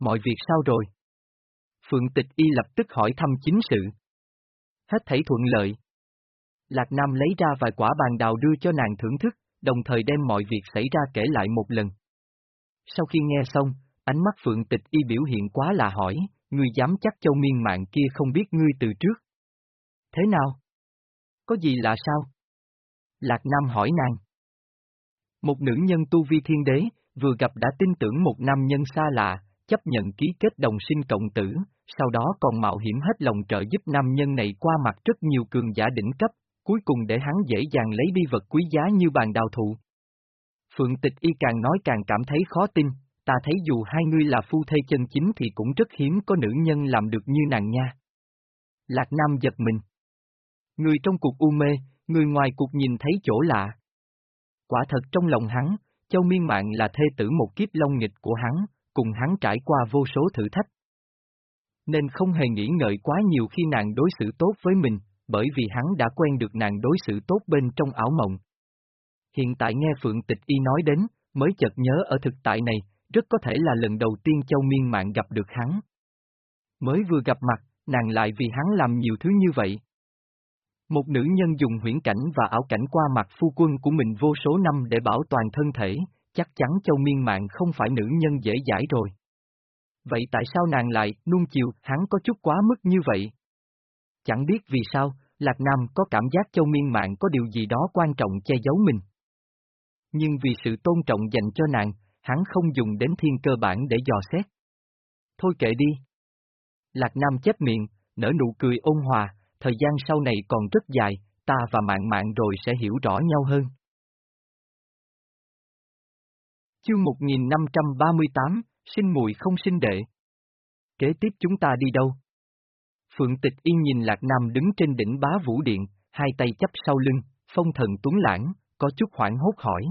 Mọi việc sao rồi? Phượng tịch y lập tức hỏi thăm chính sự. Hết thảy thuận lợi. Lạc Nam lấy ra vài quả bàn đào đưa cho nàng thưởng thức, đồng thời đem mọi việc xảy ra kể lại một lần. Sau khi nghe xong, ánh mắt Phượng tịch y biểu hiện quá là hỏi, ngươi dám chắc châu miên mạng kia không biết ngươi từ trước. Thế nào? Có gì lạ sao? Lạc Nam hỏi nàng. Một nữ nhân tu vi thiên đế, vừa gặp đã tin tưởng một nam nhân xa lạ, chấp nhận ký kết đồng sinh cộng tử, sau đó còn mạo hiểm hết lòng trợ giúp nam nhân này qua mặt rất nhiều cường giả đỉnh cấp, cuối cùng để hắn dễ dàng lấy đi vật quý giá như bàn đào thụ. Phượng tịch y càng nói càng cảm thấy khó tin, ta thấy dù hai ngươi là phu thê chân chính thì cũng rất hiếm có nữ nhân làm được như nàng nha. Lạc Nam giật mình. Người trong cuộc u mê, người ngoài cuộc nhìn thấy chỗ lạ. Quả thật trong lòng hắn, Châu Miên Mạng là thê tử một kiếp long nghịch của hắn, cùng hắn trải qua vô số thử thách. Nên không hề nghĩ ngợi quá nhiều khi nàng đối xử tốt với mình, bởi vì hắn đã quen được nàng đối xử tốt bên trong ảo mộng. Hiện tại nghe Phượng Tịch Y nói đến, mới chợt nhớ ở thực tại này, rất có thể là lần đầu tiên Châu Miên Mạng gặp được hắn. Mới vừa gặp mặt, nàng lại vì hắn làm nhiều thứ như vậy. Một nữ nhân dùng huyễn cảnh và ảo cảnh qua mặt phu quân của mình vô số năm để bảo toàn thân thể, chắc chắn Châu Miên Mạng không phải nữ nhân dễ dãi rồi. Vậy tại sao nàng lại, nuông chiều, hắn có chút quá mức như vậy? Chẳng biết vì sao, Lạc Nam có cảm giác Châu Miên Mạng có điều gì đó quan trọng che giấu mình. Nhưng vì sự tôn trọng dành cho nàng, hắn không dùng đến thiên cơ bản để dò xét. Thôi kệ đi. Lạc Nam chép miệng, nở nụ cười ôn hòa, thời gian sau này còn rất dài, ta và mạng mạng rồi sẽ hiểu rõ nhau hơn. Chương 1538, sinh mùi không sinh đệ. Kế tiếp chúng ta đi đâu? Phượng tịch yên nhìn Lạc Nam đứng trên đỉnh bá vũ điện, hai tay chấp sau lưng, phong thần tuấn lãng, có chút hoảng hốt hỏi.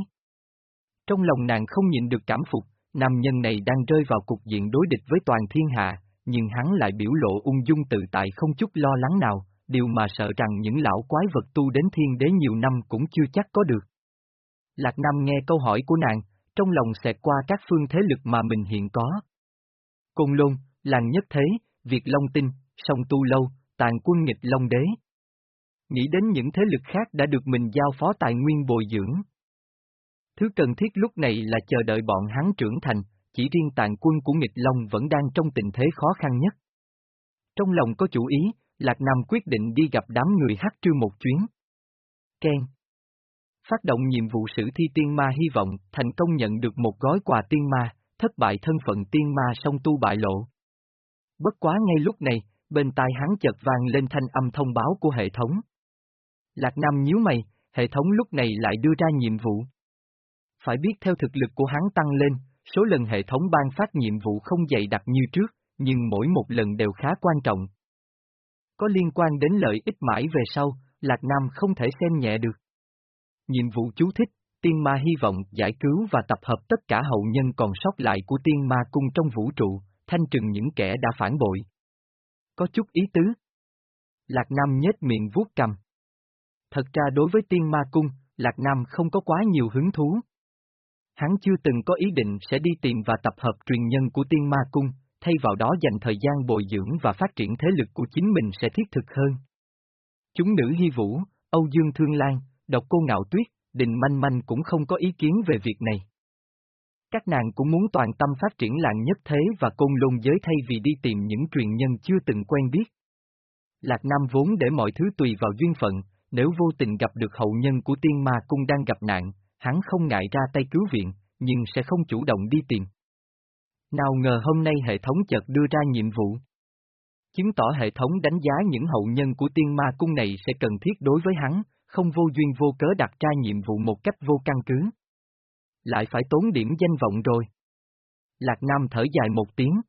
Trong lòng nàng không nhịn được cảm phục, nam nhân này đang rơi vào cục diện đối địch với toàn thiên hạ, nhưng hắn lại biểu lộ ung dung tự tại không chút lo lắng nào, điều mà sợ rằng những lão quái vật tu đến thiên đế nhiều năm cũng chưa chắc có được. Lạc Nam nghe câu hỏi của nàng, trong lòng xẹt qua các phương thế lực mà mình hiện có. Côn Lôn, Làng Nhất Thế, Việt Long Tinh, Sông Tu Lâu, Tàn Quân Nghịch Long Đế. Nghĩ đến những thế lực khác đã được mình giao phó tài nguyên bồi dưỡng. Thứ cần thiết lúc này là chờ đợi bọn hắn trưởng thành, chỉ riêng tàn quân của nghịch Long vẫn đang trong tình thế khó khăn nhất. Trong lòng có chủ ý, Lạc Nam quyết định đi gặp đám người hát trư một chuyến. Ken Phát động nhiệm vụ sử thi tiên ma hy vọng thành công nhận được một gói quà tiên ma, thất bại thân phận tiên ma song tu bại lộ. Bất quá ngay lúc này, bên tai hắn chợt vang lên thanh âm thông báo của hệ thống. Lạc Nam nhíu mày, hệ thống lúc này lại đưa ra nhiệm vụ. Phải biết theo thực lực của hắn tăng lên, số lần hệ thống ban phát nhiệm vụ không dày đặc như trước, nhưng mỗi một lần đều khá quan trọng. Có liên quan đến lợi ích mãi về sau, Lạc Nam không thể xem nhẹ được. Nhiệm vụ chú thích, tiên ma hy vọng giải cứu và tập hợp tất cả hậu nhân còn sót lại của tiên ma cung trong vũ trụ, thanh trừng những kẻ đã phản bội. Có chút ý tứ. Lạc Nam nhếch miệng vuốt cầm. Thật ra đối với tiên ma cung, Lạc Nam không có quá nhiều hứng thú. Hắn chưa từng có ý định sẽ đi tìm và tập hợp truyền nhân của tiên ma cung, thay vào đó dành thời gian bồi dưỡng và phát triển thế lực của chính mình sẽ thiết thực hơn. Chúng nữ hy vũ, Âu Dương Thương Lan, Độc Cô Ngạo Tuyết, Đình Manh Manh cũng không có ý kiến về việc này. Các nàng cũng muốn toàn tâm phát triển làng nhất thế và côn lôn giới thay vì đi tìm những truyền nhân chưa từng quen biết. Lạc Nam vốn để mọi thứ tùy vào duyên phận, nếu vô tình gặp được hậu nhân của tiên ma cung đang gặp nạn, hắn không ngại ra tay cứu viện, nhưng sẽ không chủ động đi tìm. Nào ngờ hôm nay hệ thống chợt đưa ra nhiệm vụ. Chứng tỏ hệ thống đánh giá những hậu nhân của tiên ma cung này sẽ cần thiết đối với hắn, không vô duyên vô cớ đặt ra nhiệm vụ một cách vô căn cứ. Lại phải tốn điểm danh vọng rồi. Lạc Nam thở dài một tiếng.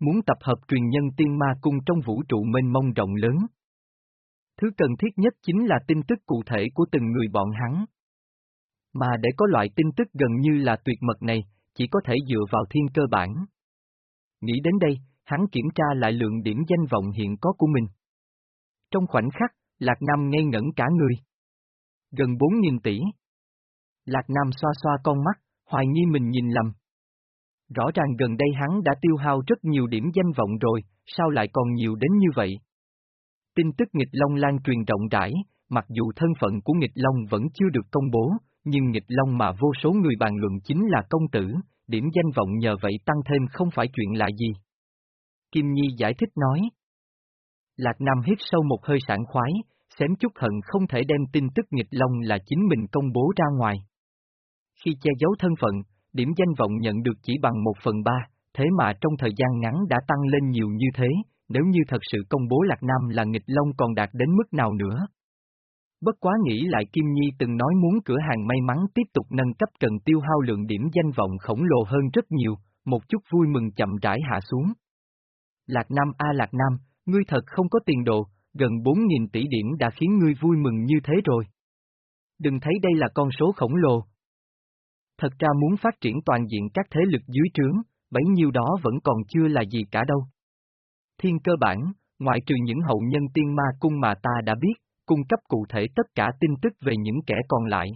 Muốn tập hợp truyền nhân tiên ma cung trong vũ trụ mênh mông rộng lớn. Thứ cần thiết nhất chính là tin tức cụ thể của từng người bọn hắn. Mà để có loại tin tức gần như là tuyệt mật này, chỉ có thể dựa vào thiên cơ bản. Nghĩ đến đây, hắn kiểm tra lại lượng điểm danh vọng hiện có của mình. Trong khoảnh khắc, Lạc Nam ngây ngẩn cả người. Gần 4.000 tỷ. Lạc Nam xoa xoa con mắt, hoài nghi mình nhìn lầm. Rõ ràng gần đây hắn đã tiêu hao rất nhiều điểm danh vọng rồi, sao lại còn nhiều đến như vậy? Tin tức nghịch Long lan truyền rộng rãi, mặc dù thân phận của nghịch Long vẫn chưa được công bố, nhưng nghịch Long mà vô số người bàn luận chính là công tử, điểm danh vọng nhờ vậy tăng thêm không phải chuyện lạ gì. Kim Nhi giải thích nói. Lạc Nam hít sâu một hơi sảng khoái, xém chút hận không thể đem tin tức nghịch Long là chính mình công bố ra ngoài. Khi che giấu thân phận, điểm danh vọng nhận được chỉ bằng một phần ba, thế mà trong thời gian ngắn đã tăng lên nhiều như thế, nếu như thật sự công bố Lạc Nam là nghịch Long còn đạt đến mức nào nữa. Bất quá nghĩ lại Kim Nhi từng nói muốn cửa hàng may mắn tiếp tục nâng cấp cần tiêu hao lượng điểm danh vọng khổng lồ hơn rất nhiều, một chút vui mừng chậm rãi hạ xuống. Lạc Nam a Lạc Nam, ngươi thật không có tiền đồ, gần 4.000 tỷ điểm đã khiến ngươi vui mừng như thế rồi. Đừng thấy đây là con số khổng lồ. Thật ra muốn phát triển toàn diện các thế lực dưới trướng, bấy nhiêu đó vẫn còn chưa là gì cả đâu. Thiên cơ bản, ngoại trừ những hậu nhân tiên ma cung mà ta đã biết, cung cấp cụ thể tất cả tin tức về những kẻ còn lại.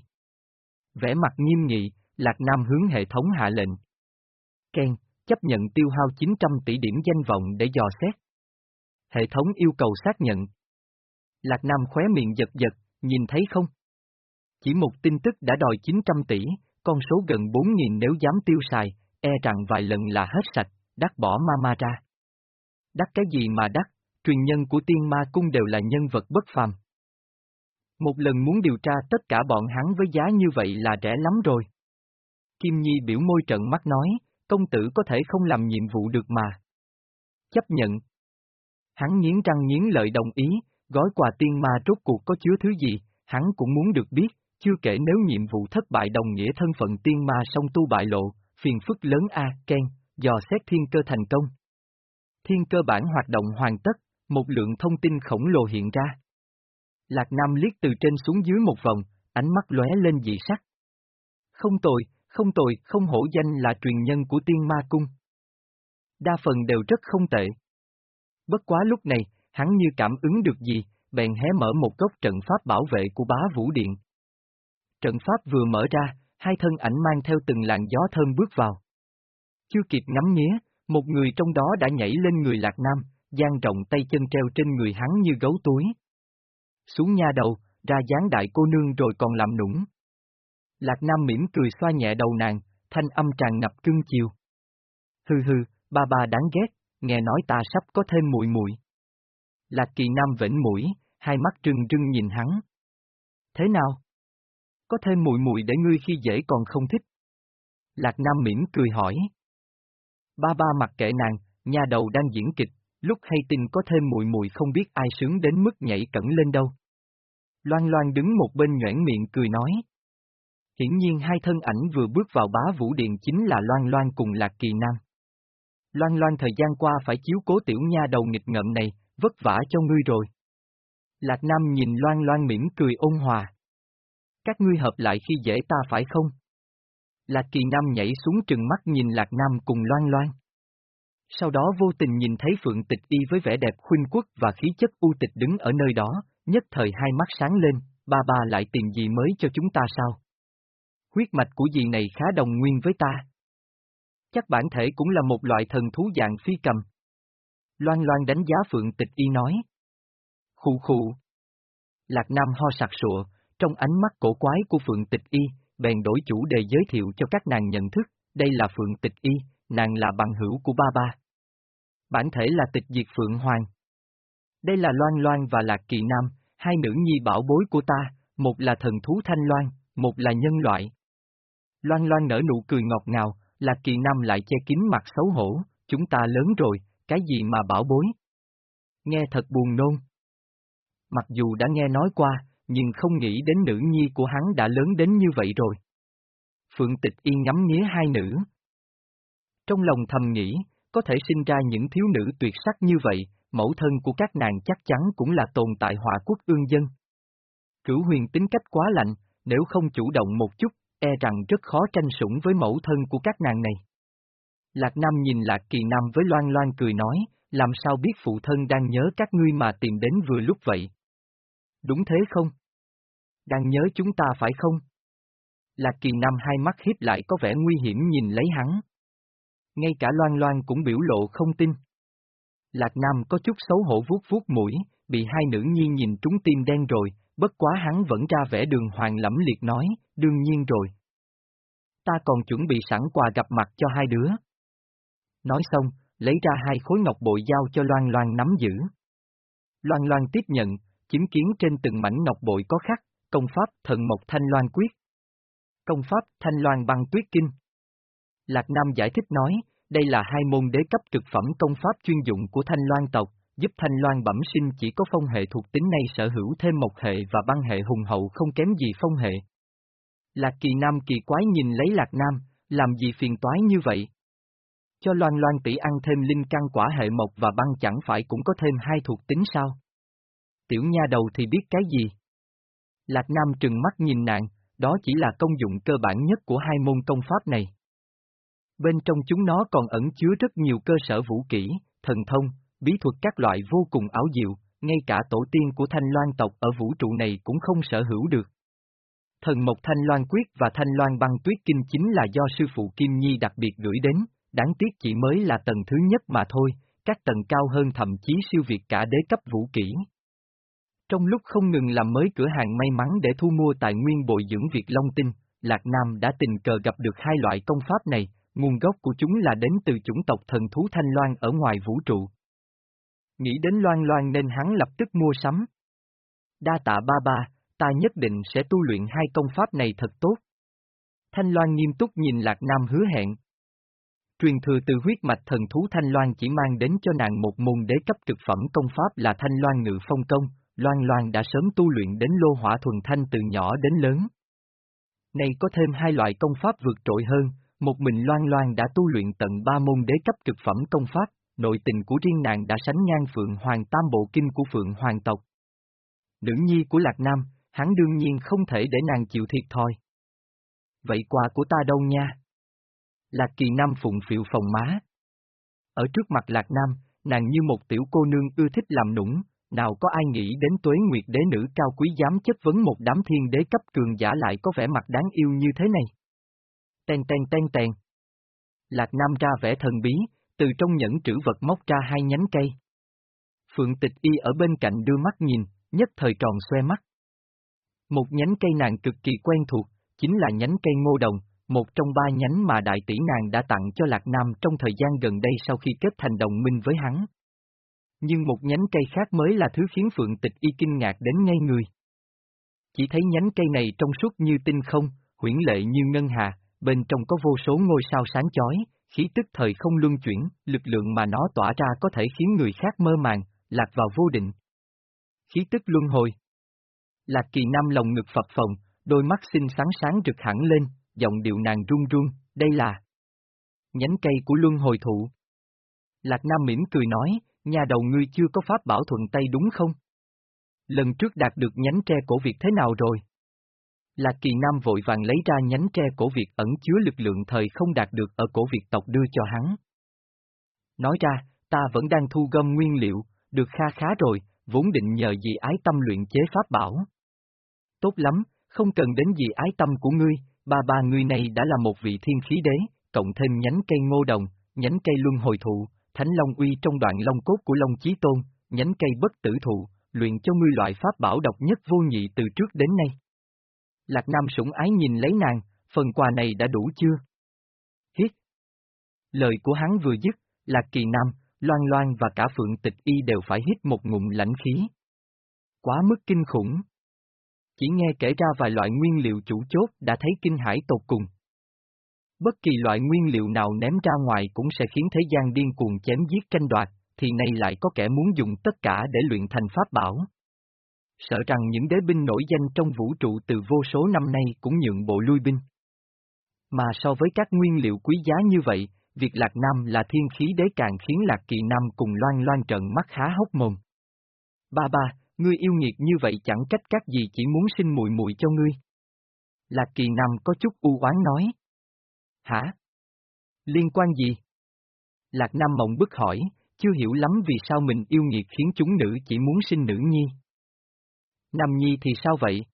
Vẽ mặt nghiêm nghị, Lạc Nam hướng hệ thống hạ lệnh. Ken, chấp nhận tiêu hao 900 tỷ điểm danh vọng để dò xét. Hệ thống yêu cầu xác nhận. Lạc Nam khóe miệng giật giật, nhìn thấy không? Chỉ một tin tức đã đòi 900 tỷ, con số gần 4.000 nếu dám tiêu xài, e rằng vài lần là hết sạch, đắt bỏ ma ma ra. Đắt cái gì mà đắt, truyền nhân của tiên ma cung đều là nhân vật bất phàm. Một lần muốn điều tra tất cả bọn hắn với giá như vậy là rẻ lắm rồi. Kim Nhi biểu môi trận mắt nói, công tử có thể không làm nhiệm vụ được mà. Chấp nhận. Hắn nghiến răng nghiến lợi đồng ý, gói quà tiên ma rốt cuộc có chứa thứ gì, hắn cũng muốn được biết, chưa kể nếu nhiệm vụ thất bại đồng nghĩa thân phận tiên ma song tu bại lộ, phiền phức lớn A, Ken, dò xét thiên cơ thành công. Thiên cơ bản hoạt động hoàn tất, một lượng thông tin khổng lồ hiện ra. Lạc Nam liếc từ trên xuống dưới một vòng, ánh mắt lóe lên dị sắc. Không tồi, không tồi, không hổ danh là truyền nhân của tiên ma cung. Đa phần đều rất không tệ. Bất quá lúc này, hắn như cảm ứng được gì, bèn hé mở một góc trận pháp bảo vệ của bá vũ điện. Trận pháp vừa mở ra, hai thân ảnh mang theo từng làn gió thơm bước vào. Chưa kịp ngắm nghía, một người trong đó đã nhảy lên người Lạc Nam, dang rộng tay chân treo trên người hắn như gấu túi. Xuống nha đầu, ra dáng đại cô nương rồi còn làm nũng. Lạc Nam mỉm cười xoa nhẹ đầu nàng, thanh âm tràn ngập cưng chiều. Hừ hừ, ba ba đáng ghét, nghe nói ta sắp có thêm muội muội. Lạc Kỳ Nam vĩnh mũi, hai mắt trừng trừng nhìn hắn. Thế nào? Có thêm mùi mùi để ngươi khi dễ còn không thích. Lạc Nam mỉm cười hỏi. Ba ba mặc kệ nàng, nhà đầu đang diễn kịch, lúc hay tin có thêm mùi mùi không biết ai sướng đến mức nhảy cẩn lên đâu. Loan Loan đứng một bên nhoảng miệng cười nói. Hiển nhiên hai thân ảnh vừa bước vào bá vũ điện chính là Loan Loan cùng Lạc Kỳ Nam. Loan Loan thời gian qua phải chiếu cố tiểu nha đầu nghịch ngợm này, vất vả cho ngươi rồi. Lạc Nam nhìn Loan Loan mỉm cười ôn hòa. Các ngươi hợp lại khi dễ ta phải không? Lạc Kỳ Nam nhảy xuống trừng mắt nhìn Lạc Nam cùng Loan Loan. Sau đó vô tình nhìn thấy Phượng Tịch Y với vẻ đẹp khuynh quốc và khí chất u tịch đứng ở nơi đó, nhất thời hai mắt sáng lên, ba ba lại tìm gì mới cho chúng ta sao? Huyết mạch của dì này khá đồng nguyên với ta. Chắc bản thể cũng là một loại thần thú dạng phi cầm. Loan loan đánh giá Phượng Tịch Y nói. Khụ khụ. Lạc Nam ho sặc sụa, trong ánh mắt cổ quái của Phượng Tịch Y, bèn đổi chủ đề giới thiệu cho các nàng nhận thức, đây là Phượng Tịch Y, nàng là bằng hữu của ba ba. Bản thể là tịch diệt Phượng Hoàng. Đây là Loan Loan và Lạc Kỳ Nam, hai nữ nhi bảo bối của ta, một là thần thú Thanh Loan, một là nhân loại. Loan Loan nở nụ cười ngọt ngào, Lạc Kỳ Nam lại che kín mặt xấu hổ, chúng ta lớn rồi, cái gì mà bảo bối? Nghe thật buồn nôn. Mặc dù đã nghe nói qua, nhưng không nghĩ đến nữ nhi của hắn đã lớn đến như vậy rồi. Phượng Tịch Yên ngắm nghía hai nữ. Trong lòng thầm nghĩ, có thể sinh ra những thiếu nữ tuyệt sắc như vậy, mẫu thân của các nàng chắc chắn cũng là tồn tại họa quốc ương dân. Cửu huyền tính cách quá lạnh, nếu không chủ động một chút, e rằng rất khó tranh sủng với mẫu thân của các nàng này. Lạc Nam nhìn Lạc Kỳ Nam với loan loan cười nói, làm sao biết phụ thân đang nhớ các ngươi mà tìm đến vừa lúc vậy? Đúng thế không? Đang nhớ chúng ta phải không? Lạc Kỳ Nam hai mắt hiếp lại có vẻ nguy hiểm nhìn lấy hắn. ngay cả loan loan cũng biểu lộ không tin. Lạc Nam có chút xấu hổ vuốt vuốt mũi, bị hai nữ nhi nhìn trúng tim đen rồi, bất quá hắn vẫn ra vẻ đường hoàng lẫm liệt nói, đương nhiên rồi. Ta còn chuẩn bị sẵn quà gặp mặt cho hai đứa. Nói xong, lấy ra hai khối ngọc bội giao cho Loan Loan nắm giữ. Loan Loan tiếp nhận, chứng kiến trên từng mảnh ngọc bội có khắc, công pháp thần mộc thanh loan quyết. Công pháp thanh loan băng tuyết kinh. Lạc Nam giải thích nói, đây là hai môn đế cấp trực phẩm công pháp chuyên dụng của thanh loan tộc, giúp thanh loan bẩm sinh chỉ có phong hệ thuộc tính này sở hữu thêm một hệ và băng hệ hùng hậu không kém gì phong hệ. Lạc kỳ nam kỳ quái nhìn lấy lạc nam, làm gì phiền toái như vậy? Cho loan loan tỷ ăn thêm linh căn quả hệ mộc và băng chẳng phải cũng có thêm hai thuộc tính sao? Tiểu nha đầu thì biết cái gì? Lạc Nam trừng mắt nhìn nàng, đó chỉ là công dụng cơ bản nhất của hai môn công pháp này. Bên trong chúng nó còn ẩn chứa rất nhiều cơ sở vũ kỹ, thần thông, bí thuật các loại vô cùng ảo diệu, ngay cả tổ tiên của thanh loan tộc ở vũ trụ này cũng không sở hữu được. Thần Mộc Thanh Loan Quyết và Thanh Loan Băng Tuyết Kinh chính là do sư phụ Kim Nhi đặc biệt gửi đến, đáng tiếc chỉ mới là tầng thứ nhất mà thôi, các tầng cao hơn thậm chí siêu việt cả đế cấp vũ kỹ. Trong lúc không ngừng làm mới cửa hàng may mắn để thu mua tài nguyên bồi dưỡng Việt Long Tinh, Lạc Nam đã tình cờ gặp được hai loại công pháp này, nguồn gốc của chúng là đến từ chủng tộc thần thú Thanh Loan ở ngoài vũ trụ. Nghĩ đến Loan Loan nên hắn lập tức mua sắm. Đa tạ ba ba, ta nhất định sẽ tu luyện hai công pháp này thật tốt. Thanh Loan nghiêm túc nhìn Lạc Nam hứa hẹn. Truyền thừa từ huyết mạch thần thú Thanh Loan chỉ mang đến cho nàng một môn đế cấp cực phẩm công pháp là Thanh Loan Ngự Phong Công, Loan Loan đã sớm tu luyện đến lô hỏa thuần thanh từ nhỏ đến lớn. Này có thêm hai loại công pháp vượt trội hơn, một mình Loan Loan đã tu luyện tận ba môn đế cấp cực phẩm công pháp, nội tình của riêng nàng đã sánh ngang Phượng Hoàng Tam Bộ Kinh của Phượng Hoàng tộc. Nữ nhi của Lạc Nam, hắn đương nhiên không thể để nàng chịu thiệt thòi. Vậy quà của ta đâu nha? Lạc Kỳ Nam phụng phiệu phòng má. Ở trước mặt Lạc Nam, nàng như một tiểu cô nương ưa thích làm nũng, nào có ai nghĩ đến tuế nguyệt đế nữ cao quý dám chất vấn một đám thiên đế cấp cường giả lại có vẻ mặt đáng yêu như thế này. Ten ten ten ten. Lạc Nam ra vẻ thần bí, từ trong nhẫn trữ vật móc ra hai nhánh cây. Phượng tịch y ở bên cạnh đưa mắt nhìn, nhất thời tròn xoe mắt. Một nhánh cây nàng cực kỳ quen thuộc, chính là nhánh cây ngô đồng, một trong ba nhánh mà đại tỷ nàng đã tặng cho Lạc Nam trong thời gian gần đây sau khi kết thành đồng minh với hắn. Nhưng một nhánh cây khác mới là thứ khiến Phượng Tịch Y kinh ngạc đến ngay người. Chỉ thấy nhánh cây này trong suốt như tinh không, huyển lệ như ngân hà, bên trong có vô số ngôi sao sáng chói, khí tức thời không luân chuyển, lực lượng mà nó tỏa ra có thể khiến người khác mơ màng, lạc vào vô định. Khí tức luân hồi. Lạc kỳ nam lòng ngực phập phồng, đôi mắt xinh sáng sáng rực hẳn lên, giọng điệu nàng run run, đây là nhánh cây của luân hồi thụ. Lạc Nam mỉm cười nói, nhà đầu ngươi chưa có pháp bảo thuận tay đúng không? Lần trước đạt được nhánh tre cổ Việt thế nào rồi? Lạc Kỳ Nam vội vàng lấy ra nhánh tre cổ Việt ẩn chứa lực lượng thời không đạt được ở cổ Việt tộc đưa cho hắn. Nói ra, ta vẫn đang thu gom nguyên liệu, được kha khá rồi, vốn định nhờ dị ái tâm luyện chế pháp bảo. Tốt lắm, không cần đến dị ái tâm của ngươi, ba ba ngươi này đã là một vị thiên khí đế, cộng thêm nhánh cây ngô đồng, nhánh cây luân hồi thụ, thánh long uy trong đoạn long cốt của Long Chí Tôn, nhánh cây bất tử thụ, luyện cho ngươi loại pháp bảo độc nhất vô nhị từ trước đến nay. Lạc Nam sủng ái nhìn lấy nàng, phần quà này đã đủ chưa? Hít. Lời của hắn vừa dứt, Lạc Kỳ Nam, Loan Loan và cả Phượng Tịch Y đều phải hít một ngụm lãnh khí. Quá mức kinh khủng. Chỉ nghe kể ra vài loại nguyên liệu chủ chốt đã thấy kinh hải tột cùng. Bất kỳ loại nguyên liệu nào ném ra ngoài cũng sẽ khiến thế gian điên cuồng chém giết tranh đoạt, thì nay lại có kẻ muốn dùng tất cả để luyện thành pháp bảo. Sợ rằng những đế binh nổi danh trong vũ trụ từ vô số năm nay cũng nhượng bộ lui binh. Mà so với các nguyên liệu quý giá như vậy, việc Lạc Nam là thiên khí đế càng khiến Lạc Kỳ Nam cùng loan loan trận mắt khá hốc mồm. Ba ba, ngươi yêu nghiệt như vậy chẳng cách các gì chỉ muốn sinh mùi mùi cho ngươi. Lạc Kỳ Nam có chút u oán nói. Hả? Liên quan gì? Lạc Nam mộng bức hỏi, chưa hiểu lắm vì sao mình yêu nghiệt khiến chúng nữ chỉ muốn sinh nữ nhi. Nam nhi thì sao vậy?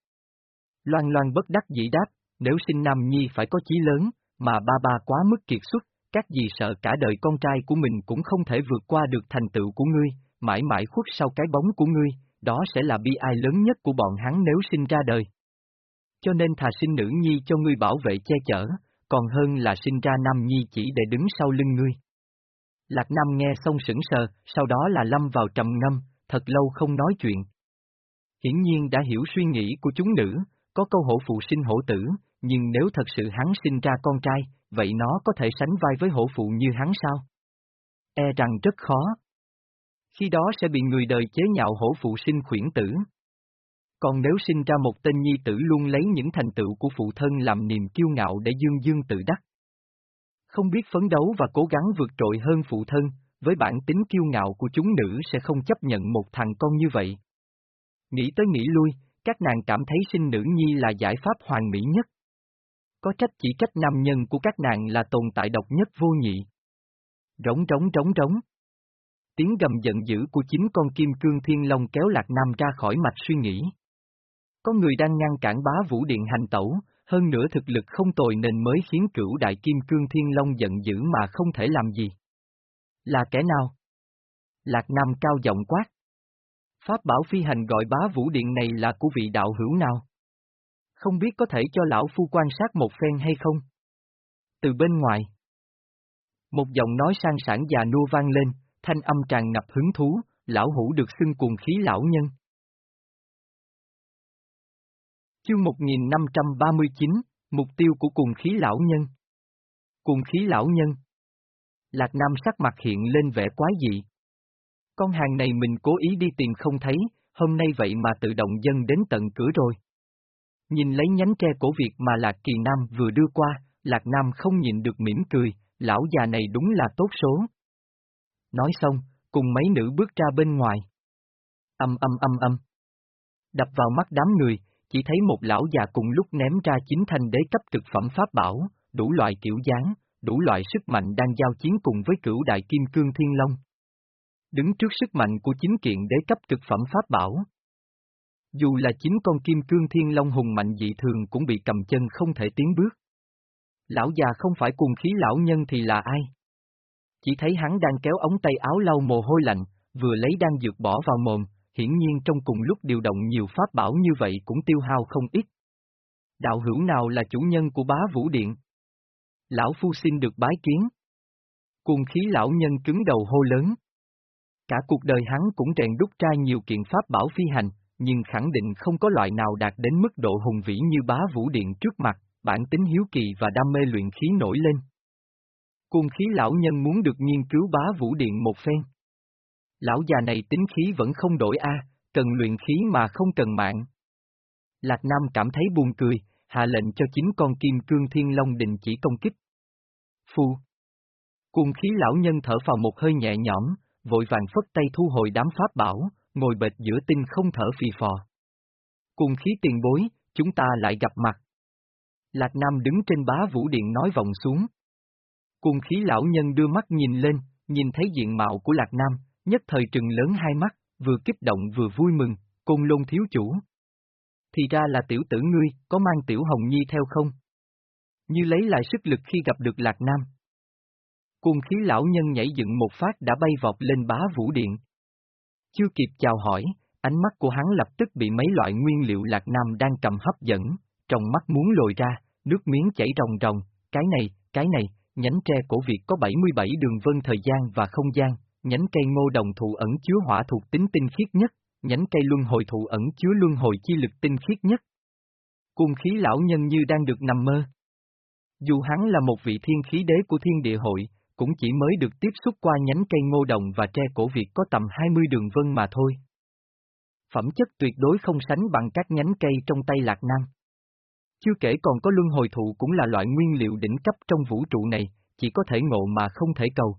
Loan loan bất đắc dĩ đáp, nếu sinh nam nhi phải có chí lớn, mà ba ba quá mức kiệt xuất, các dì sợ cả đời con trai của mình cũng không thể vượt qua được thành tựu của ngươi, mãi mãi khuất sau cái bóng của ngươi, đó sẽ là bi ai lớn nhất của bọn hắn nếu sinh ra đời. Cho nên thà sinh nữ nhi cho ngươi bảo vệ che chở, còn hơn là sinh ra nam nhi chỉ để đứng sau lưng ngươi. Lạc Nam nghe xong sững sờ, sau đó là lâm vào trầm ngâm, thật lâu không nói chuyện. Hiển nhiên đã hiểu suy nghĩ của chúng nữ, có câu hổ phụ sinh hổ tử, nhưng nếu thật sự hắn sinh ra con trai, vậy nó có thể sánh vai với hổ phụ như hắn sao? E rằng rất khó. Khi đó sẽ bị người đời chế nhạo hổ phụ sinh khuyển tử. Còn nếu sinh ra một tên nhi tử luôn lấy những thành tựu của phụ thân làm niềm kiêu ngạo để dương dương tự đắc. Không biết phấn đấu và cố gắng vượt trội hơn phụ thân, với bản tính kiêu ngạo của chúng nữ sẽ không chấp nhận một thằng con như vậy. Nghĩ tới nghĩ lui, các nàng cảm thấy sinh nữ nhi là giải pháp hoàn mỹ nhất. Có trách chỉ trách nam nhân của các nàng là tồn tại độc nhất vô nhị. Rống rống rống rống. Tiếng gầm giận dữ của chính con kim cương thiên long kéo lạc nam ra khỏi mạch suy nghĩ. Có người đang ngăn cản bá vũ điện hành tẩu, hơn nữa thực lực không tồi nên mới khiến cửu đại kim cương thiên long giận dữ mà không thể làm gì. Là kẻ nào? Lạc Nam cao giọng quát. Pháp bảo phi hành gọi bá vũ điện này là của vị đạo hữu nào? Không biết có thể cho lão phu quan sát một phen hay không? Từ bên ngoài. Một giọng nói sang sản già nua vang lên, thanh âm tràn ngập hứng thú, lão hữu được xưng cuồng khí lão nhân. Chương 1539, Mục tiêu của cùng khí lão nhân. Cùng khí lão nhân. Lạc Nam sắc mặt hiện lên vẻ quái dị. Con hàng này mình cố ý đi tìm không thấy, hôm nay vậy mà tự động dân đến tận cửa rồi. Nhìn lấy nhánh tre cổ Việt mà Lạc Kỳ Nam vừa đưa qua, Lạc Nam không nhìn được mỉm cười, lão già này đúng là tốt số. Nói xong, cùng mấy nữ bước ra bên ngoài. Âm âm âm âm. Đập vào mắt đám người, chỉ thấy một lão già cùng lúc ném ra chính thanh đế cấp thực phẩm pháp bảo, đủ loại kiểu dáng, đủ loại sức mạnh đang giao chiến cùng với cửu đại kim cương thiên long. Đứng trước sức mạnh của chính kiện đế cấp thực phẩm pháp bảo. Dù là chính con kim cương thiên long hùng mạnh dị thường cũng bị cầm chân không thể tiến bước. Lão già không phải cùng khí lão nhân thì là ai? Chỉ thấy hắn đang kéo ống tay áo lau mồ hôi lạnh, vừa lấy đang dược bỏ vào mồm, hiển nhiên trong cùng lúc điều động nhiều pháp bảo như vậy cũng tiêu hao không ít. Đạo hữu nào là chủ nhân của bá vũ điện? Lão Phu xin được bái kiến. Cuồng khí lão nhân cứng đầu hô lớn. Cả cuộc đời hắn cũng rèn đúc ra nhiều kiện pháp bảo phi hành, nhưng khẳng định không có loại nào đạt đến mức độ hùng vĩ như bá vũ điện trước mặt, bản tính hiếu kỳ và đam mê luyện khí nổi lên. Cuồng khí lão nhân muốn được nghiên cứu bá vũ điện một phen. Lão già này tính khí vẫn không đổi a, cần luyện khí mà không cần mạng. Lạc Nam cảm thấy buồn cười, hạ lệnh cho chính con kim cương thiên long đình chỉ công kích. Phu. Cuồng khí lão nhân thở vào một hơi nhẹ nhõm, vội vàng phất tay thu hồi đám pháp bảo, ngồi bệt giữa tinh không thở phì phò. Cuồng khí tiền bối, chúng ta lại gặp mặt. Lạc Nam đứng trên bá vũ điện nói vòng xuống. Cuồng khí lão nhân đưa mắt nhìn lên, nhìn thấy diện mạo của Lạc Nam, nhất thời trừng lớn hai mắt, vừa kích động vừa vui mừng, côn lôn thiếu chủ. Thì ra là tiểu tử ngươi, có mang tiểu hồng nhi theo không? Như lấy lại sức lực khi gặp được Lạc Nam. Cùng khí lão nhân nhảy dựng một phát đã bay vọt lên bá vũ điện. Chưa kịp chào hỏi, ánh mắt của hắn lập tức bị mấy loại nguyên liệu Lạc Nam đang cầm hấp dẫn, trong mắt muốn lồi ra, nước miếng chảy ròng ròng, cái này, cái này, nhánh tre cổ Việt có 77 đường vân thời gian và không gian, nhánh cây ngô đồng thụ ẩn chứa hỏa thuộc tính tinh khiết nhất, nhánh cây luân hồi thụ ẩn chứa luân hồi chi lực tinh khiết nhất. Cung khí lão nhân như đang được nằm mơ. Dù hắn là một vị thiên khí đế của thiên địa hội, cũng chỉ mới được tiếp xúc qua nhánh cây ngô đồng và tre cổ Việt có tầm 20 đường vân mà thôi. Phẩm chất tuyệt đối không sánh bằng các nhánh cây trong tay Lạc Nam. Chưa kể còn có luân hồi thụ cũng là loại nguyên liệu đỉnh cấp trong vũ trụ này, chỉ có thể ngộ mà không thể cầu.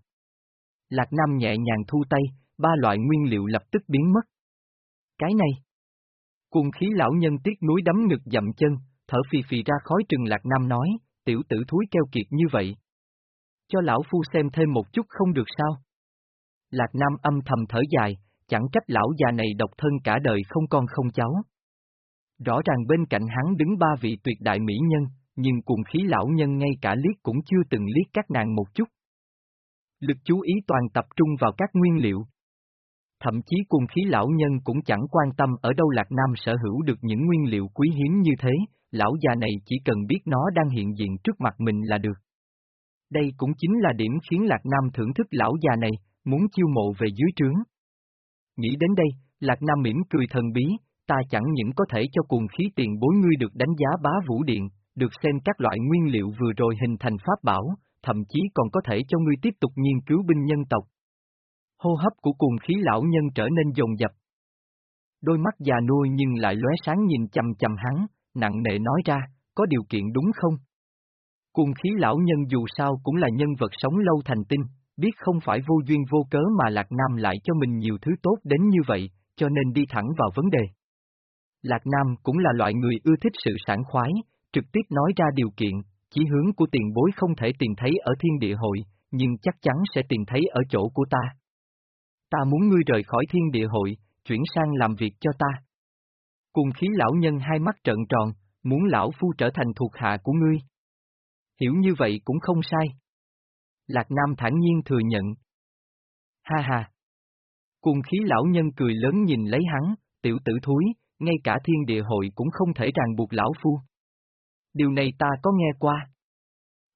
Lạc Nam nhẹ nhàng thu tay, ba loại nguyên liệu lập tức biến mất. Cái này. Cuồng khí lão nhân tiếc núi đấm ngực dậm chân, thở phì phì ra khói trừng Lạc Nam nói, tiểu tử thúi keo kiệt như vậy. Cho lão phu xem thêm một chút không được sao? Lạc Nam âm thầm thở dài, chẳng trách lão già này độc thân cả đời không con không cháu. Rõ ràng bên cạnh hắn đứng ba vị tuyệt đại mỹ nhân, nhưng cùng khí lão nhân ngay cả liếc cũng chưa từng liếc các nàng một chút. Lực chú ý toàn tập trung vào các nguyên liệu. Thậm chí cùng khí lão nhân cũng chẳng quan tâm ở đâu Lạc Nam sở hữu được những nguyên liệu quý hiếm như thế, lão già này chỉ cần biết nó đang hiện diện trước mặt mình là được. Đây cũng chính là điểm khiến Lạc Nam thưởng thức lão già này, muốn chiêu mộ về dưới trướng. Nghĩ đến đây, Lạc Nam mỉm cười thần bí, ta chẳng những có thể cho cùng khí tiền bối ngươi được đánh giá bá vũ điện, được xem các loại nguyên liệu vừa rồi hình thành pháp bảo, thậm chí còn có thể cho ngươi tiếp tục nghiên cứu binh nhân tộc. Hô hấp của cuồng khí lão nhân trở nên dồn dập. Đôi mắt già nuôi nhưng lại lóe sáng nhìn chầm chầm hắn, nặng nề nói ra, có điều kiện đúng không? Cuồng khí lão nhân dù sao cũng là nhân vật sống lâu thành tinh, biết không phải vô duyên vô cớ mà Lạc Nam lại cho mình nhiều thứ tốt đến như vậy, cho nên đi thẳng vào vấn đề. Lạc Nam cũng là loại người ưa thích sự sảng khoái, trực tiếp nói ra điều kiện, chỉ hướng của tiền bối không thể tìm thấy ở thiên địa hội, nhưng chắc chắn sẽ tìm thấy ở chỗ của ta. Ta muốn ngươi rời khỏi thiên địa hội, chuyển sang làm việc cho ta. Cùng khí lão nhân hai mắt trợn tròn, muốn lão phu trở thành thuộc hạ của ngươi. Hiểu như vậy cũng không sai. Lạc Nam thản nhiên thừa nhận. Ha ha! Cùng khí lão nhân cười lớn nhìn lấy hắn, tiểu tử thúi, ngay cả thiên địa hội cũng không thể ràng buộc lão phu. Điều này ta có nghe qua.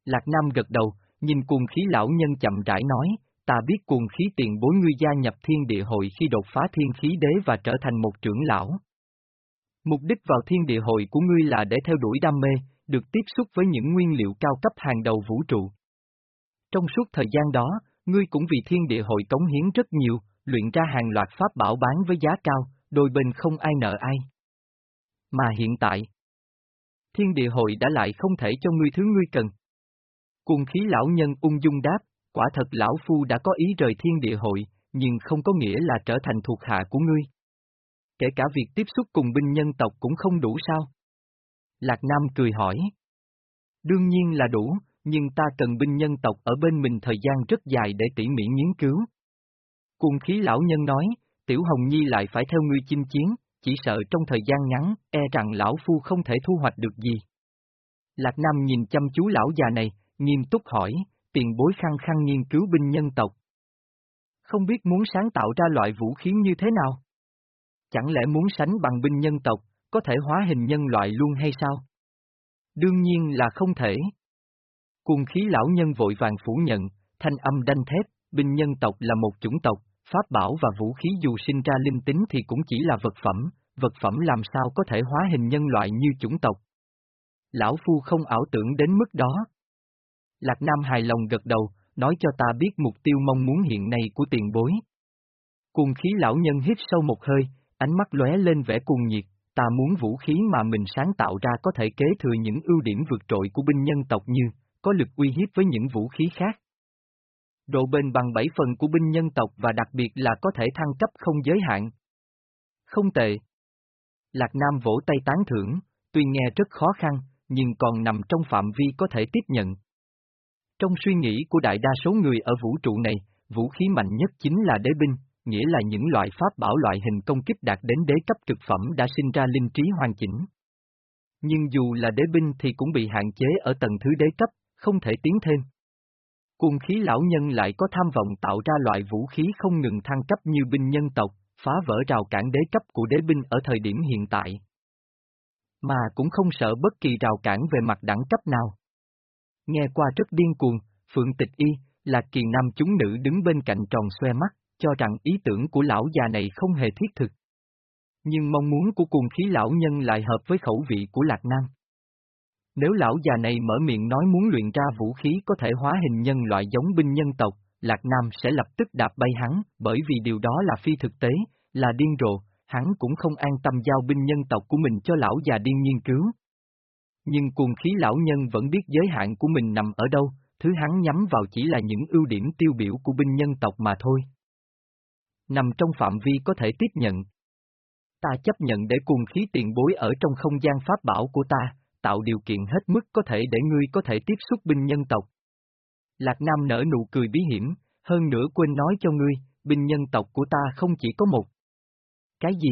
Lạc Nam gật đầu, nhìn cuồng khí lão nhân chậm rãi nói, ta biết cuồng khí tiền bối ngươi gia nhập thiên địa hội khi đột phá thiên khí đế và trở thành một trưởng lão. Mục đích vào thiên địa hội của ngươi là để theo đuổi đam mê, được tiếp xúc với những nguyên liệu cao cấp hàng đầu vũ trụ. Trong suốt thời gian đó, ngươi cũng vì thiên địa hội cống hiến rất nhiều, luyện ra hàng loạt pháp bảo bán với giá cao, đôi bên không ai nợ ai. Mà hiện tại, thiên địa hội đã lại không thể cho ngươi thứ ngươi cần. Cùng khí lão nhân ung dung đáp, quả thật lão phu đã có ý rời thiên địa hội, nhưng không có nghĩa là trở thành thuộc hạ của ngươi. Kể cả việc tiếp xúc cùng binh nhân tộc cũng không đủ sao? Lạc Nam cười hỏi. Đương nhiên là đủ, nhưng ta cần binh nhân tộc ở bên mình thời gian rất dài để tỉ mỉ nghiên cứu. Cuồng khí lão nhân nói, Tiểu Hồng Nhi lại phải theo ngươi chinh chiến, chỉ sợ trong thời gian ngắn, e rằng lão phu không thể thu hoạch được gì. Lạc Nam nhìn chăm chú lão già này, nghiêm túc hỏi, tiền bối khăng khăng nghiên cứu binh nhân tộc. Không biết muốn sáng tạo ra loại vũ khí như thế nào? Chẳng lẽ muốn sánh bằng binh nhân tộc, có thể hóa hình nhân loại luôn hay sao? Đương nhiên là không thể. Cuồng khí lão nhân vội vàng phủ nhận, thanh âm đanh thép, binh nhân tộc là một chủng tộc, pháp bảo và vũ khí dù sinh ra linh tính thì cũng chỉ là vật phẩm, vật phẩm làm sao có thể hóa hình nhân loại như chủng tộc. Lão Phu không ảo tưởng đến mức đó. Lạc Nam hài lòng gật đầu, nói cho ta biết mục tiêu mong muốn hiện nay của tiền bối. Cuồng khí lão nhân hít sâu một hơi, ánh mắt lóe lên vẻ cuồng nhiệt, ta muốn vũ khí mà mình sáng tạo ra có thể kế thừa những ưu điểm vượt trội của binh nhân tộc như, có lực uy hiếp với những vũ khí khác. Độ bền bằng 7 phần của binh nhân tộc và đặc biệt là có thể thăng cấp không giới hạn. Không tệ. Lạc Nam vỗ tay tán thưởng, tuy nghe rất khó khăn, nhưng còn nằm trong phạm vi có thể tiếp nhận. Trong suy nghĩ của đại đa số người ở vũ trụ này, vũ khí mạnh nhất chính là đế binh, nghĩa là những loại pháp bảo loại hình công kích đạt đến đế cấp cực phẩm đã sinh ra linh trí hoàn chỉnh. Nhưng dù là đế binh thì cũng bị hạn chế ở tầng thứ đế cấp, không thể tiến thêm. Cuồng khí lão nhân lại có tham vọng tạo ra loại vũ khí không ngừng thăng cấp như binh nhân tộc, phá vỡ rào cản đế cấp của đế binh ở thời điểm hiện tại. Mà cũng không sợ bất kỳ rào cản về mặt đẳng cấp nào. Nghe qua rất điên cuồng, Phượng Tịch Y, là kỳ nam chúng nữ đứng bên cạnh tròn xoe mắt, cho rằng ý tưởng của lão già này không hề thiết thực. Nhưng mong muốn của cuồng khí lão nhân lại hợp với khẩu vị của Lạc Nam. Nếu lão già này mở miệng nói muốn luyện ra vũ khí có thể hóa hình nhân loại giống binh nhân tộc, Lạc Nam sẽ lập tức đạp bay hắn, bởi vì điều đó là phi thực tế, là điên rồ, hắn cũng không an tâm giao binh nhân tộc của mình cho lão già điên nghiên cứu. Nhưng cuồng khí lão nhân vẫn biết giới hạn của mình nằm ở đâu, thứ hắn nhắm vào chỉ là những ưu điểm tiêu biểu của binh nhân tộc mà thôi. Nằm trong phạm vi có thể tiếp nhận. Ta chấp nhận để cuồng khí tiền bối ở trong không gian pháp bảo của ta, tạo điều kiện hết mức có thể để ngươi có thể tiếp xúc binh nhân tộc. Lạc Nam nở nụ cười bí hiểm, hơn nữa quên nói cho ngươi, binh nhân tộc của ta không chỉ có một. Cái gì?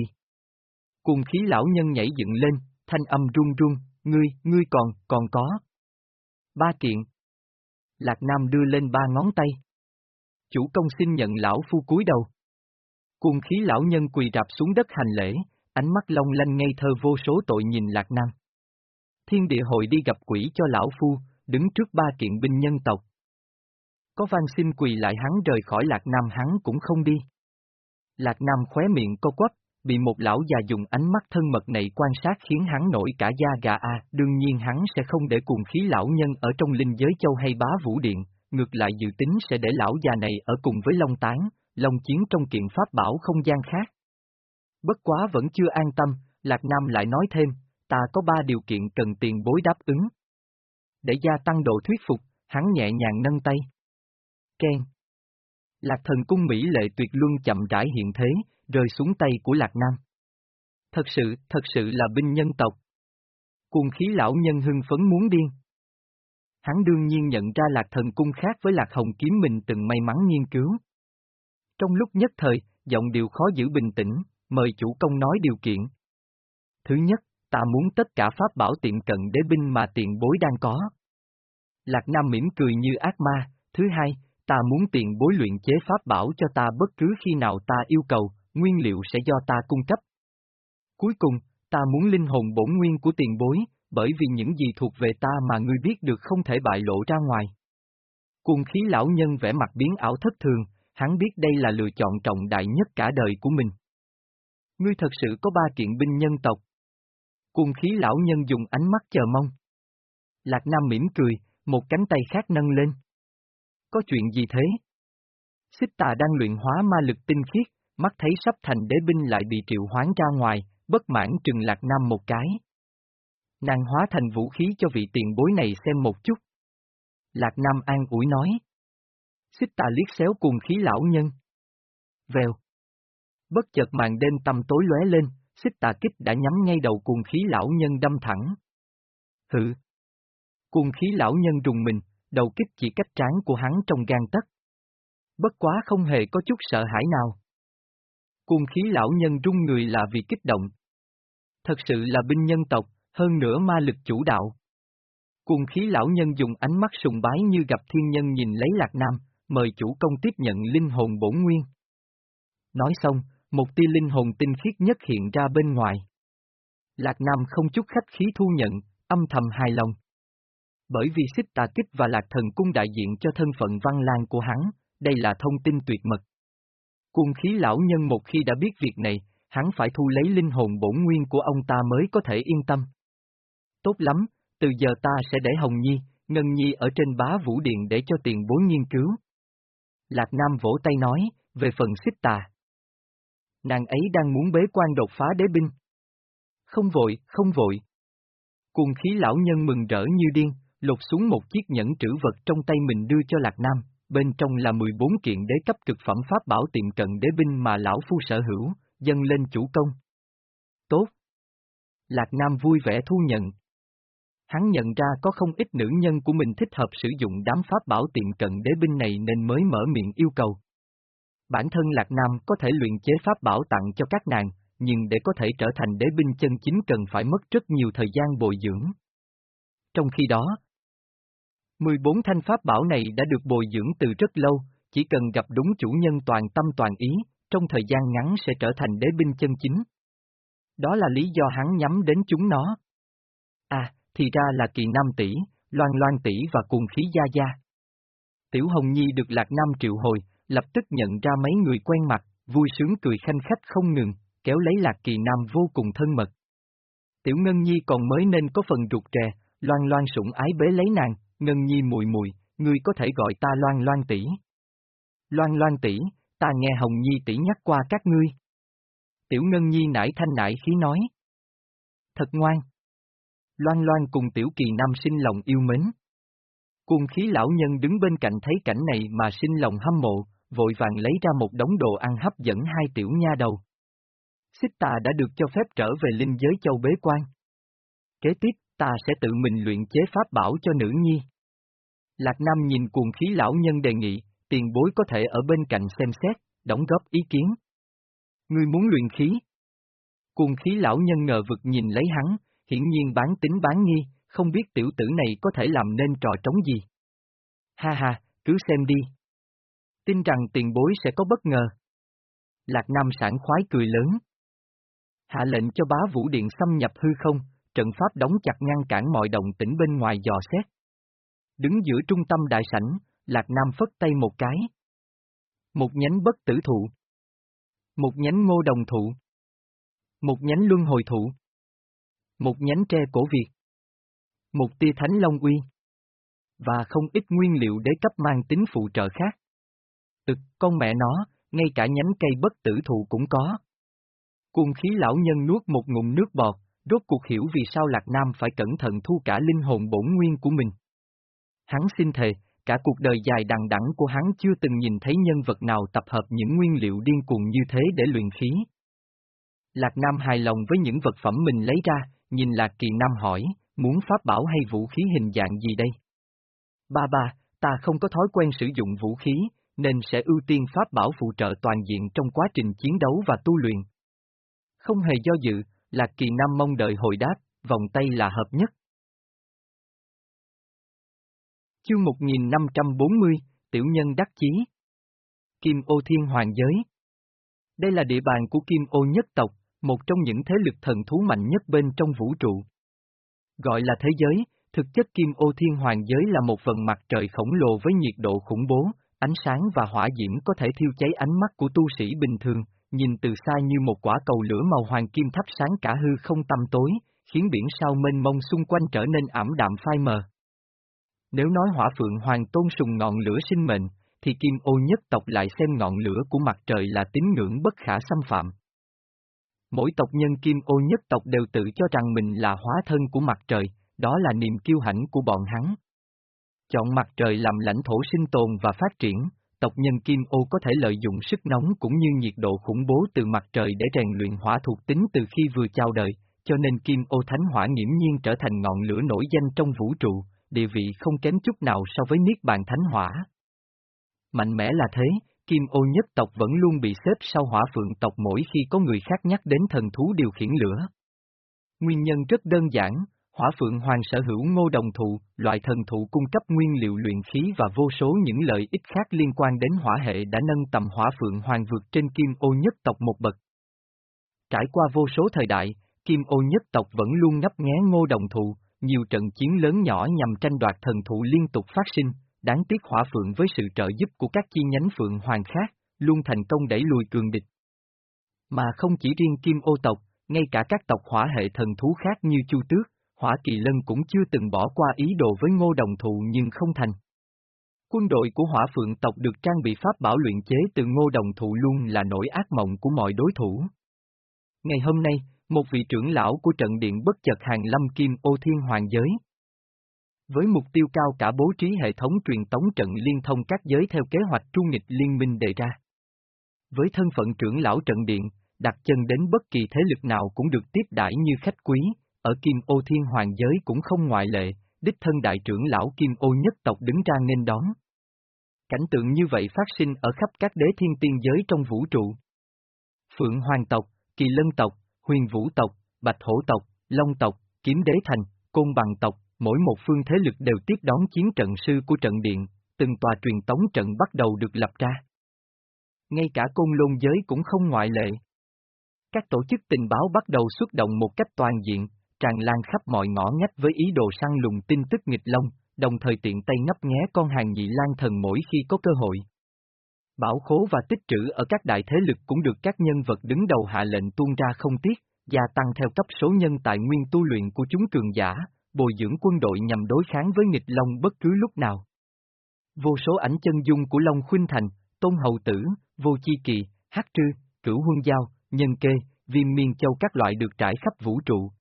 Cùng khí lão nhân nhảy dựng lên, thanh âm run run, ngươi, ngươi còn, còn có. Ba kiện. Lạc Nam đưa lên ba ngón tay. Chủ công xin nhận lão phu cúi đầu. Cuồng khí lão nhân quỳ rạp xuống đất hành lễ, ánh mắt long lanh ngây thơ vô số tội nhìn Lạc Nam. Thiên địa hội đi gặp quỷ cho lão phu, đứng trước ba kiện binh nhân tộc. Có van xin quỳ lại hắn rời khỏi Lạc Nam hắn cũng không đi. Lạc Nam khóe miệng co quắp, bị một lão già dùng ánh mắt thân mật này quan sát khiến hắn nổi cả da gà a, đương nhiên hắn sẽ không để cùng khí lão nhân ở trong linh giới châu hay bá vũ điện, ngược lại dự tính sẽ để lão già này ở cùng với Long Tán, Long Chiến trong kiện pháp bảo không gian khác. Bất quá vẫn chưa an tâm, Lạc Nam lại nói thêm, ta có ba điều kiện cần tiền bối đáp ứng. Để gia tăng độ thuyết phục, hắn nhẹ nhàng nâng tay. Ken. Lạc thần cung Mỹ lệ tuyệt luân chậm rãi hiện thế, rơi xuống tay của Lạc Nam. Thật sự, thật sự là binh nhân tộc. Cuồng khí lão nhân hưng phấn muốn điên. Hắn đương nhiên nhận ra Lạc thần cung khác với Lạc hồng kiếm mình từng may mắn nghiên cứu. Trong lúc nhất thời, giọng điệu khó giữ bình tĩnh, mời chủ công nói điều kiện. Thứ nhất, ta muốn tất cả pháp bảo tiện cận đế binh mà tiền bối đang có. Lạc Nam mỉm cười như ác ma, thứ hai, ta muốn tiền bối luyện chế pháp bảo cho ta bất cứ khi nào ta yêu cầu, nguyên liệu sẽ do ta cung cấp. Cuối cùng, ta muốn linh hồn bổn nguyên của tiền bối, bởi vì những gì thuộc về ta mà ngươi biết được không thể bại lộ ra ngoài. Cùng khí lão nhân vẽ mặt biến ảo thất thường, hắn biết đây là lựa chọn trọng đại nhất cả đời của mình. Ngươi thật sự có ba kiện binh nhân tộc. Cuồng khí lão nhân dùng ánh mắt chờ mong. Lạc Nam mỉm cười, một cánh tay khác nâng lên. Có chuyện gì thế? Xích tà đang luyện hóa ma lực tinh khiết, mắt thấy sắp thành đế binh lại bị triệu hoán ra ngoài, bất mãn trừng Lạc Nam một cái. Nàng hóa thành vũ khí cho vị tiền bối này xem một chút. Lạc Nam an ủi nói. Xích tà liếc xéo cùng khí lão nhân. Vèo. Bất chợt màn đêm tầm tối lóe lên, xích tà kích đã nhắm ngay đầu cuồng khí lão nhân đâm thẳng. Hự. Cuồng khí lão nhân rùng mình, đầu kích chỉ cách trán của hắn trong gan tất. Bất quá không hề có chút sợ hãi nào. Cuồng khí lão nhân rung người là vì kích động. Thật sự là binh nhân tộc, hơn nữa ma lực chủ đạo. Cuồng khí lão nhân dùng ánh mắt sùng bái như gặp thiên nhân nhìn lấy Lạc Nam, mời chủ công tiếp nhận linh hồn bổn nguyên. Nói xong, một tia linh hồn tinh khiết nhất hiện ra bên ngoài. Lạc Nam không chút khách khí thu nhận, âm thầm hài lòng. Bởi vì xích tà kích và lạc thần cung đại diện cho thân phận văn lang của hắn, đây là thông tin tuyệt mật. Cuồng khí lão nhân một khi đã biết việc này, hắn phải thu lấy linh hồn bổn nguyên của ông ta mới có thể yên tâm. Tốt lắm, từ giờ ta sẽ để Hồng Nhi, Ngân Nhi ở trên bá vũ điện để cho tiền bối nghiên cứu. Lạc Nam vỗ tay nói, về phần xích tà. Nàng ấy đang muốn bế quan đột phá đế binh. Không vội, không vội. Cuồng khí lão nhân mừng rỡ như điên, lột xuống một chiếc nhẫn trữ vật trong tay mình đưa cho Lạc Nam, bên trong là 14 kiện đế cấp cực phẩm pháp bảo tiệm cận đế binh mà lão phu sở hữu, dâng lên chủ công. Tốt. Lạc Nam vui vẻ thu nhận. Hắn nhận ra có không ít nữ nhân của mình thích hợp sử dụng đám pháp bảo tiệm cận đế binh này nên mới mở miệng yêu cầu. Bản thân Lạc Nam có thể luyện chế pháp bảo tặng cho các nàng, nhưng để có thể trở thành đế binh chân chính cần phải mất rất nhiều thời gian bồi dưỡng. Trong khi đó, 14 thanh pháp bảo này đã được bồi dưỡng từ rất lâu, chỉ cần gặp đúng chủ nhân toàn tâm toàn ý, trong thời gian ngắn sẽ trở thành đế binh chân chính. Đó là lý do hắn nhắm đến chúng nó. À, thì ra là kỳ nam tỷ, loan loan tỷ và cùng khí gia gia. Tiểu Hồng Nhi được Lạc Nam triệu hồi, lập tức nhận ra mấy người quen mặt, vui sướng cười khanh khách không ngừng, kéo lấy Lạc Kỳ Nam vô cùng thân mật. Tiểu Ngân Nhi còn mới nên có phần rụt rè, loan loan sủng ái bế lấy nàng, Ngân Nhi mùi mùi, ngươi có thể gọi ta loan loan tỷ. Loan loan tỷ, ta nghe Hồng Nhi tỷ nhắc qua các ngươi. Tiểu Ngân Nhi nải thanh nải khí nói. Thật ngoan. Loan loan cùng Tiểu Kỳ Nam sinh lòng yêu mến. Cuồng khí lão nhân đứng bên cạnh thấy cảnh này mà sinh lòng hâm mộ, vội vàng lấy ra một đống đồ ăn hấp dẫn hai tiểu nha đầu. Xích tà đã được cho phép trở về linh giới châu bế quan. Kế tiếp, ta sẽ tự mình luyện chế pháp bảo cho nữ nhi. Lạc Nam nhìn cuồng khí lão nhân đề nghị, tiền bối có thể ở bên cạnh xem xét, đóng góp ý kiến. Ngươi muốn luyện khí? Cuồng khí lão nhân ngờ vực nhìn lấy hắn, hiển nhiên bán tính bán nghi, không biết tiểu tử này có thể làm nên trò trống gì. Ha ha, cứ xem đi. Tin rằng tiền bối sẽ có bất ngờ. Lạc Nam sảng khoái cười lớn. Hạ lệnh cho bá vũ điện xâm nhập hư không, trận pháp đóng chặt ngăn cản mọi động tĩnh bên ngoài dò xét. Đứng giữa trung tâm đại sảnh, Lạc Nam phất tay một cái. Một nhánh bất tử thụ. Một nhánh ngô đồng thụ. Một nhánh luân hồi thụ. Một nhánh tre cổ Việt. Một tia thánh long uy. Và không ít nguyên liệu đế cấp mang tính phụ trợ khác. Ực, con mẹ nó, ngay cả nhánh cây bất tử thụ cũng có. Cuồng khí lão nhân nuốt một ngụm nước bọt, rốt cuộc hiểu vì sao Lạc Nam phải cẩn thận thu cả linh hồn bổn nguyên của mình. Hắn xin thề, cả cuộc đời dài đằng đẵng của hắn chưa từng nhìn thấy nhân vật nào tập hợp những nguyên liệu điên cuồng như thế để luyện khí. Lạc Nam hài lòng với những vật phẩm mình lấy ra, nhìn Lạc Kỳ Nam hỏi, muốn pháp bảo hay vũ khí hình dạng gì đây? Ba ba, ta không có thói quen sử dụng vũ khí, nên sẽ ưu tiên pháp bảo phụ trợ toàn diện trong quá trình chiến đấu và tu luyện. Không hề do dự, Lạc Kỳ Nam mong đợi hồi đáp, vòng tay là hợp nhất. Chương 1540, Tiểu Nhân Đắc Chí Kim Ô Thiên Hoàng Giới Đây là địa bàn của Kim Ô nhất tộc, một trong những thế lực thần thú mạnh nhất bên trong vũ trụ. Gọi là thế giới, thực chất Kim Ô Thiên Hoàng Giới là một phần mặt trời khổng lồ với nhiệt độ khủng bố, ánh sáng và hỏa diễm có thể thiêu cháy ánh mắt của tu sĩ bình thường, nhìn từ xa như một quả cầu lửa màu hoàng kim thắp sáng cả hư không tăm tối, khiến biển sao mênh mông xung quanh trở nên ảm đạm phai mờ. Nếu nói hỏa phượng hoàng tôn sùng ngọn lửa sinh mệnh, thì kim ô nhất tộc lại xem ngọn lửa của mặt trời là tín ngưỡng bất khả xâm phạm. Mỗi tộc nhân kim ô nhất tộc đều tự cho rằng mình là hóa thân của mặt trời, đó là niềm kiêu hãnh của bọn hắn. Chọn mặt trời làm lãnh thổ sinh tồn và phát triển, tộc nhân Kim Ô có thể lợi dụng sức nóng cũng như nhiệt độ khủng bố từ mặt trời để rèn luyện hỏa thuộc tính từ khi vừa chào đời, cho nên Kim Ô Thánh Hỏa nghiễm nhiên trở thành ngọn lửa nổi danh trong vũ trụ, địa vị không kém chút nào so với Niết Bàn Thánh Hỏa. Mạnh mẽ là thế, Kim Ô nhất tộc vẫn luôn bị xếp sau hỏa phượng tộc mỗi khi có người khác nhắc đến thần thú điều khiển lửa. Nguyên nhân rất đơn giản, Hỏa Phượng Hoàng sở hữu ngô đồng thụ, loại thần thụ cung cấp nguyên liệu luyện khí và vô số những lợi ích khác liên quan đến hỏa hệ đã nâng tầm Hỏa Phượng Hoàng vượt trên Kim Ô nhất tộc một bậc. Trải qua vô số thời đại, Kim Ô nhất tộc vẫn luôn ngấp nghé ngô đồng thụ, nhiều trận chiến lớn nhỏ nhằm tranh đoạt thần thụ liên tục phát sinh, đáng tiếc Hỏa Phượng với sự trợ giúp của các chi nhánh Phượng Hoàng khác, luôn thành công đẩy lùi cường địch. Mà không chỉ riêng Kim Ô tộc, ngay cả các tộc hỏa hệ thần thú khác như Chu Tước, Hỏa Kỳ Lân cũng chưa từng bỏ qua ý đồ với ngô đồng thụ nhưng không thành. Quân đội của hỏa phượng tộc được trang bị pháp bảo luyện chế từ ngô đồng thụ luôn là nỗi ác mộng của mọi đối thủ. Ngày hôm nay, một vị trưởng lão của trận điện bất chợt hàng lâm kim ô thiên hoàng giới. Với mục tiêu cao cả bố trí hệ thống truyền tống trận liên thông các giới theo kế hoạch trung nghịch liên minh đề ra. Với thân phận trưởng lão trận điện, đặt chân đến bất kỳ thế lực nào cũng được tiếp đãi như khách quý, ở Kim Ô Thiên Hoàng giới cũng không ngoại lệ, đích thân đại trưởng lão Kim Ô nhất tộc đứng ra nên đón. Cảnh tượng như vậy phát sinh ở khắp các đế thiên tiên giới trong vũ trụ. Phượng Hoàng tộc, Kỳ Lân tộc, Huyền Vũ tộc, Bạch Hổ tộc, Long tộc, Kiếm Đế Thành, Côn Bằng tộc, mỗi một phương thế lực đều tiếp đón chiến trận sư của trận điện, từng tòa truyền tống trận bắt đầu được lập ra. Ngay cả côn lôn giới cũng không ngoại lệ. Các tổ chức tình báo bắt đầu xuất động một cách toàn diện, tràn lan khắp mọi ngõ ngách với ý đồ săn lùng tin tức nghịch long, đồng thời tiện tay ngấp nghé con hàng nhị lan thần mỗi khi có cơ hội. Bảo khố và tích trữ ở các đại thế lực cũng được các nhân vật đứng đầu hạ lệnh tuôn ra không tiếc, gia tăng theo cấp số nhân tài nguyên tu luyện của chúng cường giả, bồi dưỡng quân đội nhằm đối kháng với nghịch long bất cứ lúc nào. Vô số ảnh chân dung của Long Khuynh Thành, Tôn Hậu Tử, Vô Chi Kỳ, Hát Trư, Cửu Huân Giao, Nhân Kê, Viêm Miên Châu các loại được trải khắp vũ trụ,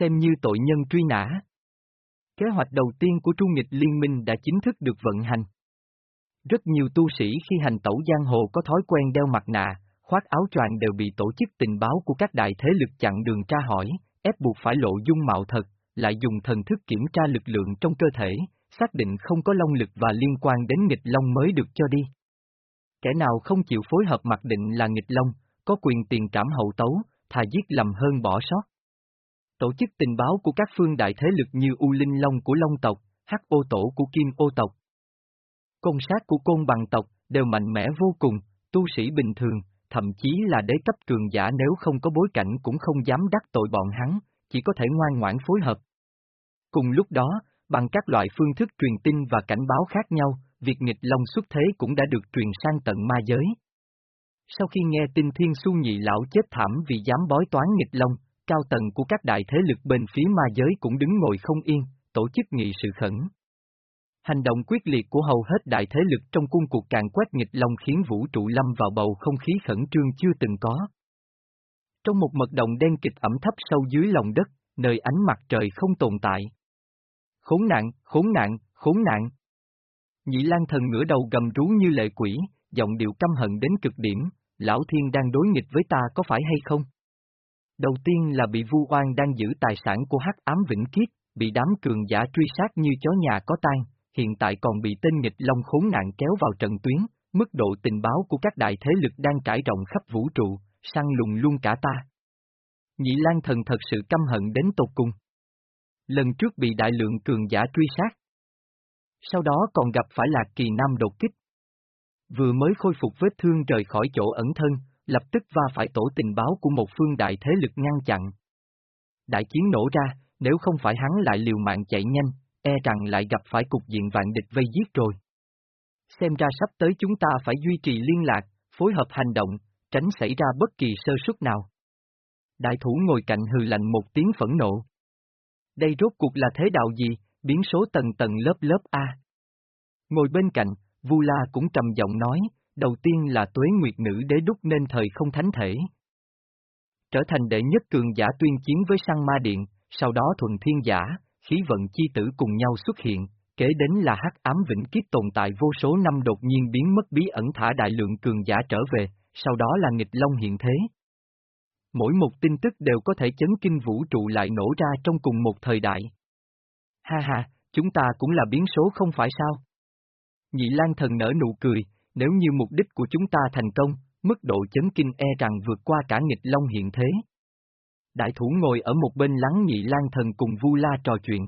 xem như tội nhân truy nã. Kế hoạch đầu tiên của Trung nghịch liên minh đã chính thức được vận hành. Rất nhiều tu sĩ khi hành tẩu giang hồ có thói quen đeo mặt nạ, khoác áo choàng đều bị tổ chức tình báo của các đại thế lực chặn đường tra hỏi, ép buộc phải lộ dung mạo thật, lại dùng thần thức kiểm tra lực lượng trong cơ thể, xác định không có long lực và liên quan đến nghịch long mới được cho đi. Kẻ nào không chịu phối hợp mặc định là nghịch long, có quyền tiền trảm hậu tấu, thà giết lầm hơn bỏ sót. Tổ chức tình báo của các phương đại thế lực như U Linh Long của Long tộc, Hắc Ô Tổ của Kim Ô tộc. Công sát của Côn Bằng tộc, đều mạnh mẽ vô cùng, tu sĩ bình thường, thậm chí là đế cấp cường giả nếu không có bối cảnh cũng không dám đắc tội bọn hắn, chỉ có thể ngoan ngoãn phối hợp. Cùng lúc đó, bằng các loại phương thức truyền tin và cảnh báo khác nhau, việc nghịch long xuất thế cũng đã được truyền sang tận ma giới. Sau khi nghe tin Thiên Su Nhị Lão chết thảm vì dám bói toán nghịch long, cao tầng của các đại thế lực bên phía ma giới cũng đứng ngồi không yên, tổ chức nghị sự khẩn. Hành động quyết liệt của hầu hết đại thế lực trong cung cuộc càn quét nghịch long khiến vũ trụ lâm vào bầu không khí khẩn trương chưa từng có. Trong một mật động đen kịch ẩm thấp sâu dưới lòng đất, nơi ánh mặt trời không tồn tại. Khốn nạn, khốn nạn, khốn nạn. Nhị Lan thần ngửa đầu gầm rú như lệ quỷ, giọng điệu căm hận đến cực điểm, lão thiên đang đối nghịch với ta có phải hay không? Đầu tiên là bị vu oan đang giữ tài sản của hắc ám vĩnh kiết, bị đám cường giả truy sát như chó nhà có tan, hiện tại còn bị tên nghịch long khốn nạn kéo vào trận tuyến, mức độ tình báo của các đại thế lực đang trải rộng khắp vũ trụ, săn lùng luôn cả ta. Nhị Lan thần thật sự căm hận đến tột cùng. Lần trước bị đại lượng cường giả truy sát. Sau đó còn gặp phải Lạc Kỳ Nam đột kích. Vừa mới khôi phục vết thương rời khỏi chỗ ẩn thân, lập tức va phải tổ tình báo của một phương đại thế lực ngăn chặn. Đại chiến nổ ra, nếu không phải hắn lại liều mạng chạy nhanh, e rằng lại gặp phải cục diện vạn địch vây giết rồi. Xem ra sắp tới chúng ta phải duy trì liên lạc, phối hợp hành động, tránh xảy ra bất kỳ sơ suất nào. Đại thủ ngồi cạnh hừ lạnh một tiếng phẫn nộ. Đây rốt cuộc là thế đạo gì, biến số tầng tầng lớp lớp A. Ngồi bên cạnh, Vu La cũng trầm giọng nói, đầu tiên là tuế nguyệt nữ đế đúc nên thời không thánh thể. Trở thành đệ nhất cường giả tuyên chiến với sang ma điện, sau đó thuần thiên giả, khí vận chi tử cùng nhau xuất hiện, kế đến là hắc ám vĩnh kiếp tồn tại vô số năm đột nhiên biến mất bí ẩn thả đại lượng cường giả trở về, sau đó là nghịch long hiện thế. Mỗi một tin tức đều có thể chấn kinh vũ trụ lại nổ ra trong cùng một thời đại. Ha ha, chúng ta cũng là biến số không phải sao? Nhị Lan thần nở nụ cười, nếu như mục đích của chúng ta thành công, mức độ chấn kinh e rằng vượt qua cả nghịch long hiện thế. Đại thủ ngồi ở một bên lắng nhị lan thần cùng Vu La trò chuyện.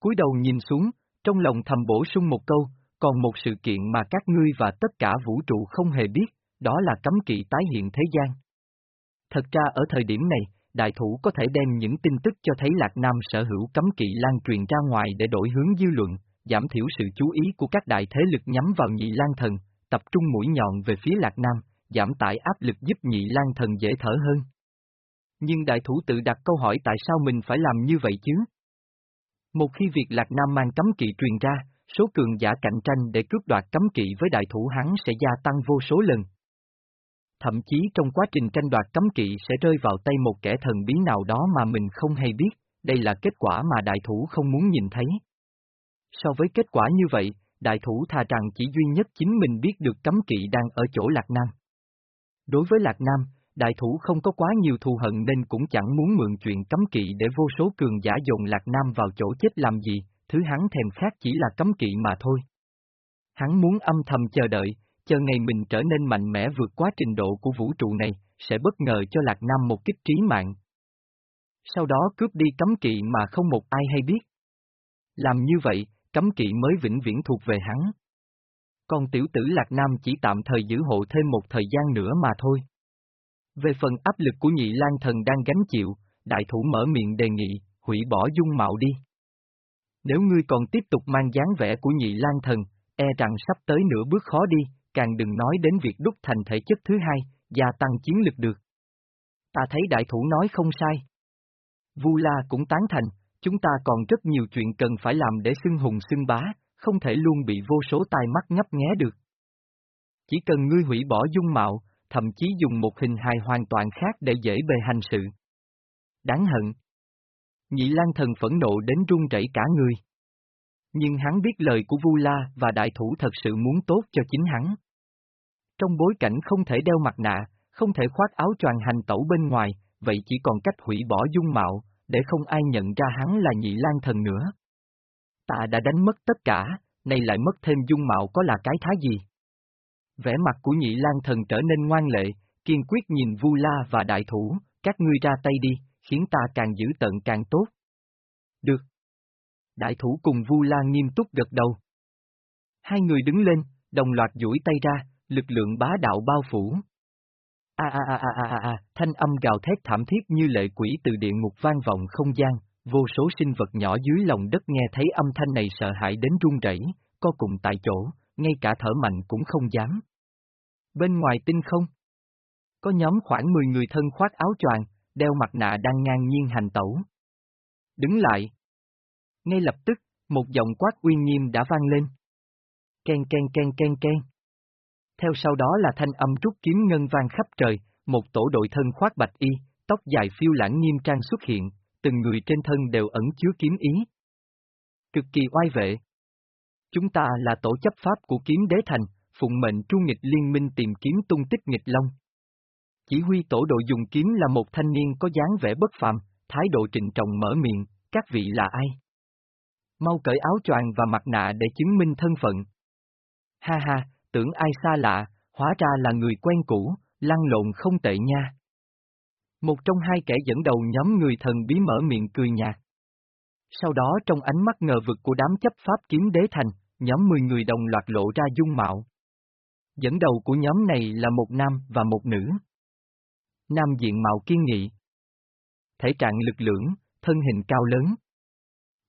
cúi đầu nhìn xuống, trong lòng thầm bổ sung một câu, còn một sự kiện mà các ngươi và tất cả vũ trụ không hề biết, đó là cấm kỵ tái hiện thế gian. Thật ra ở thời điểm này, đại thủ có thể đem những tin tức cho thấy Lạc Nam sở hữu cấm kỵ lan truyền ra ngoài để đổi hướng dư luận, giảm thiểu sự chú ý của các đại thế lực nhắm vào nhị lan thần, tập trung mũi nhọn về phía Lạc Nam, giảm tải áp lực giúp nhị lan thần dễ thở hơn. Nhưng đại thủ tự đặt câu hỏi tại sao mình phải làm như vậy chứ? Một khi việc Lạc Nam mang cấm kỵ truyền ra, số cường giả cạnh tranh để cướp đoạt cấm kỵ với đại thủ hắn sẽ gia tăng vô số lần. Thậm chí trong quá trình tranh đoạt cấm kỵ sẽ rơi vào tay một kẻ thần bí nào đó mà mình không hay biết, đây là kết quả mà đại thủ không muốn nhìn thấy. So với kết quả như vậy, đại thủ thà rằng chỉ duy nhất chính mình biết được cấm kỵ đang ở chỗ Lạc Nam. Đối với Lạc Nam, đại thủ không có quá nhiều thù hận nên cũng chẳng muốn mượn chuyện cấm kỵ để vô số cường giả dồn Lạc Nam vào chỗ chết làm gì, thứ hắn thèm khác chỉ là cấm kỵ mà thôi. Hắn muốn âm thầm chờ đợi, chờ ngày mình trở nên mạnh mẽ vượt quá trình độ của vũ trụ này, sẽ bất ngờ cho Lạc Nam một kích trí mạng. Sau đó cướp đi cấm kỵ mà không một ai hay biết. Làm như vậy, cấm kỵ mới vĩnh viễn thuộc về hắn. Còn tiểu tử Lạc Nam chỉ tạm thời giữ hộ thêm một thời gian nữa mà thôi. Về phần áp lực của nhị lang thần đang gánh chịu, đại thủ mở miệng đề nghị, hủy bỏ dung mạo đi. Nếu ngươi còn tiếp tục mang dáng vẻ của nhị lang thần, e rằng sắp tới nửa bước khó đi, càng đừng nói đến việc đúc thành thể chất thứ hai, gia tăng chiến lực được. Ta thấy đại thủ nói không sai. Vu La cũng tán thành, chúng ta còn rất nhiều chuyện cần phải làm để xưng hùng xưng bá, không thể luôn bị vô số tai mắt ngấp nghé được. Chỉ cần ngươi hủy bỏ dung mạo, thậm chí dùng một hình hài hoàn toàn khác để dễ bề hành sự. Đáng hận. Nhị Lan thần phẫn nộ đến run rẩy cả người. Nhưng hắn biết lời của Vu La và đại thủ thật sự muốn tốt cho chính hắn. Trong bối cảnh không thể đeo mặt nạ, không thể khoác áo choàng hành tẩu bên ngoài, vậy chỉ còn cách hủy bỏ dung mạo, để không ai nhận ra hắn là nhị lang thần nữa. Ta đã đánh mất tất cả, nay lại mất thêm dung mạo có là cái thái gì? Vẻ mặt của nhị lang thần trở nên ngoan lệ, kiên quyết nhìn Vu La và đại thủ, các ngươi ra tay đi, khiến ta càng giữ tận càng tốt. Được. Đại thủ cùng Vu La nghiêm túc gật đầu. Hai người đứng lên, đồng loạt duỗi tay ra, lực lượng bá đạo bao phủ. A a a a a a thanh âm gào thét thảm thiết như lệ quỷ từ địa ngục vang vọng không gian, vô số sinh vật nhỏ dưới lòng đất nghe thấy âm thanh này sợ hãi đến run rẩy, co cùng tại chỗ, ngay cả thở mạnh cũng không dám. Bên ngoài tinh không, có nhóm khoảng 10 người thân khoác áo choàng, đeo mặt nạ đang ngang nhiên hành tẩu. Đứng lại. Ngay lập tức, một giọng quát uy nghiêm đã vang lên. Ken ken ken ken ken. Theo sau đó là thanh âm trúc kiếm ngân vang khắp trời, một tổ đội thân khoác bạch y, tóc dài phiêu lãng nghiêm trang xuất hiện, từng người trên thân đều ẩn chứa kiếm ý. Cực kỳ oai vệ. Chúng ta là tổ chấp pháp của kiếm đế thành, phụng mệnh tru nghịch liên minh tìm kiếm tung tích nghịch long. Chỉ huy tổ đội dùng kiếm là một thanh niên có dáng vẻ bất phàm, thái độ trịnh trọng mở miệng, các vị là ai? Mau cởi áo choàng và mặt nạ để chứng minh thân phận. Ha ha, tưởng ai xa lạ, hóa ra là người quen cũ, lăn lộn không tệ nha. Một trong hai kẻ dẫn đầu nhóm người thần bí mở miệng cười nhạt. Sau đó trong ánh mắt ngờ vực của đám chấp pháp kiếm đế thành, nhóm 10 người đồng loạt lộ ra dung mạo. Dẫn đầu của nhóm này là một nam và một nữ. Nam diện mạo kiên nghị. Thể trạng lực lưỡng, thân hình cao lớn.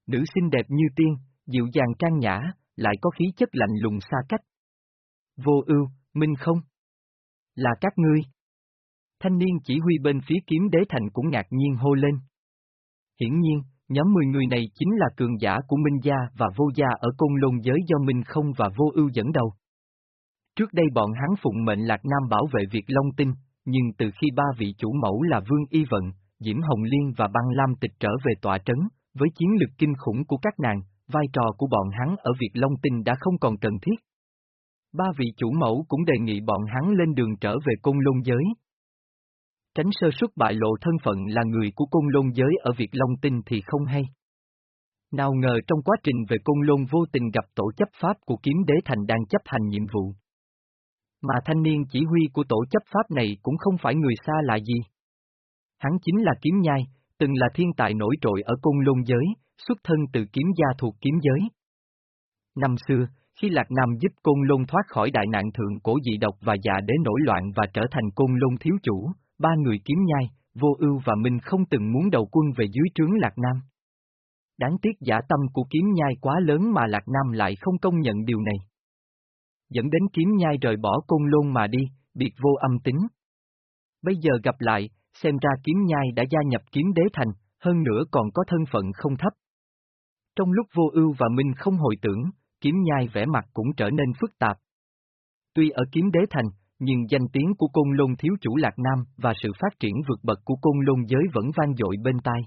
Nữ xinh đẹp như tiên, dịu dàng trang nhã, lại có khí chất lạnh lùng xa cách. Vô ưu, minh không? Là các ngươi. Thanh niên chỉ huy bên phía kiếm đế thành cũng ngạc nhiên hô lên. Hiển nhiên, nhóm 10 người này chính là cường giả của Minh Gia và Vô Gia ở Côn Lôn giới do Minh Không và Vô Ưu dẫn đầu. Trước đây bọn hắn phụng mệnh Lạc Nam bảo vệ việc Long Tinh, nhưng từ khi ba vị chủ mẫu là Vương Y Vận, Diễm Hồng Liên và Băng Lam Tịch trở về tọa trấn, với chiến lực kinh khủng của các nàng, vai trò của bọn hắn ở việc Long Tinh đã không còn cần thiết. Ba vị chủ mẫu cũng đề nghị bọn hắn lên đường trở về Côn Lôn giới, Tránh sơ suất bại lộ thân phận là người của côn lôn giới ở Việt Long Tinh thì không hay. Nào ngờ trong quá trình về côn lôn vô tình gặp tổ chấp pháp của kiếm đế thành đang chấp hành nhiệm vụ. Mà thanh niên chỉ huy của tổ chấp pháp này cũng không phải người xa lạ gì. Hắn chính là kiếm nhai, từng là thiên tài nổi trội ở côn lôn giới, xuất thân từ kiếm gia thuộc kiếm giới. Năm xưa, khi Lạc Nam giúp côn lôn thoát khỏi đại nạn thượng cổ dị độc và già đế nổi loạn và trở thành côn lôn thiếu chủ, ba người kiếm nhai, vô ưu và Minh không từng muốn đầu quân về dưới trướng Lạc Nam. Đáng tiếc giả tâm của kiếm nhai quá lớn mà Lạc Nam lại không công nhận điều này. Dẫn đến kiếm nhai rời bỏ côn lôn mà đi, biệt vô âm tính. Bây giờ gặp lại, xem ra kiếm nhai đã gia nhập kiếm đế thành, hơn nữa còn có thân phận không thấp. Trong lúc vô ưu và Minh không hồi tưởng, kiếm nhai vẻ mặt cũng trở nên phức tạp. Tuy ở kiếm đế thành, nhưng danh tiếng của Côn Lôn thiếu chủ Lạc Nam và sự phát triển vượt bậc của Côn Lôn giới vẫn vang dội bên tai.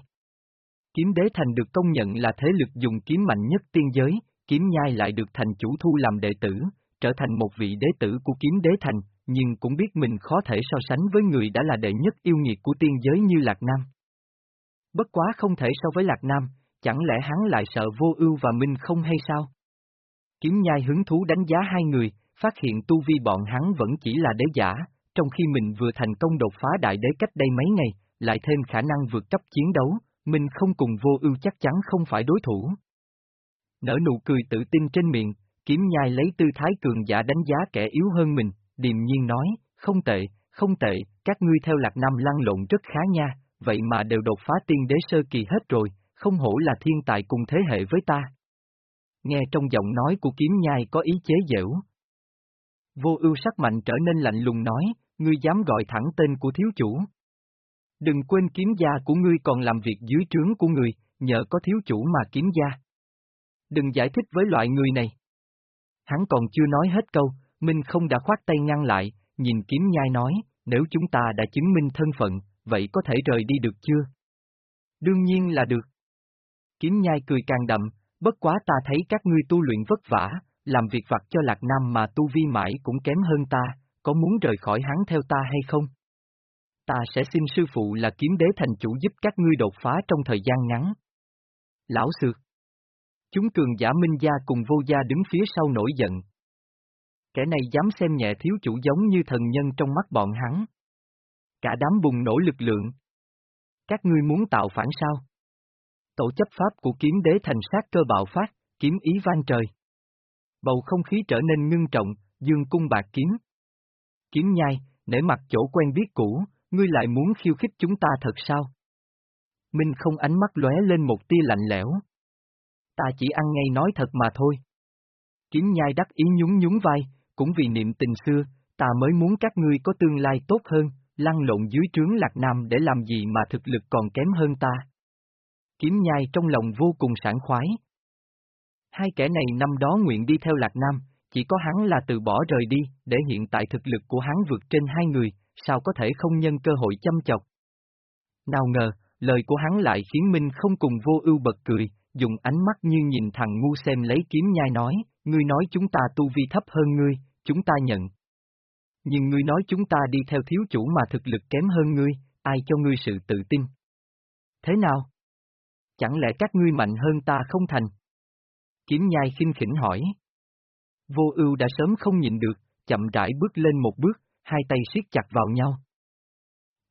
Kiếm đế thành được công nhận là thế lực dùng kiếm mạnh nhất tiên giới, kiếm nhai lại được thành chủ thu làm đệ tử, trở thành một vị đế tử của kiếm đế thành, nhưng cũng biết mình khó thể so sánh với người đã là đệ nhất yêu nghiệt của tiên giới như Lạc Nam. Bất quá không thể so với Lạc Nam, chẳng lẽ hắn lại sợ vô ưu và minh không hay sao? Kiếm nhai hứng thú đánh giá hai người, phát hiện tu vi bọn hắn vẫn chỉ là đế giả, trong khi mình vừa thành công đột phá đại đế cách đây mấy ngày, lại thêm khả năng vượt cấp chiến đấu, mình không cùng vô ưu chắc chắn không phải đối thủ. Nở nụ cười tự tin trên miệng, kiếm nhai lấy tư thái cường giả đánh giá kẻ yếu hơn mình, điềm nhiên nói, không tệ, không tệ, các ngươi theo lạc năm lăn lộn rất khá nha, vậy mà đều đột phá tiên đế sơ kỳ hết rồi, không hổ là thiên tài cùng thế hệ với ta. Nghe trong giọng nói của kiếm nhai có ý chế giễu, Vô ưu sắc mạnh trở nên lạnh lùng nói, ngươi dám gọi thẳng tên của thiếu chủ. Đừng quên kiếm gia của ngươi còn làm việc dưới trướng của người, nhờ có thiếu chủ mà kiếm gia. Đừng giải thích với loại người này. Hắn còn chưa nói hết câu, Minh không đã khoát tay ngăn lại, nhìn kiếm nhai nói, nếu chúng ta đã chứng minh thân phận, vậy có thể rời đi được chưa? Đương nhiên là được. Kiếm nhai cười càng đậm, bất quá ta thấy các ngươi tu luyện vất vả, làm việc vặt cho Lạc Nam mà tu vi mãi cũng kém hơn ta, có muốn rời khỏi hắn theo ta hay không? Ta sẽ xin sư phụ là kiếm đế thành chủ giúp các ngươi đột phá trong thời gian ngắn. Lão sư, Chúng cường giả minh gia cùng vô gia đứng phía sau nổi giận. Kẻ này dám xem nhẹ thiếu chủ giống như thần nhân trong mắt bọn hắn. Cả đám bùng nổ lực lượng. Các ngươi muốn tạo phản sao? Tổ chấp pháp của kiếm đế thành sát cơ bạo phát, kiếm ý vang trời. Bầu không khí trở nên ngưng trọng, dương cung bạc kiếm. Kiếm nhai, để mặt chỗ quen biết cũ, ngươi lại muốn khiêu khích chúng ta thật sao? Minh không ánh mắt lóe lên một tia lạnh lẽo. Ta chỉ ăn ngay nói thật mà thôi. Kiếm nhai đắc ý nhún nhún vai, cũng vì niệm tình xưa, ta mới muốn các ngươi có tương lai tốt hơn, lăn lộn dưới trướng lạc nam để làm gì mà thực lực còn kém hơn ta. Kiếm nhai trong lòng vô cùng sảng khoái. Hai kẻ này năm đó nguyện đi theo lạc nam, chỉ có hắn là từ bỏ rời đi, để hiện tại thực lực của hắn vượt trên hai người, sao có thể không nhân cơ hội chăm chọc. Nào ngờ, lời của hắn lại khiến Minh không cùng vô ưu bật cười, dùng ánh mắt như nhìn thằng ngu xem lấy kiếm nhai nói, ngươi nói chúng ta tu vi thấp hơn ngươi, chúng ta nhận. Nhưng ngươi nói chúng ta đi theo thiếu chủ mà thực lực kém hơn ngươi, ai cho ngươi sự tự tin? Thế nào? Chẳng lẽ các ngươi mạnh hơn ta không thành? Kiếm nhai khinh khỉnh hỏi. Vô ưu đã sớm không nhịn được, chậm rãi bước lên một bước, hai tay siết chặt vào nhau.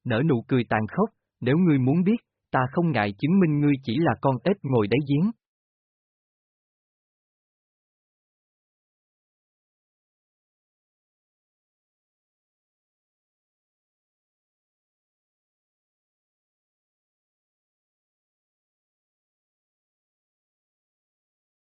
Nở nụ cười tàn khốc, nếu ngươi muốn biết, ta không ngại chứng minh ngươi chỉ là con ếch ngồi đáy giếng.